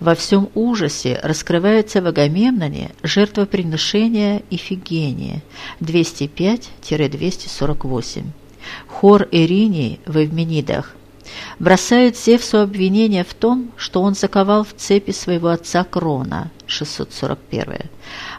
Во всем ужасе раскрывается в Агамемноне жертвоприношение Ифигения 205-248. Хор Иринии в Эвменидах бросает Зевсу обвинение в том, что он заковал в цепи своего отца Крона, 641.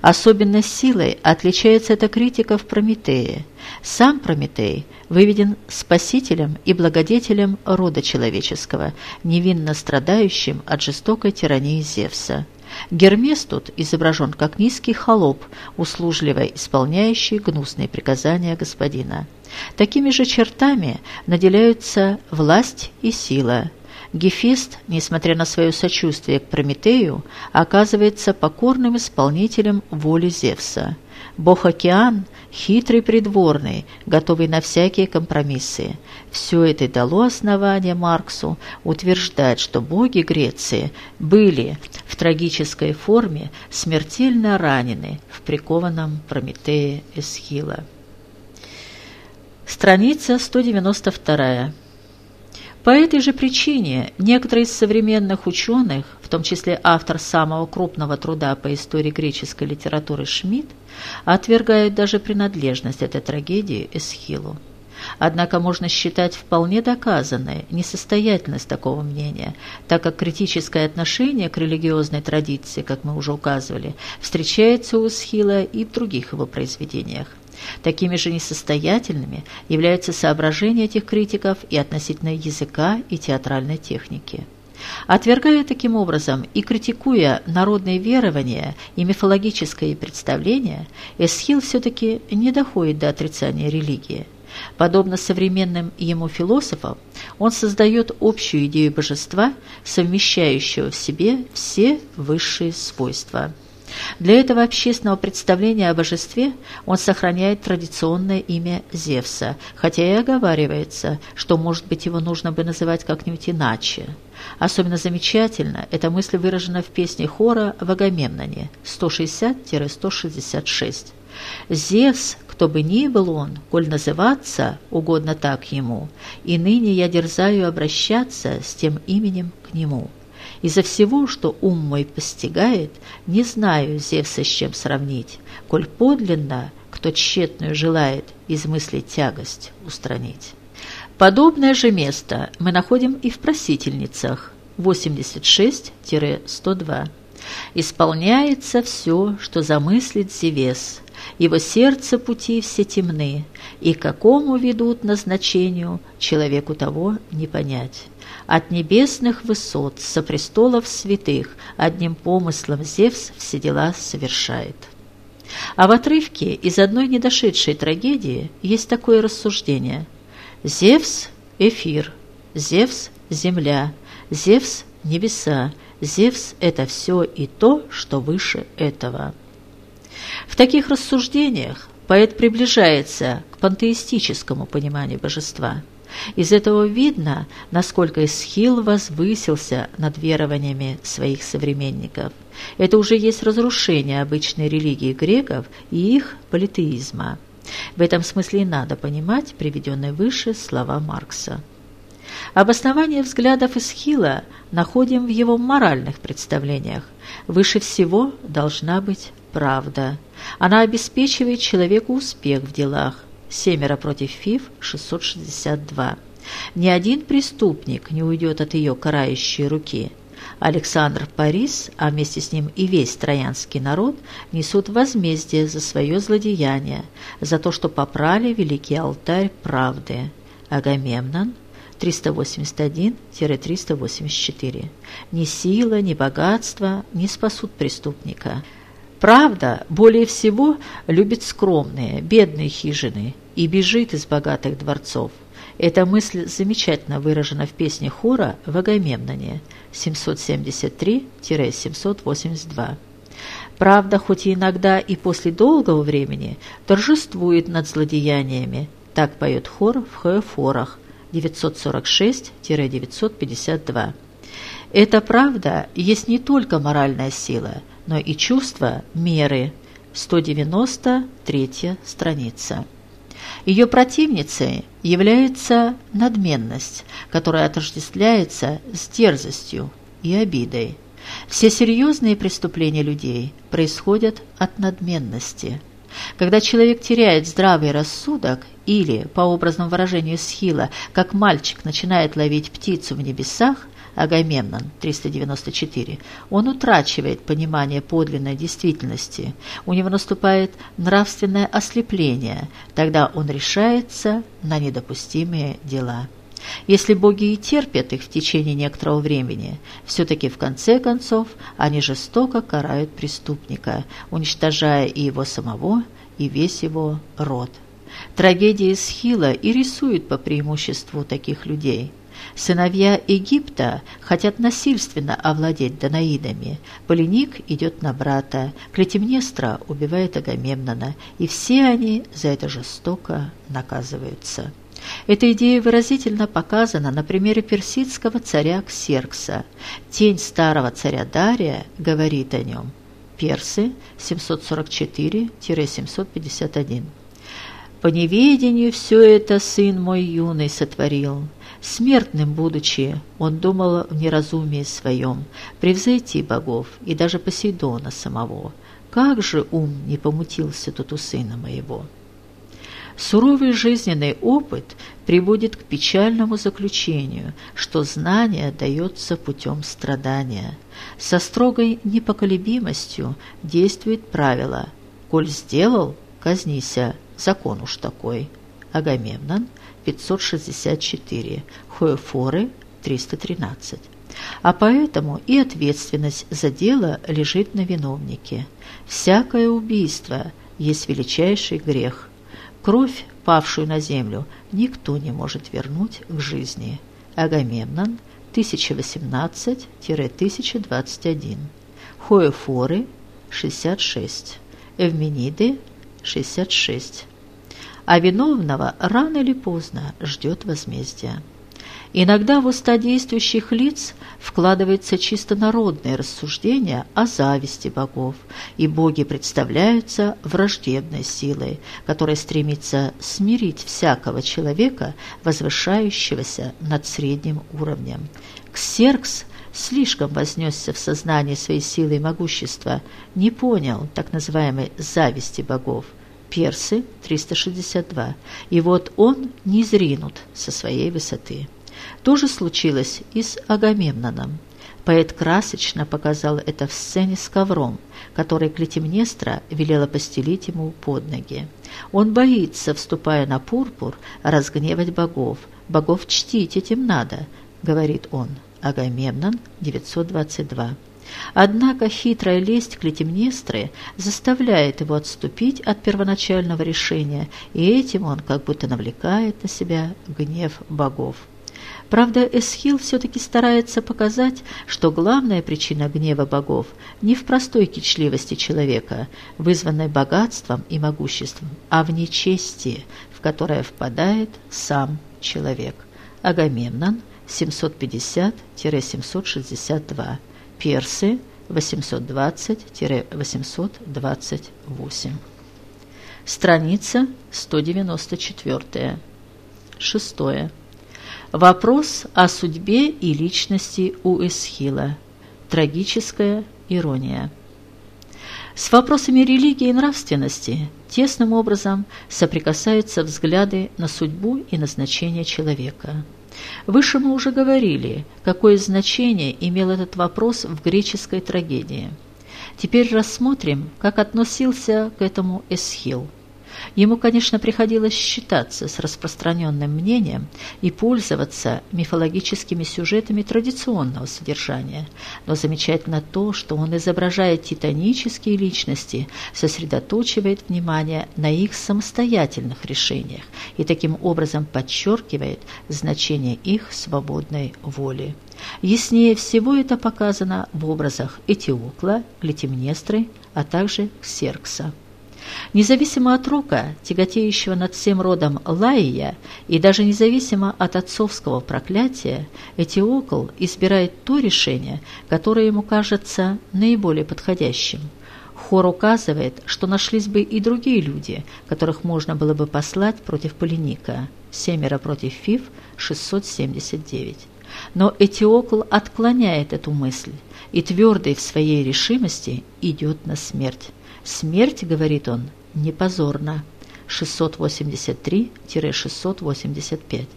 Особенной силой отличается эта критика в Прометее. Сам Прометей выведен спасителем и благодетелем рода человеческого, невинно страдающим от жестокой тирании Зевса. Гермес тут изображен как низкий холоп, услужливо исполняющий гнусные приказания господина. Такими же чертами наделяются власть и сила. Гефест, несмотря на свое сочувствие к Прометею, оказывается покорным исполнителем воли Зевса. Бог-океан – хитрый придворный, готовый на всякие компромиссы. Все это дало основание Марксу утверждать, что боги Греции были в трагической форме смертельно ранены в прикованном Прометее Эсхила. Страница 192. По этой же причине некоторые из современных ученых, в том числе автор самого крупного труда по истории греческой литературы Шмидт, отвергают даже принадлежность этой трагедии Эсхилу. Однако можно считать вполне доказанной несостоятельность такого мнения, так как критическое отношение к религиозной традиции, как мы уже указывали, встречается у Эсхила и в других его произведениях. Такими же несостоятельными являются соображения этих критиков и относительно языка и театральной техники. Отвергая таким образом и критикуя народные верования и мифологическое представление, Эсхил все-таки не доходит до отрицания религии. Подобно современным ему философам, он создает общую идею божества, совмещающего в себе все высшие свойства – для этого общественного представления о божестве он сохраняет традиционное имя Зевса, хотя и оговаривается, что, может быть, его нужно бы называть как-нибудь иначе. Особенно замечательно эта мысль выражена в песне хора в Агамемноне 160-166. «Зевс, кто бы ни был он, коль называться угодно так ему, и ныне я дерзаю обращаться с тем именем к нему». Из-за всего, что ум мой постигает, не знаю Зевса с чем сравнить, коль подлинно, кто тщетную желает из мысли тягость устранить. Подобное же место мы находим и в просительницах 86-102. «Исполняется все, что замыслит Зевес, его сердце пути все темны, и какому ведут назначению, человеку того не понять». От небесных высот, со престолов святых, одним помыслом Зевс все дела совершает. А в отрывке из одной недошедшей трагедии есть такое рассуждение. Зевс – эфир, Зевс – земля, Зевс – небеса, Зевс – это все и то, что выше этого. В таких рассуждениях поэт приближается к пантеистическому пониманию божества – из этого видно, насколько Эсхил возвысился над верованиями своих современников. Это уже есть разрушение обычной религии греков и их политеизма. В этом смысле и надо понимать приведенные выше слова Маркса. Обоснование взглядов Эсхила находим в его моральных представлениях. Выше всего должна быть правда. Она обеспечивает человеку успех в делах, Семеро против ФИФ 662. Ни один преступник не уйдет от ее карающей руки. Александр Парис, а вместе с ним и весь троянский народ, несут возмездие за свое злодеяние, за то, что попрали великий алтарь правды. Агамемнон 381-384. Ни сила, ни богатство не спасут преступника. Правда, более всего любит скромные, бедные хижины и бежит из богатых дворцов. Эта мысль замечательно выражена в песне хора в Агамемноне 773-782. Правда, хоть и иногда и после долгого времени, торжествует над злодеяниями. Так поет хор в Хеофорах 946-952. Эта правда есть не только моральная сила, но и чувство меры. 193 страница. Ее противницей является надменность, которая отождествляется с дерзостью и обидой. Все серьезные преступления людей происходят от надменности. Когда человек теряет здравый рассудок или, по образному выражению Схила, как мальчик начинает ловить птицу в небесах, Агамемнон 394, он утрачивает понимание подлинной действительности, у него наступает нравственное ослепление, тогда он решается на недопустимые дела. Если боги и терпят их в течение некоторого времени, все-таки в конце концов они жестоко карают преступника, уничтожая и его самого, и весь его род. Трагедия Схила и рисует по преимуществу таких людей. Сыновья Египта хотят насильственно овладеть Данаидами. Полиник идет на брата, Клетимнестра убивает Агамемнона, и все они за это жестоко наказываются. Эта идея выразительно показана на примере персидского царя Ксеркса. Тень старого царя Дария говорит о нем. Персы 744-751. «По неведению все это сын мой юный сотворил. Смертным будучи, он думал в неразумии своем, превзойти богов и даже Посейдона самого. Как же ум не помутился тут у сына моего?» Суровый жизненный опыт приводит к печальному заключению, что знание дается путем страдания. Со строгой непоколебимостью действует правило «Коль сделал, казнися, закон уж такой». Агамемнон, 564, Хуэфоры, 313. А поэтому и ответственность за дело лежит на виновнике. Всякое убийство есть величайший грех, Кровь, павшую на землю, никто не может вернуть к жизни. Агамемнон, 1018-1021. Хоефоры, 66. Эвмениды, 66. А виновного рано или поздно ждет возмездие. Иногда в уста действующих лиц вкладывается чисто народное рассуждение о зависти богов, и боги представляются враждебной силой, которая стремится смирить всякого человека, возвышающегося над средним уровнем. Ксеркс слишком вознесся в сознание своей силы и могущества, не понял так называемой зависти богов. Персы 362. И вот он не зринут со своей высоты. То же случилось и с Агамемноном. Поэт красочно показал это в сцене с ковром, который Клетимнестра велела постелить ему под ноги. Он боится, вступая на пурпур, разгневать богов. «Богов чтить этим надо», — говорит он. Агамемнон, 922. Однако хитрая лесть Клетимнестры заставляет его отступить от первоначального решения, и этим он как будто навлекает на себя гнев богов. Правда, Эсхил все-таки старается показать, что главная причина гнева богов не в простой кичливости человека, вызванной богатством и могуществом, а в нечестии, в которое впадает сам человек. Агамемнон 750-762, персы 820-828. Страница 194. Шестое. Вопрос о судьбе и личности у Эсхила. Трагическая ирония. С вопросами религии и нравственности тесным образом соприкасаются взгляды на судьбу и назначение человека. Выше мы уже говорили, какое значение имел этот вопрос в греческой трагедии. Теперь рассмотрим, как относился к этому Эсхил – Ему, конечно, приходилось считаться с распространенным мнением и пользоваться мифологическими сюжетами традиционного содержания, но замечательно то, что он изображает титанические личности, сосредоточивает внимание на их самостоятельных решениях и таким образом подчеркивает значение их свободной воли. Яснее всего это показано в образах Этиокла, Клетимнестры, а также Ксеркса. Независимо от рока, тяготеющего над всем родом Лаия, и даже независимо от отцовского проклятия, Этиокл избирает то решение, которое ему кажется наиболее подходящим. Хор указывает, что нашлись бы и другие люди, которых можно было бы послать против Полиника. Семеро против Фив – 679. Но Этиокл отклоняет эту мысль и твердый в своей решимости идет на смерть. «Смерть, — говорит он, — не позорна». 683-685.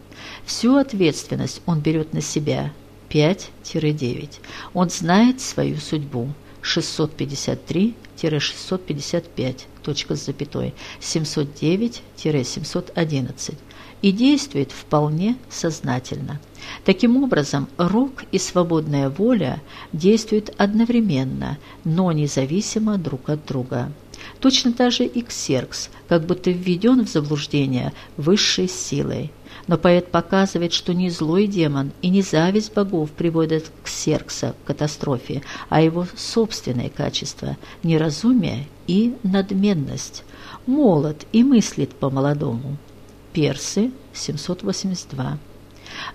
Всю ответственность он берет на себя. 5-9. Он знает свою судьбу. 653-655, точка с запятой, 709-711 и действует вполне сознательно. Таким образом, рук и свободная воля действуют одновременно, но независимо друг от друга. Точно так же и Ксеркс, как будто введен в заблуждение высшей силой. Но поэт показывает, что не злой демон и не зависть богов приводят Ксеркса к катастрофе, а его собственные качества – неразумие и надменность. Молод и мыслит по-молодому. Персы, 782.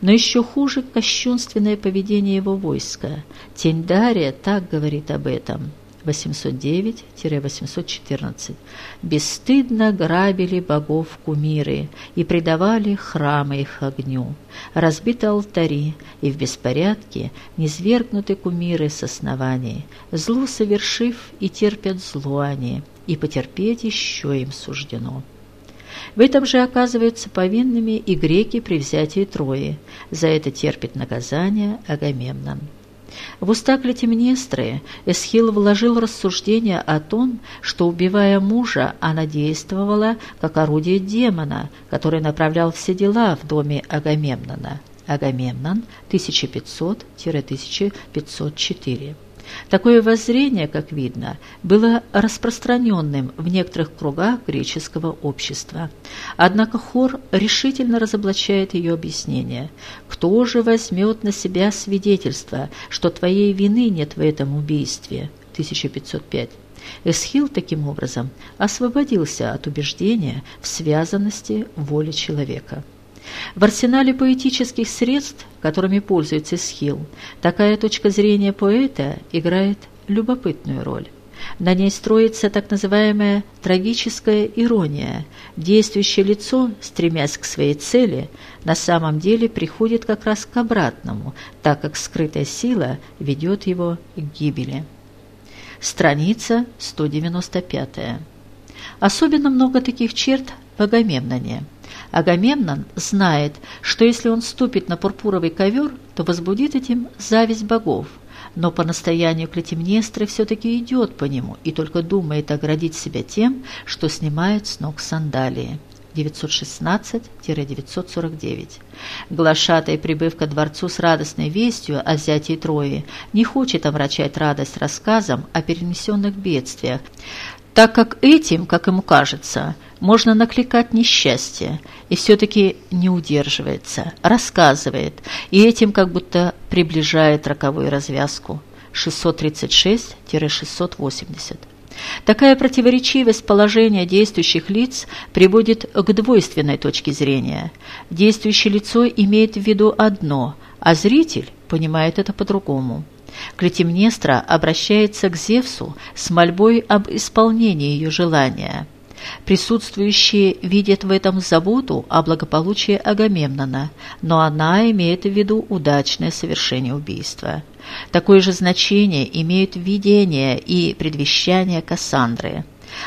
Но еще хуже кощунственное поведение его войска. Тень Дария так говорит об этом. 809-814. «Бесстыдно грабили богов кумиры и предавали храмы их огню. Разбиты алтари, и в беспорядке низвергнуты кумиры с оснований. Злу совершив, и терпят зло они, и потерпеть еще им суждено». В этом же оказываются повинными и греки при взятии Трои. За это терпит наказание Агамемнон. В уста Клетимнестры Эсхил вложил рассуждение о том, что, убивая мужа, она действовала как орудие демона, который направлял все дела в доме Агамемнона. Агамемнон 1500-1504. Такое воззрение, как видно, было распространенным в некоторых кругах греческого общества. Однако хор решительно разоблачает ее объяснение. «Кто же возьмет на себя свидетельство, что твоей вины нет в этом убийстве?» 1505. Эсхил, таким образом, освободился от убеждения в связанности воли человека. В арсенале поэтических средств, которыми пользуется Схил, такая точка зрения поэта играет любопытную роль. На ней строится так называемая трагическая ирония. Действующее лицо, стремясь к своей цели, на самом деле приходит как раз к обратному, так как скрытая сила ведет его к гибели. Страница 195. Особенно много таких черт в Агамемноне. Агамемнон знает, что если он ступит на пурпуровый ковер, то возбудит этим зависть богов, но по настоянию Клетимнестры все-таки идет по нему и только думает оградить себя тем, что снимает с ног сандалии. 916-949. Глашатай, прибыв ко дворцу с радостной вестью о взятии Трои, не хочет омрачать радость рассказом о перенесенных бедствиях, так как этим, как ему кажется, можно накликать несчастье, и все-таки не удерживается, рассказывает, и этим как будто приближает роковую развязку. 636-680. Такая противоречивость положения действующих лиц приводит к двойственной точке зрения. Действующее лицо имеет в виду одно, а зритель понимает это по-другому. Клетимнестра обращается к Зевсу с мольбой об исполнении ее желания. Присутствующие видят в этом заботу о благополучии Агамемнона, но она имеет в виду удачное совершение убийства. Такое же значение имеют видение и предвещание Кассандры.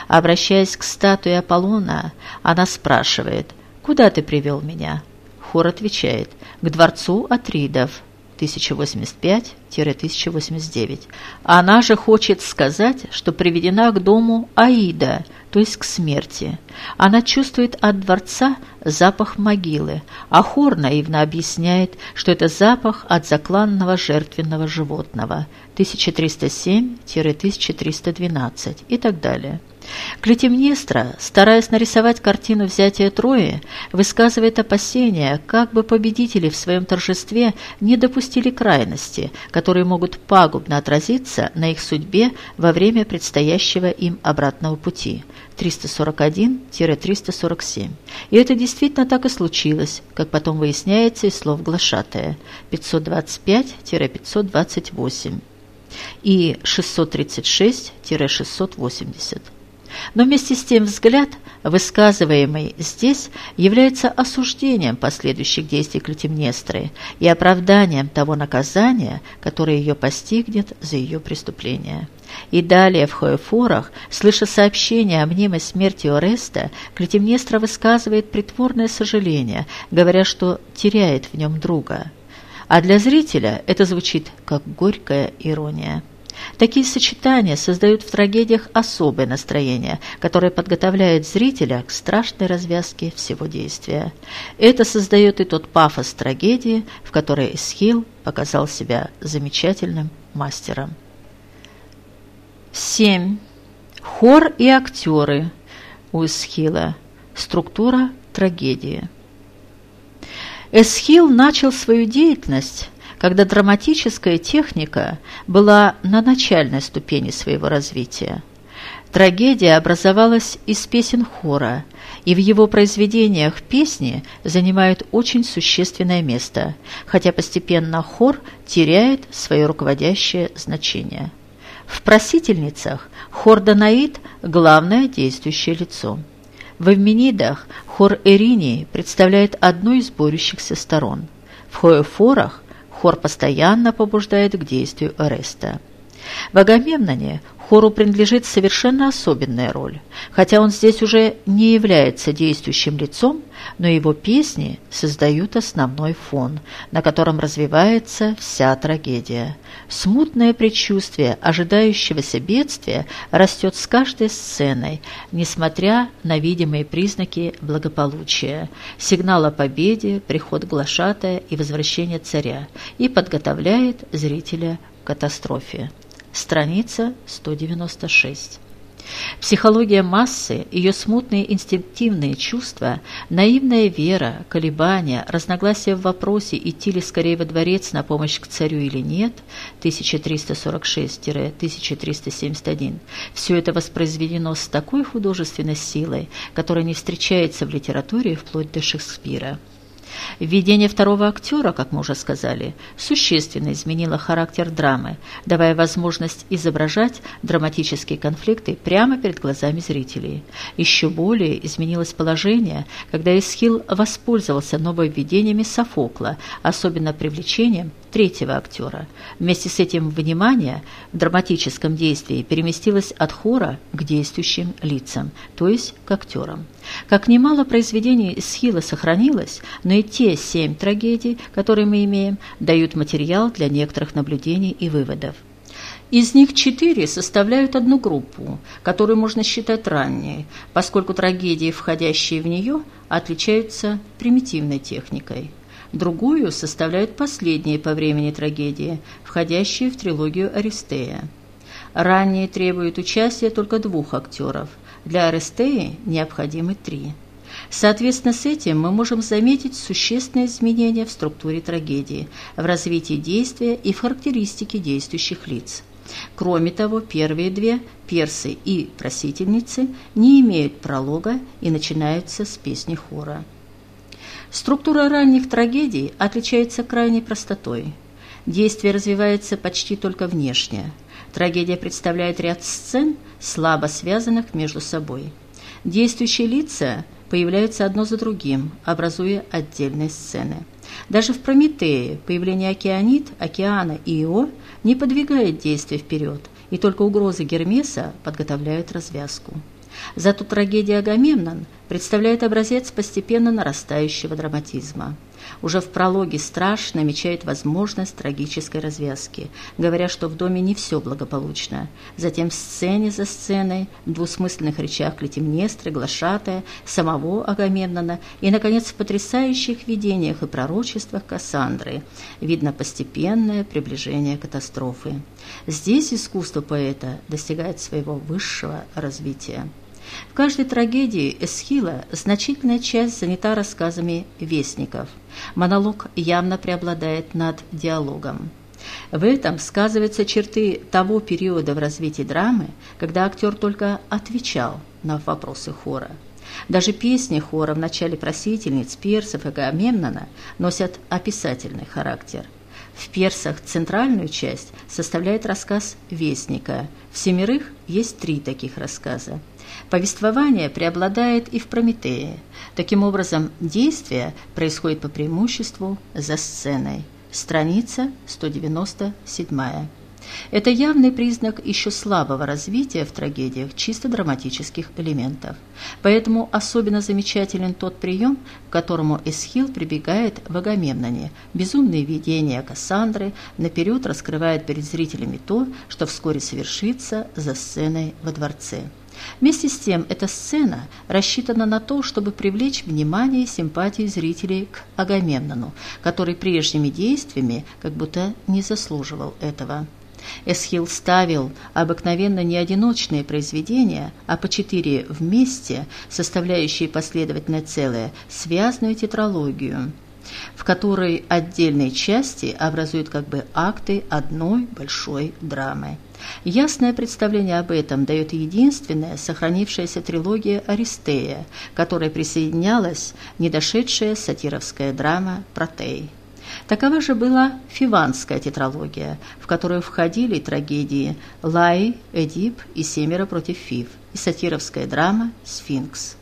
Обращаясь к статуе Аполлона, она спрашивает «Куда ты привел меня?» Хор отвечает «К дворцу Атридов». 1085-1089. Она же хочет сказать, что приведена к дому Аида, то есть к смерти. Она чувствует от дворца запах могилы, а хор наивно объясняет, что это запах от закланного жертвенного животного 1307-1312 и так далее. Клетимнестра, стараясь нарисовать картину взятия Трои, высказывает опасения, как бы победители в своем торжестве не допустили крайности, которые могут пагубно отразиться на их судьбе во время предстоящего им обратного пути 341-347. И это действительно так и случилось, как потом выясняется из слов глашатая 525-528 и 636-680. Но вместе с тем взгляд высказываемый здесь, является осуждением последующих действий Клетимнестры и оправданием того наказания, которое ее постигнет за ее преступление. И далее в Хоефорах, слыша сообщение о мнимой смерти Ореста, Клетимнестра высказывает притворное сожаление, говоря, что теряет в нем друга. А для зрителя это звучит как горькая ирония. Такие сочетания создают в трагедиях особое настроение, которое подготовляет зрителя к страшной развязке всего действия. Это создает и тот пафос трагедии, в которой Эсхил показал себя замечательным мастером. 7. Хор и актеры у Эсхила. Структура трагедии. Эсхил начал свою деятельность когда драматическая техника была на начальной ступени своего развития. Трагедия образовалась из песен хора, и в его произведениях песни занимают очень существенное место, хотя постепенно хор теряет свое руководящее значение. В «Просительницах» хор Данаид – главное действующее лицо. В «Эвменидах» хор Эринии представляет одну из борющихся сторон. В «Хоефорах» Хор постоянно побуждает к действию Эреста. В Агамемноне хору принадлежит совершенно особенная роль. Хотя он здесь уже не является действующим лицом, но его песни создают основной фон, на котором развивается вся трагедия. Смутное предчувствие ожидающегося бедствия растет с каждой сценой, несмотря на видимые признаки благополучия, сигнал о победе, приход глашатая и возвращение царя, и подготовляет зрителя к катастрофе. Страница 196. Психология массы, ее смутные инстинктивные чувства, наивная вера, колебания, разногласия в вопросе, идти ли скорее во дворец на помощь к царю или нет, 1346-1371, все это воспроизведено с такой художественной силой, которая не встречается в литературе вплоть до Шекспира. Введение второго актера, как мы уже сказали, существенно изменило характер драмы, давая возможность изображать драматические конфликты прямо перед глазами зрителей. Еще более изменилось положение, когда Эсхил воспользовался нововведениями Софокла, особенно привлечением третьего актера. Вместе с этим внимание в драматическом действии переместилось от хора к действующим лицам, то есть к актерам. Как немало произведений Схила сохранилось, но и те семь трагедий, которые мы имеем, дают материал для некоторых наблюдений и выводов. Из них четыре составляют одну группу, которую можно считать ранней, поскольку трагедии, входящие в нее, отличаются примитивной техникой. Другую составляют последние по времени трагедии, входящие в трилогию Аристея. Ранние требуют участия только двух актеров – для Аристеи необходимы три. Соответственно, с этим мы можем заметить существенные изменения в структуре трагедии, в развитии действия и в характеристике действующих лиц. Кроме того, первые две, персы и просительницы, не имеют пролога и начинаются с песни хора. Структура ранних трагедий отличается крайней простотой. Действие развивается почти только внешне – Трагедия представляет ряд сцен, слабо связанных между собой. Действующие лица появляются одно за другим, образуя отдельные сцены. Даже в «Прометее» появление океанит, океана и Ио не подвигает действие вперед, и только угрозы Гермеса подготовляют развязку. Зато трагедия Агамемнон представляет образец постепенно нарастающего драматизма. Уже в прологе страж намечает возможность трагической развязки, говоря, что в доме не все благополучно. Затем в сцене за сценой, в двусмысленных речах Клетимнестры, Глашатая, самого Агамемнона и, наконец, в потрясающих видениях и пророчествах Кассандры видно постепенное приближение катастрофы. Здесь искусство поэта достигает своего высшего развития. В каждой трагедии Эсхила значительная часть занята рассказами вестников. Монолог явно преобладает над диалогом. В этом сказываются черты того периода в развитии драмы, когда актер только отвечал на вопросы хора. Даже песни хора в начале «Просительниц», «Персов» и «Агамемнона» носят описательный характер. В «Персах» центральную часть составляет рассказ «Вестника». В «Семерых» есть три таких рассказа. Повествование преобладает и в Прометее. Таким образом, действие происходит по преимуществу за сценой. Страница 197. Это явный признак еще слабого развития в трагедиях чисто драматических элементов. Поэтому особенно замечателен тот прием, к которому Эсхил прибегает в Агамемноне. Безумные видения Кассандры наперед раскрывают перед зрителями то, что вскоре совершится за сценой во дворце. Вместе с тем, эта сцена рассчитана на то, чтобы привлечь внимание и симпатии зрителей к Агамемнону, который прежними действиями как будто не заслуживал этого. Эсхил ставил обыкновенно не одиночные произведения, а по четыре вместе, составляющие последовательное целое, связанную тетралогию, в которой отдельные части образуют как бы акты одной большой драмы. Ясное представление об этом дает единственная сохранившаяся трилогия «Аристея», которой присоединялась недошедшая сатировская драма «Протей». Такова же была фиванская тетралогия, в которую входили трагедии «Лай», «Эдип» и «Семеро против Фив» и сатировская драма «Сфинкс».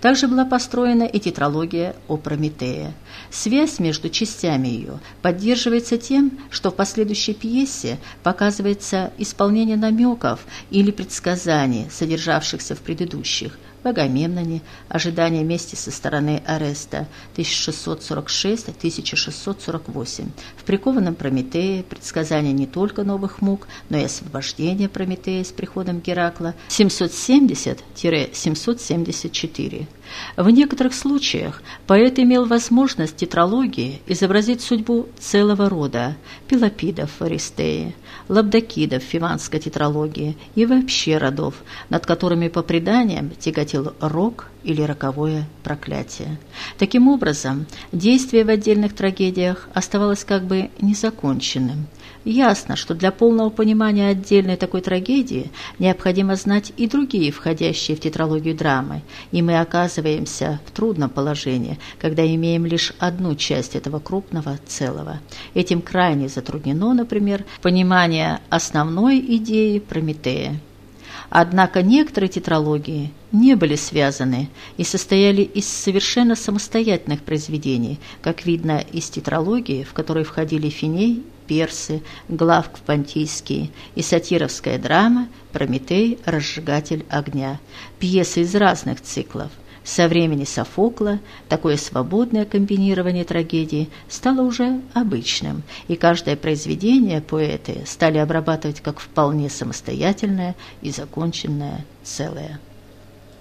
Также была построена и тетралогия о Прометее. Связь между частями ее поддерживается тем, что в последующей пьесе показывается исполнение намеков или предсказаний, содержавшихся в предыдущих, в Агамемноне, ожидание мести со стороны Ареста 1646-1648, в прикованном Прометее, предсказание не только новых мук, но и освобождения Прометея с приходом Геракла 770-774. В некоторых случаях поэт имел возможность тетралогии изобразить судьбу целого рода – пелопидов в Аристее, лабдакидов в фиванской тетралогии и вообще родов, над которыми по преданиям тяготел рок или роковое проклятие. Таким образом, действие в отдельных трагедиях оставалось как бы незаконченным – Ясно, что для полного понимания отдельной такой трагедии необходимо знать и другие, входящие в тетралогию драмы, и мы оказываемся в трудном положении, когда имеем лишь одну часть этого крупного целого. Этим крайне затруднено, например, понимание основной идеи Прометея. Однако некоторые тетралогии не были связаны и состояли из совершенно самостоятельных произведений, как видно из тетралогии, в которой входили Финей персы, Главк Понтийский и сатировская драма «Прометей. Разжигатель огня». Пьесы из разных циклов. Со времени Софокла такое свободное комбинирование трагедии стало уже обычным, и каждое произведение поэты стали обрабатывать как вполне самостоятельное и законченное целое.